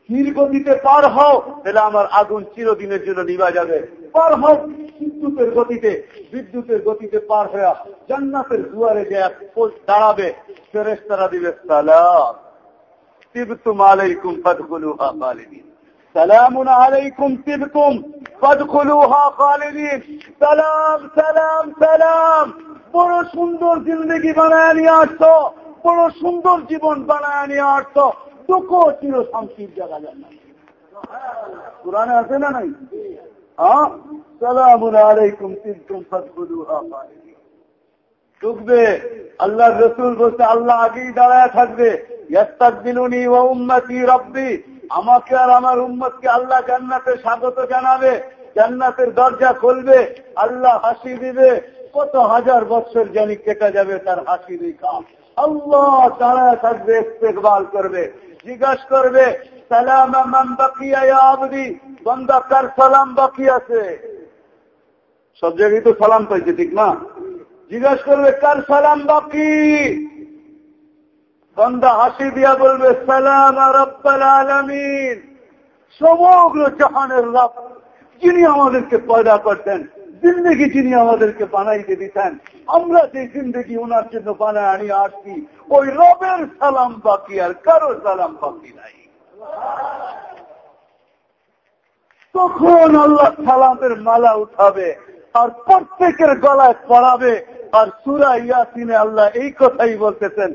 দিতে পার হও, তাহলে আমার আগুন চিরদিনের জন্য নিবা যাবে। পার হও বিদ্যুতের গতিতে বিদ্যুতের গতিতে পার হয়ে জান্নাতের দুয়ারে যে দাঁড়াবে ফেরেস তারা দিবে, সালাম। আলাইকুম ফাদখুলুহা খালিদিন। আলাইকুম ফাদখুলুহা খালিদিন। সালাম সালাম সালাম। বড় সুন্দর জিন্দগি বানায় নিয়ে আসতো বড় সুন্দর জীবন বানায় নিয়ে আসত দুঃখ চির শান্তির জায়গা জানা কোরআনে আছে না নাই? হ্যাঁ? আল্লাহ রসুল বলতে আল্লাহ আগেই দাঁড়ায় থাকবে। ইয়াস্তাকবিলুনি ওয়া উম্মতি রব্বি। আমাকে আর আমার উম্মতকে আল্লাহ জান্নাতে স্বাগত জানাবে। জান্নাতের দরজা খুলবে। আল্লাহ হাসি দিবে। কত হাজার বছর জানি কেটে যাবে তার হাসি দেখা আল্লাহ দাঁড়ায় থাকবে, ইস্তেকবাল করবে। জিজ্ঞাসা করবে, সালাম বাকি বন্দা কার সালাম বাকি আছে? সব জায়গায় তো সালাম পাইছে, ঠিক না? জিজ্ঞাসা করবে, কার সালাম বাকি? বন্দা হাসি দিয়া বলবে, সালাম রব্বাল আলমিন। সমগ্র জাহানের রব, যিনি আমাদেরকে পয়দা করতেন, জিন্দগি যিনি আমাদেরকে বানাইতে দিতেন, আমরা যে জিন্দগি ওনার জন্য বানায় আনি আসছি ওই রবের সালাম বাকি আর কারও সালাম বাকি নাই। তখন আল্লাহ সালামের মালা উঠাবে আর প্রত্যেকের গলায় পড়াবে আর সুরা ইয়াসিনে আল্লাহ এই কথাই বলতেছেন,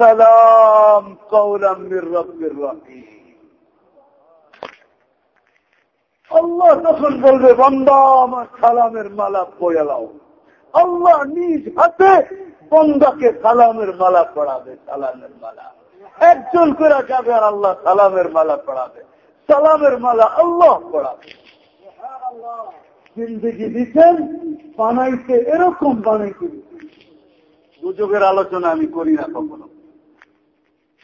সালাম কৌলাম আল্লাহ তখন বলবে, বন্দা, আমার সালামের মালা পয়ালাও আল্লাহ নিজ হাতে বন্দাকে সালামের মালা পড়াবে, সালামের মালা। একজন করে যাবে আর আল্লাহ সালামের মালা পড়াবে। সালামের মালা আল্লাহ পড়াবে। জিন্দগি দিচ্ছেন বানাইতে এরকম বানাইতে গুজবের আলোচনা আমি করি না কখনো।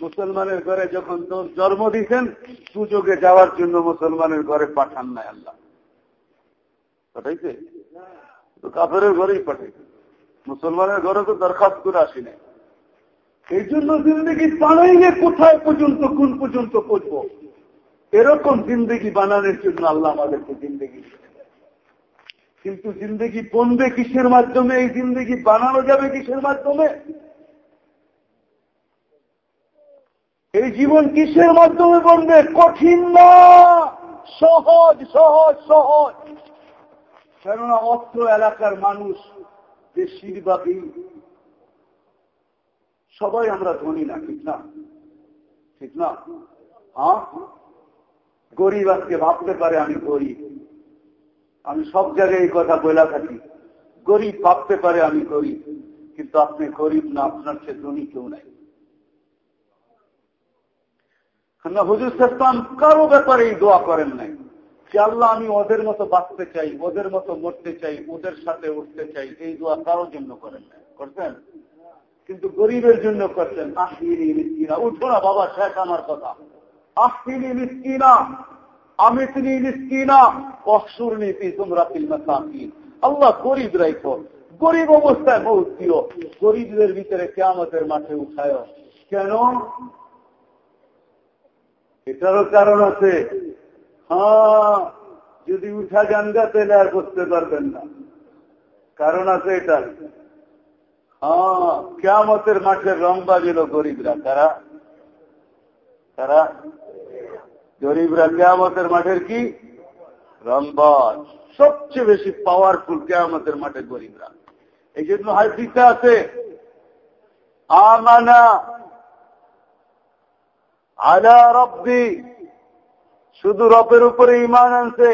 মুসলমানের ঘরে যখন তোর জন্ম দিচ্ছেন সুযোগে যাওয়ার জন্য মুসলমানের ঘরে পাঠান নাই আল্লাহ। পাঠাইছে? কাপড়ের ঘরেই পাঠাইছে। মুসলমানের ঘরে তো দরখাস্ত করে আসি নাই। এই জন্য জিন্দগি বানাইলে কোথায় পর্যন্ত, কোন পর্যন্ত পড়ব এরকম জিন্দগি বানানোর জন্য আল্লাহ আমাদেরকে জিন্দগি কিন্তু জিন্দগি বনবে কিসের মাধ্যমে? এই জিন্দগি বানানো যাবে কিসের মাধ্যমে? এই জীবন কিসের মাধ্যমে বনবে? কঠিন না, সহজ সহজ সহজ। কেননা অস্ত্র এলাকার মানুষ বেশিরভাগই সবাই আমরা ধনী না, ঠিক না? ঠিক না? হ্যাঁ? গরিব আজকে ভাবতে পারে আমি গরিব। আমি সব জায়গায় এই কথা বলা থাকি। গরিব ভাবতে পারে আমি গরিব, কিন্তু আপনি গরিব না, আপনার সে ধনী কেউ নাই। হুজুর সাল্লাম কারও ব্যাপারে এই দোয়া করেন নাই। যে আল্লাহ আমি ওদের মতো বাঁচতে চাই, ওদের মতো মরতে চাই, ওদের সাথে উঠতে চাই, এই দোয়া কারোর জন্য করেন নাই করতেন কিন্তু গরিবের জন্য করতেন আহিরি মিসকিনা, উঠো না বাবা, শেখ আমার কথা। আহিরি মিসকিনা আমিতনি মিসকিনা, অসুর নীতি, তোমরা ফিল্মা সাকিন আল্লাহ গরিব রাইখো। গরিব অবস্থায় বহুত দিও। গরিবদের ভিতরে কেমতের মাঠে উঠায় কেন? এটারও কারণ আছে। হ্যাঁ যদি উঠা জানগা তাহলে আর করতে পারবেন না। কারণ আছে এটা হ্যাঁ কেমতের মাঠের রং বাজিল গরিবরা। তারা তারা গরিবরা কেমতের মাঠের কি? রংবাজ সবচেয়ে বেশি পাওয়ারফুল কে আমাদের মাঠে গরিবরা। এই জন্য হাদিসে আছে। আমানা আলা রব্বি শুধু রবের উপরে ইমান আনছে।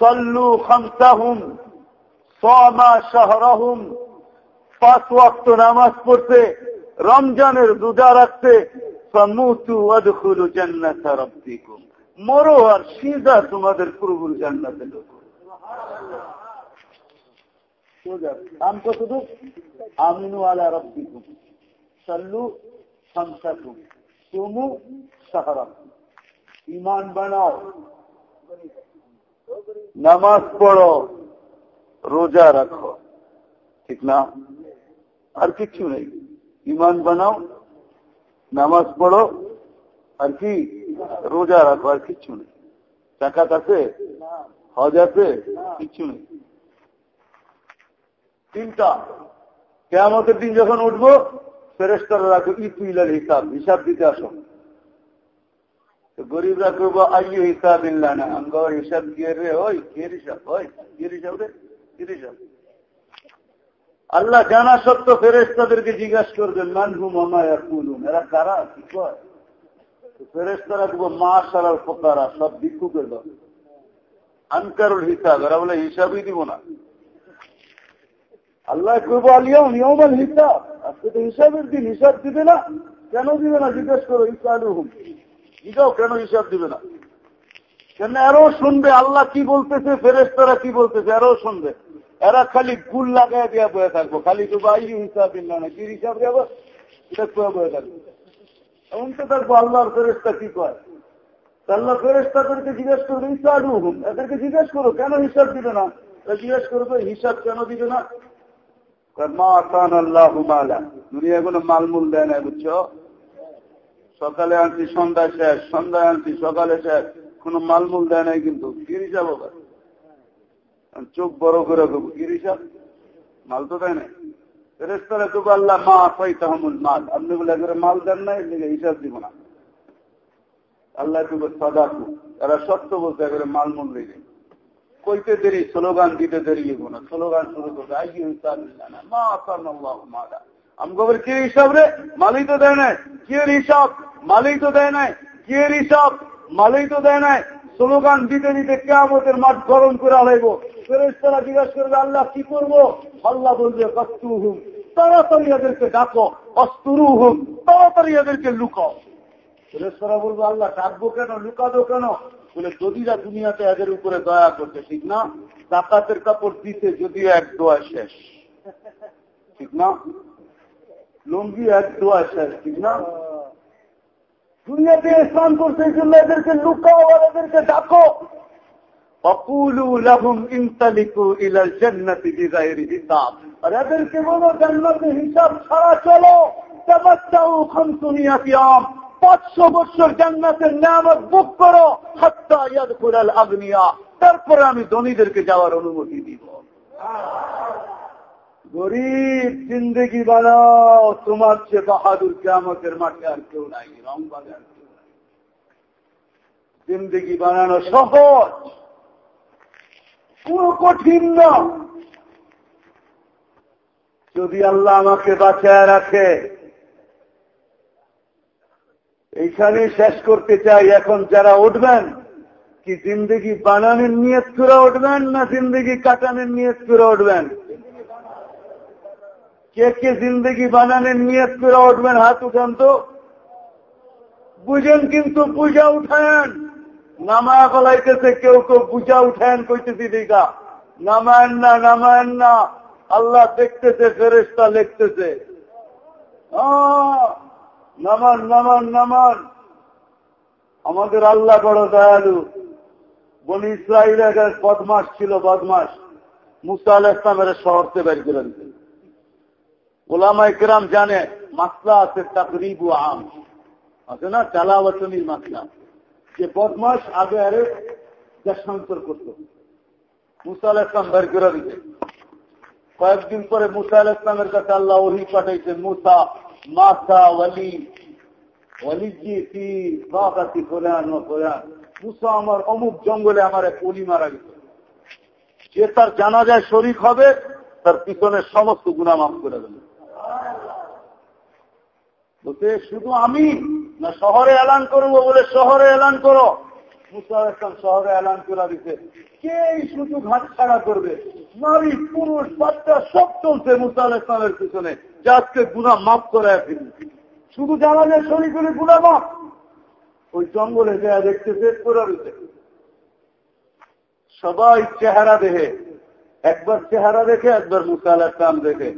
সল্লু খামসাহুম, সমা শাহরাহুম, পাঁচ ওয়াক্ত নামাজ পড়তে, রমজানের রোজা রাখতে মরো আর সিজা তোমাদের প্রভুর জান্নাতে কতটুকু আমিনু আলা রব্বিকুম। সল্লু খামসাকুম। তুমু সাহারা। ইমান বানাও। নামাজ পড়ো। রোজা রাখো। ঠিক না? আর কিছু নেই। ইমান বানাও, নামাজ পড়ো, আর কি? রোজা রাখো, আর কিচ্ছু নেই। টাকা আছে? হজ আছে? কিচ্ছু নেই। তিনটা। কেমতের দিন যখন উঠবো ফেরেস্তারা রাখো ই তুইলার হিসাব হিসাব দিতে আসো। গরিবরা করব, আইয় হিসাব ইল্লা না আঙ্গ হিসাব দিয়ে রে? ওই, কে হিসাব? ওই, কে হিসাব রে? কে হিসাব? আল্লাহ জানা সত্য ফেরেস্তাদেরকে জিজ্ঞাসা করবেন মানহু মামা কুলুন এরা কারা? কি কয়? ফেরেস্তারা দেবো মা সারার ফোকারা, সব ভিক্ষুকের দল আনকারুল হিসাব, এরা বলে, হিসাবই দিব না। আল্লাহ করব আলিয়াম নিয়মাল হিসাব। আজকে তো হিসাবের দিন, হিসাব দিবে না? কেন দিবে না? জিজ্ঞেস করো ইসালু জিগাও কেন হিসাব দিবে না? কেন এরও শুনবে আল্লাহ কি বলতেছে ফেরেস্তারা কি বলতেছে, এরও শুনবে। এরা খালি গুল লাগাই দিয়া বয়ে থাকব। খালি তো বাই হিসাব না কি হিসাব দেবো? এটা বয়ে থাকব? এমন তো থাকব আল্লাহর ফেরেস্তা কি কয়? আল্লাহ ফেরেস্তাদেরকে জিজ্ঞেস করবে ইসালু হুম এদেরকে জিজ্ঞেস করো, কেন হিসাব দিবে না? জিজ্ঞেস করবে, হিসাব কেন দিবে না? মা আসান আল্লাহ মালা। দুনিয়া কোনো মালমূল দেয় না বুঝছ? সকালে আনছি, সন্ধ্যায় শেষ, সন্ধ্যায় আনছি, সকালে শেষ। কোন মালমূল দেয় নাই কিন্তু, কি হিসাব চোখ বড় করে দেবো কি হিসাব? মাল তো দেয় নাই। রেস্তোরাঁ তো আল্লাহ মা আসাই তাহমুল মাল। আপনি বলে, একবারে মাল দেন নাই এদিকে হিসাব দিব না। আল্লাহ তুমি সদাকু। এরা সত্য বলতে একবারে মালমূল লেগে কইতে দেরি, স্লোগান দিতে দেরি এগো না। স্লোগান শুরু করতে আই মা আসান আল্লাহ মালা আমি কি হিসাব রে? মালই তো দেয় না কি হিসাব? মালিক তো দেয় নাই কি হিসাব? মালিক তো দেয় নাই। স্লোগান দিতে দিতে কেমতের মাঠ গরম করে আলাইব। ফেরেস্তারা জিজ্ঞাসা করবে, আল্লাহ, কি করব? আল্লাহ বলবে কস্তু হুম তাড়াতাড়ি এদেরকে ডাকো অস্তুরু হুম তাড়াতাড়ি এদেরকে লুকাও। ফেরেস্তারা বলব, আল্লাহ, ডাকবো কেন? লুকাবো কেন? বলে, যদিরা দুনিয়াতে এদের উপরে দয়া করছে, ঠিক না? ডাকাতের কাপড় দিতে যদিও এক দোয়া শেষ। ঠিক না? লুঙ্গি এক দোয়া শেষ, ঠিক না? দুনিয়াতে স্নান করছে, এই জন্য এদেরকে লুকাও এদেরকে ডাকো। পাঁচশো বছর জান্নাতের নামত বুক করো হত্যা ইয়াদখুলাল আগনিয়া। তারপরে আমি ধনীদেরকে যাওয়ার অনুমতি দিব। গরিব জিন্দগি বানাও, তোমার সে বাহাদুর কেমতের মাঠে আর কেউ নাই রংবাগে আর কেউ নাই। জিন্দগি বানানো সহজ, কোনো কঠিন না। যদি আল্লাহ আমাকে বাঁচায় রাখে, এইখানে শেষ করতে চাই, এখন যারা উঠবেন, কি জিন্দগি বানানোর নিয়ত করে উঠবেন না জিন্দগি কাটানোর নিয়ত করে উঠবেন? কে কে জিন্দগি বানানোর নিয়ত করে উঠবেন, হাত উঠান তো। বুঝেন কিন্তু পূজা উঠায়েন নামায় গলাইতেছে কেউ কেউ পূজা উঠায়েন কইতেছি দিঘা নামায়েন না নামায়েন না। আল্লাহ দেখতেছে ফেরেস্তা লিখতেছে। নামান নামান নামান। আমাদের আল্লাহ বড় দয়ালু। বনি ইসরায়েল বদমাস ছিল বদমাস মুসা আল ইসলামের শহরতে বের করে দিতে ওলামা ইকরাম জানে, মাসলা আছে তাকরিব ও আম। আছে না? চালাওয়াতনির মাসলা। যে বদমাস আগে আরে দেশান্তর করত। মুসা আল ইসলাম বের করে দিতে কয়েকদিন পরে মুসা ইসলামের কাছে আল্লাহ ওহি পাঠাইছে, মুসা, মাসা, ওয়ালি, ওয়ালিজি ফি বাগাতি ফুলান ও ফুলান। মুসা আমার অমুক জঙ্গলে আমার এক অলি মারা গেছে। যে তার জানা যায় শরিক হবে, তার পিছনের সমস্ত গুণা মাফ করে দেবে। বলতে শুধু আমি? না, শহরে এলান করব বলে শহরে এলান করো। শহরে এলান করে দিতে কে সুযোগ হাত ছাড়া করবে? নারী, পুরুষ, বাচ্চা, সব চলছে মুসা ইসলামের পিছনে। যে আজকে গুণা মাফ করে শুধু জানা যায় শরীর গুণা মাফ। ওই জঙ্গলে যা দেখতেছে করে দিতে সবাই চেহারা দেখে। একবার চেহারা দেখে, একবার মুসা ইসলাম দেখে।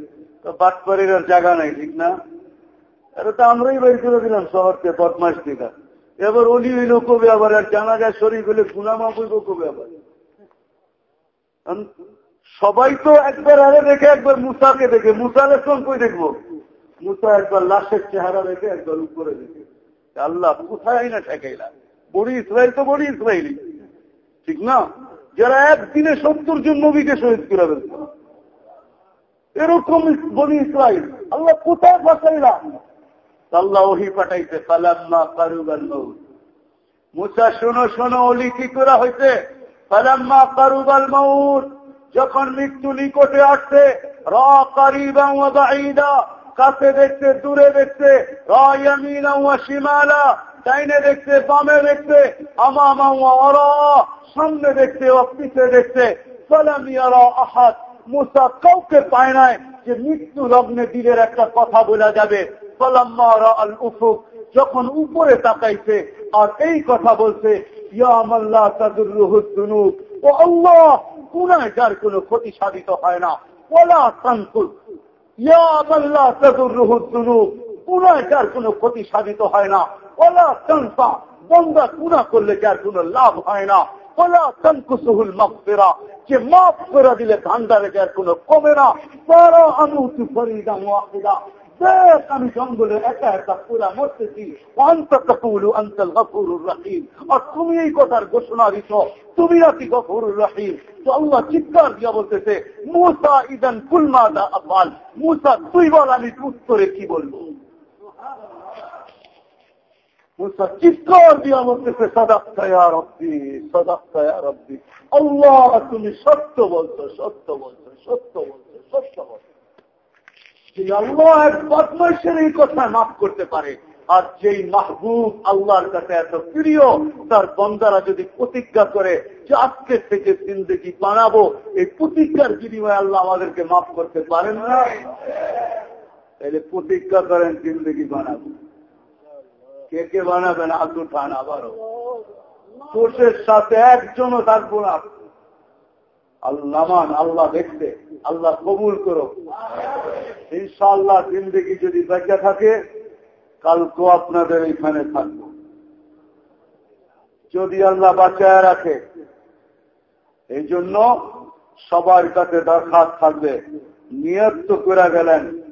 তো বাটপাড়ির আর জায়গা নাই, ঠিক না? এটা তো আমরাই বের করে দিলাম শহরকে বদমাস দিকা এবার অলি হইল কবে আবার? আর জানা যায় শরীর হলে গুনামা বইব কবে আবার? সবাই তো একবার আরে দেখে, একবার মুসাকে দেখে। মুসা আলাম কই দেখব? মুসা একবার লাশের চেহারা দেখে, একবার উপরে দেখে। আল্লাহ, কোথায় না ঠেকাইলা? বড়ি ইসরায়েল তো বড়ি ইসরায়েলি ঠিক না? যারা একদিনে সত্তর জন নবীকে শহীদ করে ফেলছে। এরকম বনি ইসরায়েল আল্লাহ কোথায় ফাঁসাইলাম আল্লাহ ওহি পাঠাইছে, ফালাম্মা কারুবাল মৌত। মুসা, শোনো শোনো অলি কি করা হয়েছে ফালাম্মা কারুবাল মৌত। যখন মৃত্যু নিকটে আসছে কাছে দেখছে, দূরে দেখছে রামিনা সীমালা ডাইনে দেখছে, বামে দেখছে, আমামা অর সামনে দেখছে, ও পিছে দেখছে ফলামিয়ারা আহাত মুসা কাউকে পায় নাই যে মৃত্যু লগ্নে দিলের একটা কথা বলা যাবে। যখন উপরে তাকাইছে আর এই কথা বলছে যার কোনো ক্ষতি সাধিত হয় না। ওলা কুনায় যার কোনো ক্ষতি সাধিত হয় না। ওলা সংসা বন্দা কুনা করলে যার কোনো লাভ হয় না। যে মাফ করে দিলে ধান্দারে যার কোনো কমে না। তারা আমুতু ফরিদা ওয়াহিদা। আমি জঙ্গলে একা একা পুরা মরতেছি। রাহিম। আর তুমি এই কথার ঘোষণা দিছ। তুমি নাকি গফুরুর রাহিম। তো চিৎকার দিয়া বলতেছে, মুসা ইদান কুলমাদা আপাল মুসা তুই বল আমি উত্তরে কি বলব? মুসা চিৎকার বলতেছে রব্বি রব্বি। আল্লাহ, তুমি সত্য বলছো সত্য বলছো সত্য বলছো সত্য বলছো। এই কথা মাফ করতে পারে, আর যেই মাহবুব আল্লাহর কাছে এত প্রিয়, তার বন্দারা যদি প্রতিজ্ঞা করে যে আজকের থেকে জিন্দগি বানাবো, এই প্রতিজ্ঞার বিনিময়ে আল্লাহ আমাদেরকে মাফ করতে পারেন না? তাহলে প্রতিজ্ঞা করেন, জিন্দগি বানাবো। কে বানাবেন আদু ঠান আবারও। কোষের সাথে একজনও থাকব না। আল্লাহ আল্লাহ দেখতে, আল্লাহ কবুল করো ইনশাআল্লাহ জিন্দগি যদি বেঁচে থাকে, কালকে আপনাদের এখানে থাকব। যদি আল্লাহ বাঁচায় রাখে এই জন্য সবার কাছে দরখাস্ত থাকবে। নিয়ত তো করে গেলেন।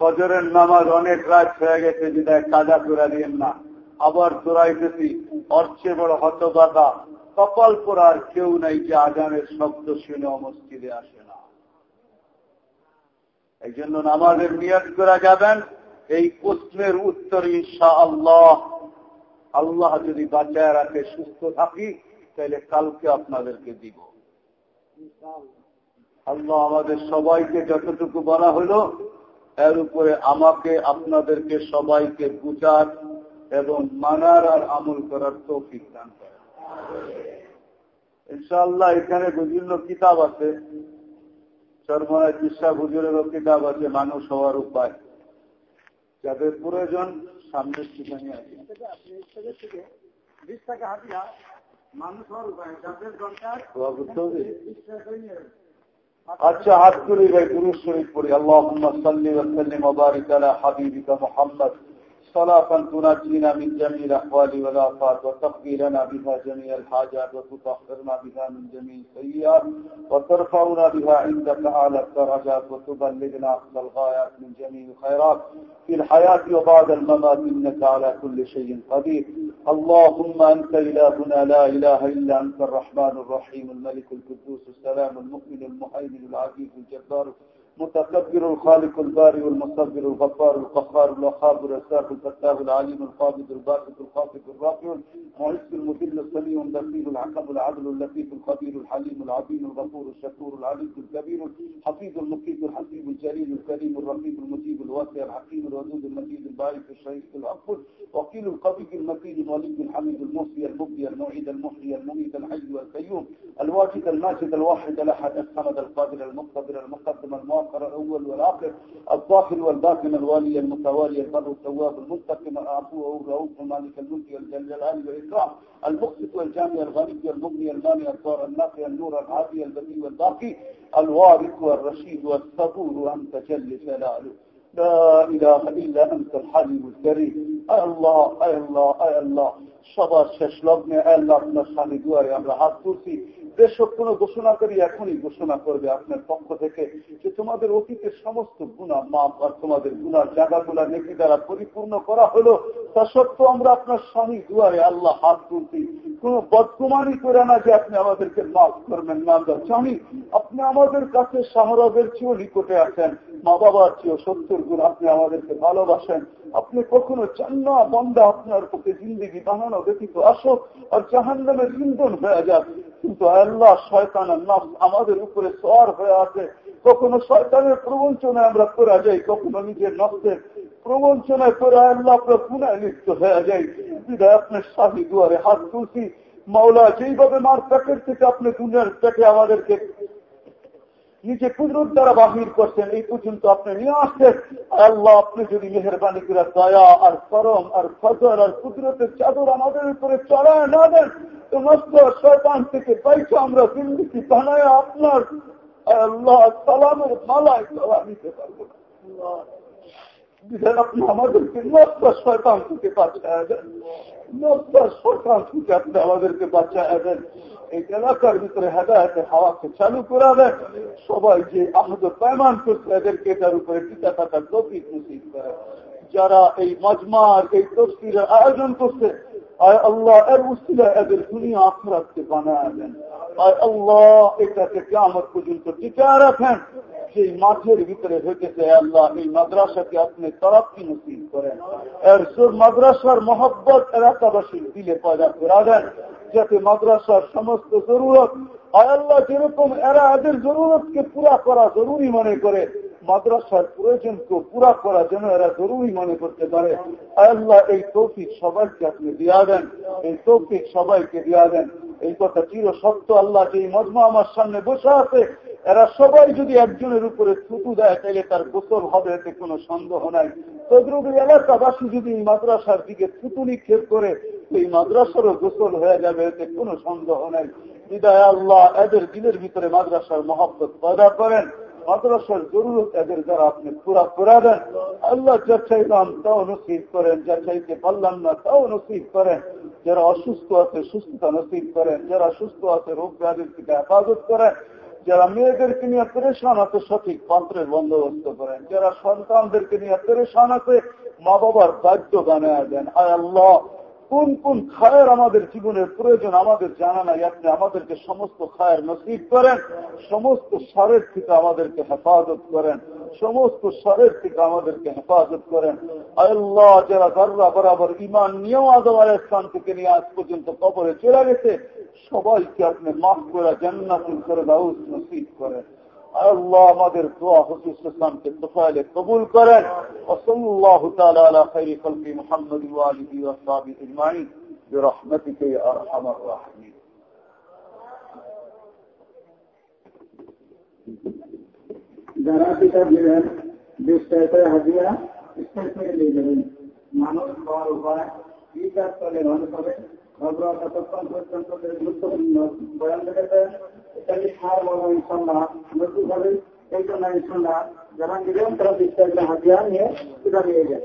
ফজরের নামাজ অনেক রাত হয়ে গেছে, বিদায় কাজা করে দিয়েন না। আবার তোরাইতেছি অর্চে বড় হতবাদা। কপাল পড়ার কেউ নাই যে আজানের শব্দ শুনে মসজিদে আসে না। এই জন্য নামাজের নিয়ত করা যাবেন, এই প্রশ্নের উত্তর ইনশা আল্লাহ আল্লাহ যদি বাঁচায় রাখে, সুস্থ থাকি তাহলে কালকে আপনাদেরকে দিব। আল্লাহ আমাদের সবাইকে যতটুকু বলা হলো এর উপরে আমাকে আপনাদেরকে সবাইকে বুঝার এবং মানার আর আমল করার তৌফিক দান করে ইনশাআল্লাহ এখানে বিভিন্ন কিতাব আছে। চরমনায় চিস্তা হুজুরেরও কিতাব আছে মানুষ হওয়ার উপায়। যাদের প্রয়োজন সামনের ঠিকানি আছে আচ্ছা হাত তুলি ভাই গুরু শরীফ পড়ি। আল্লাহ সাল্লি ওসাল্লিম ওবারিক আলা হাবিবিকা মোহাম্মদ। صلاة تنجينا من جميع الأحوال والآفات وتقضي لنا بها جميع الحاجات وتطهرنا بها من جميع السيئات وترفعنا بها عندك أعلى الدرجات وتبلغنا أقصى الغايات من جميع الخيرات. في الحياة وبعد الممات إنك على كل شيء قدير. اللهم أنت إلهنا لا إله إلا أنت الرحمن الرحيم الملك القدوس السلام المؤمن المهيمن العزيز الجبار متكبر الخالق الباري والمصبر الغفار القهار الوهاب الرزاق الفتاه العليم القابض الباسط الخافض الرافع المعز المذل السميع البصير العقب العدل اللطيف الخبير الحليم العظيم الغفور الشكور العليم الكبير الحفيظ المقيت الحسيب الجليل الكريم الرقيب المجيب الواسع الحكيم الودود المجيد البارك الشهيد الأفضل وكيل القوي المتين الولي الحميد الموصي المبدي المعيد المحيي المميت الحي والقيوم الواجد الماجد الواحد الأحد الصمد القادر المقتدر المقدم الآخر الأول والآخر الظاهر والباطن الوالي المتوالي البر التواب المستقيم العفو الرؤوف مالك الملك والجلال والإكرام المقسط والجامع الغني المغني المانع الدار النافع النور العافي البديع والباقي الوارث والرشيد والصبور أنت جل جلاله. لا إله إلا أنت الحليم الكريم. الله الله الله. شبا ششلبني أي الله نشحن دواري أمر حد যেসব কোন করি এখনই ঘোষণা করবে আপনার পক্ষ থেকে যে তোমাদের অতীতের সমস্ত গুণা মাপ আর তোমাদের গুণার জায়গাগুলা নেকি দ্বারা পরিপূর্ণ করা হলো, তা সত্ত্বেও আমরা আপনার স্বামী দুয়ারে আল্লাহ হাত তুলছি। কোন বদগুমানি করে না যে আপনি আমাদেরকে মাফ করবেন না আমরা জানি আপনি আমাদের কাছে শাহরবের চেয়েও নিকটে আছেন। মা বাবার চেয়েও সত্তর গুণ আপনি আমাদেরকে ভালোবাসেন। আপনি কখনো চান না বন্ধা আপনার প্রতি জিন্দিগি বানানো ব্যতীত আসো আর জাহান নামের ইন্ধন হয়ে যাক। কিন্তু আল্লাহ শয়তানের নাম আমাদের উপরে সর হয়ে আছে। কখনো শয়তানের প্রবঞ্চনায় আমরা করে যাই, কখনো নিজের নষ্টের প্রবঞ্চনায় করে আল্লাহ আপনার পুনায় লিপ্ত হয়ে যাই। বিদায় আপনার স্বামী দুয়ারে হাত তুলছি। মাওলা, যেইভাবে মার প্যাকেট থেকে আপনি দুনিয়ার প্যাকে আমাদেরকে নিজে কুদরত দ্বারা বাহির করছেন, এই পর্যন্ত আপনি নিয়ে আসছেন। আল্লাহ, আপনি যদি মেহরবানি করে দয়া আর করম আর ফজর আর কুদরতের চাদর আমাদের উপরে চড়ায় না দেন, তো নষ্ট শয়তান থেকে পাইছে আমরা জিন্দিগি বানায় আপনার। আল্লাহ, সালামের মালায় চলা নিতে পারব আপনি আমাদেরকে নষ্ট শয়তান থেকে বাঁচায় দেন। নষ্ট শয়তান থেকে আপনি আমাদেরকে বাঁচায় দেন। এই এলাকার ভিতরে হেদায়তের হাওয়াকে চালু করাবে। সবাই যে আহত পেমান করছে, এদেরকে এটার উপরে টিকা থাকার গভীর করে। যারা এই মজমার, এই তস্তির আয়োজন করছে আয় আল্লাহ এর উসিলা এদের দুনিয়া আখরাতকে বানায় দেন আয় আল্লাহ এটাকে কেমন পর্যন্ত টিকা রাখেন সেই মাঠের ভিতরে হইতেছে আল্লাহ এই মাদ্রাসাকে আপনি তরফি নসিব করেন এর মাদ্রাসার মহব্বত এলাকাবাসীর দিলে পয়দা করা দেন যাতে মাদ্রাসার সমস্ত জরুরত আল্লাহ যেরকম এরা এদের জরুরতকে পুরা করা জরুরি মনে করে মাদ্রাসার প্রয়োজনকে পুরা করা যেন এরা জরুরি মনে করতে পারে। আল্লাহ এই তৌফিক সবাইকে আপনি দিয়া দেন। এই তৌফিক সবাইকে দিয়া দেন। এই কথা চির সত্য, আল্লাহ যে মজমা আমার সামনে বসে আছে, এরা সবাই যদি একজনের উপরে থুতু দেয় তাহলে তার গোসল হবে, এতে কোনো সন্দেহ নাই। তদ্রুপী এলাকাবাসী যদি মাদ্রাসার দিকে থুতু নিক্ষেপ করে এই মাদ্রাসারও গোসল হয়ে যাবে, এতে কোনো সন্দেহ নাই। বিদায় আল্লাহ, এদের দিনের ভিতরে মাদ্রাসার মহব্বত পয়দা করেন। মাদ্রাসার জরুরত এদের দ্বারা আপনি পুরা করে দেন। আল্লাহ যা চাইলাম তাও নসিব করেন। যা চাইতে পারলাম না, তাও নসিব করেন। যারা অসুস্থ আছে, সুস্থতা নসিব করেন। যারা সুস্থ আছে, রোগ ব্যাধির থেকে হেফাজত করেন। যারা মেয়েদেরকে নিয়ে পরেশান আছে, সঠিক পাত্রের বন্দোবস্ত করেন। যারা সন্তানদেরকে নিয়ে পরেশান আছে মা বাবার দায়িত্ব বানায় দেন। আয় আল্লাহ! কোন কোন খায়ের আমাদের জীবনের প্রয়োজন আমাদের জানা নাই, আপনি আমাদেরকে সমস্ত খায়ের নসিব করেন, সমস্ত সারের থেকে আমাদেরকে হেফাজত করেন, সমস্ত সারের থেকে আমাদেরকে হেফাজত করেন। আল্লাহ যারা গাররা বরাবর ইমান নিয়েও আদম স্থান থেকে নিয়ে আজ পর্যন্ত কবরে চলে গেছে, সবাইকে আপনি মাফ করে জান্নাতুল করে দাউস নসিব করেন। আল্লাহ আমাদের দোয়া হুসুস ইসলামকে তোফাইলে কবুল করেন وصلى الله تعالى على خير خلق محمد وآله وصحبه أجمعين برحمتك يا أرحم الراحمين
যারা কিতাব নেবেন বিশ টাকা হাজিরা স্টেজ থেকে নিয়ে যাবেন মানুষ হওয়ার উপায় কি কাজ করলে ভালো হবে ঘবরা ততক্ষণ পর্যন্ত গুরুত্বপূর্ণ বয়ান রেখেছেন এটাকে সার বলো ইনশাল্লাহ নতুন ভাবে এই জন্য ইনশাল্লাহ যারা নেবেন তারা বিশ টাকা হাজিরা নিয়ে কিতাব নিয়ে যান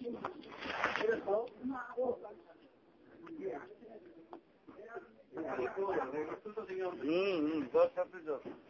Mm-hmm. Dos, dos, dos.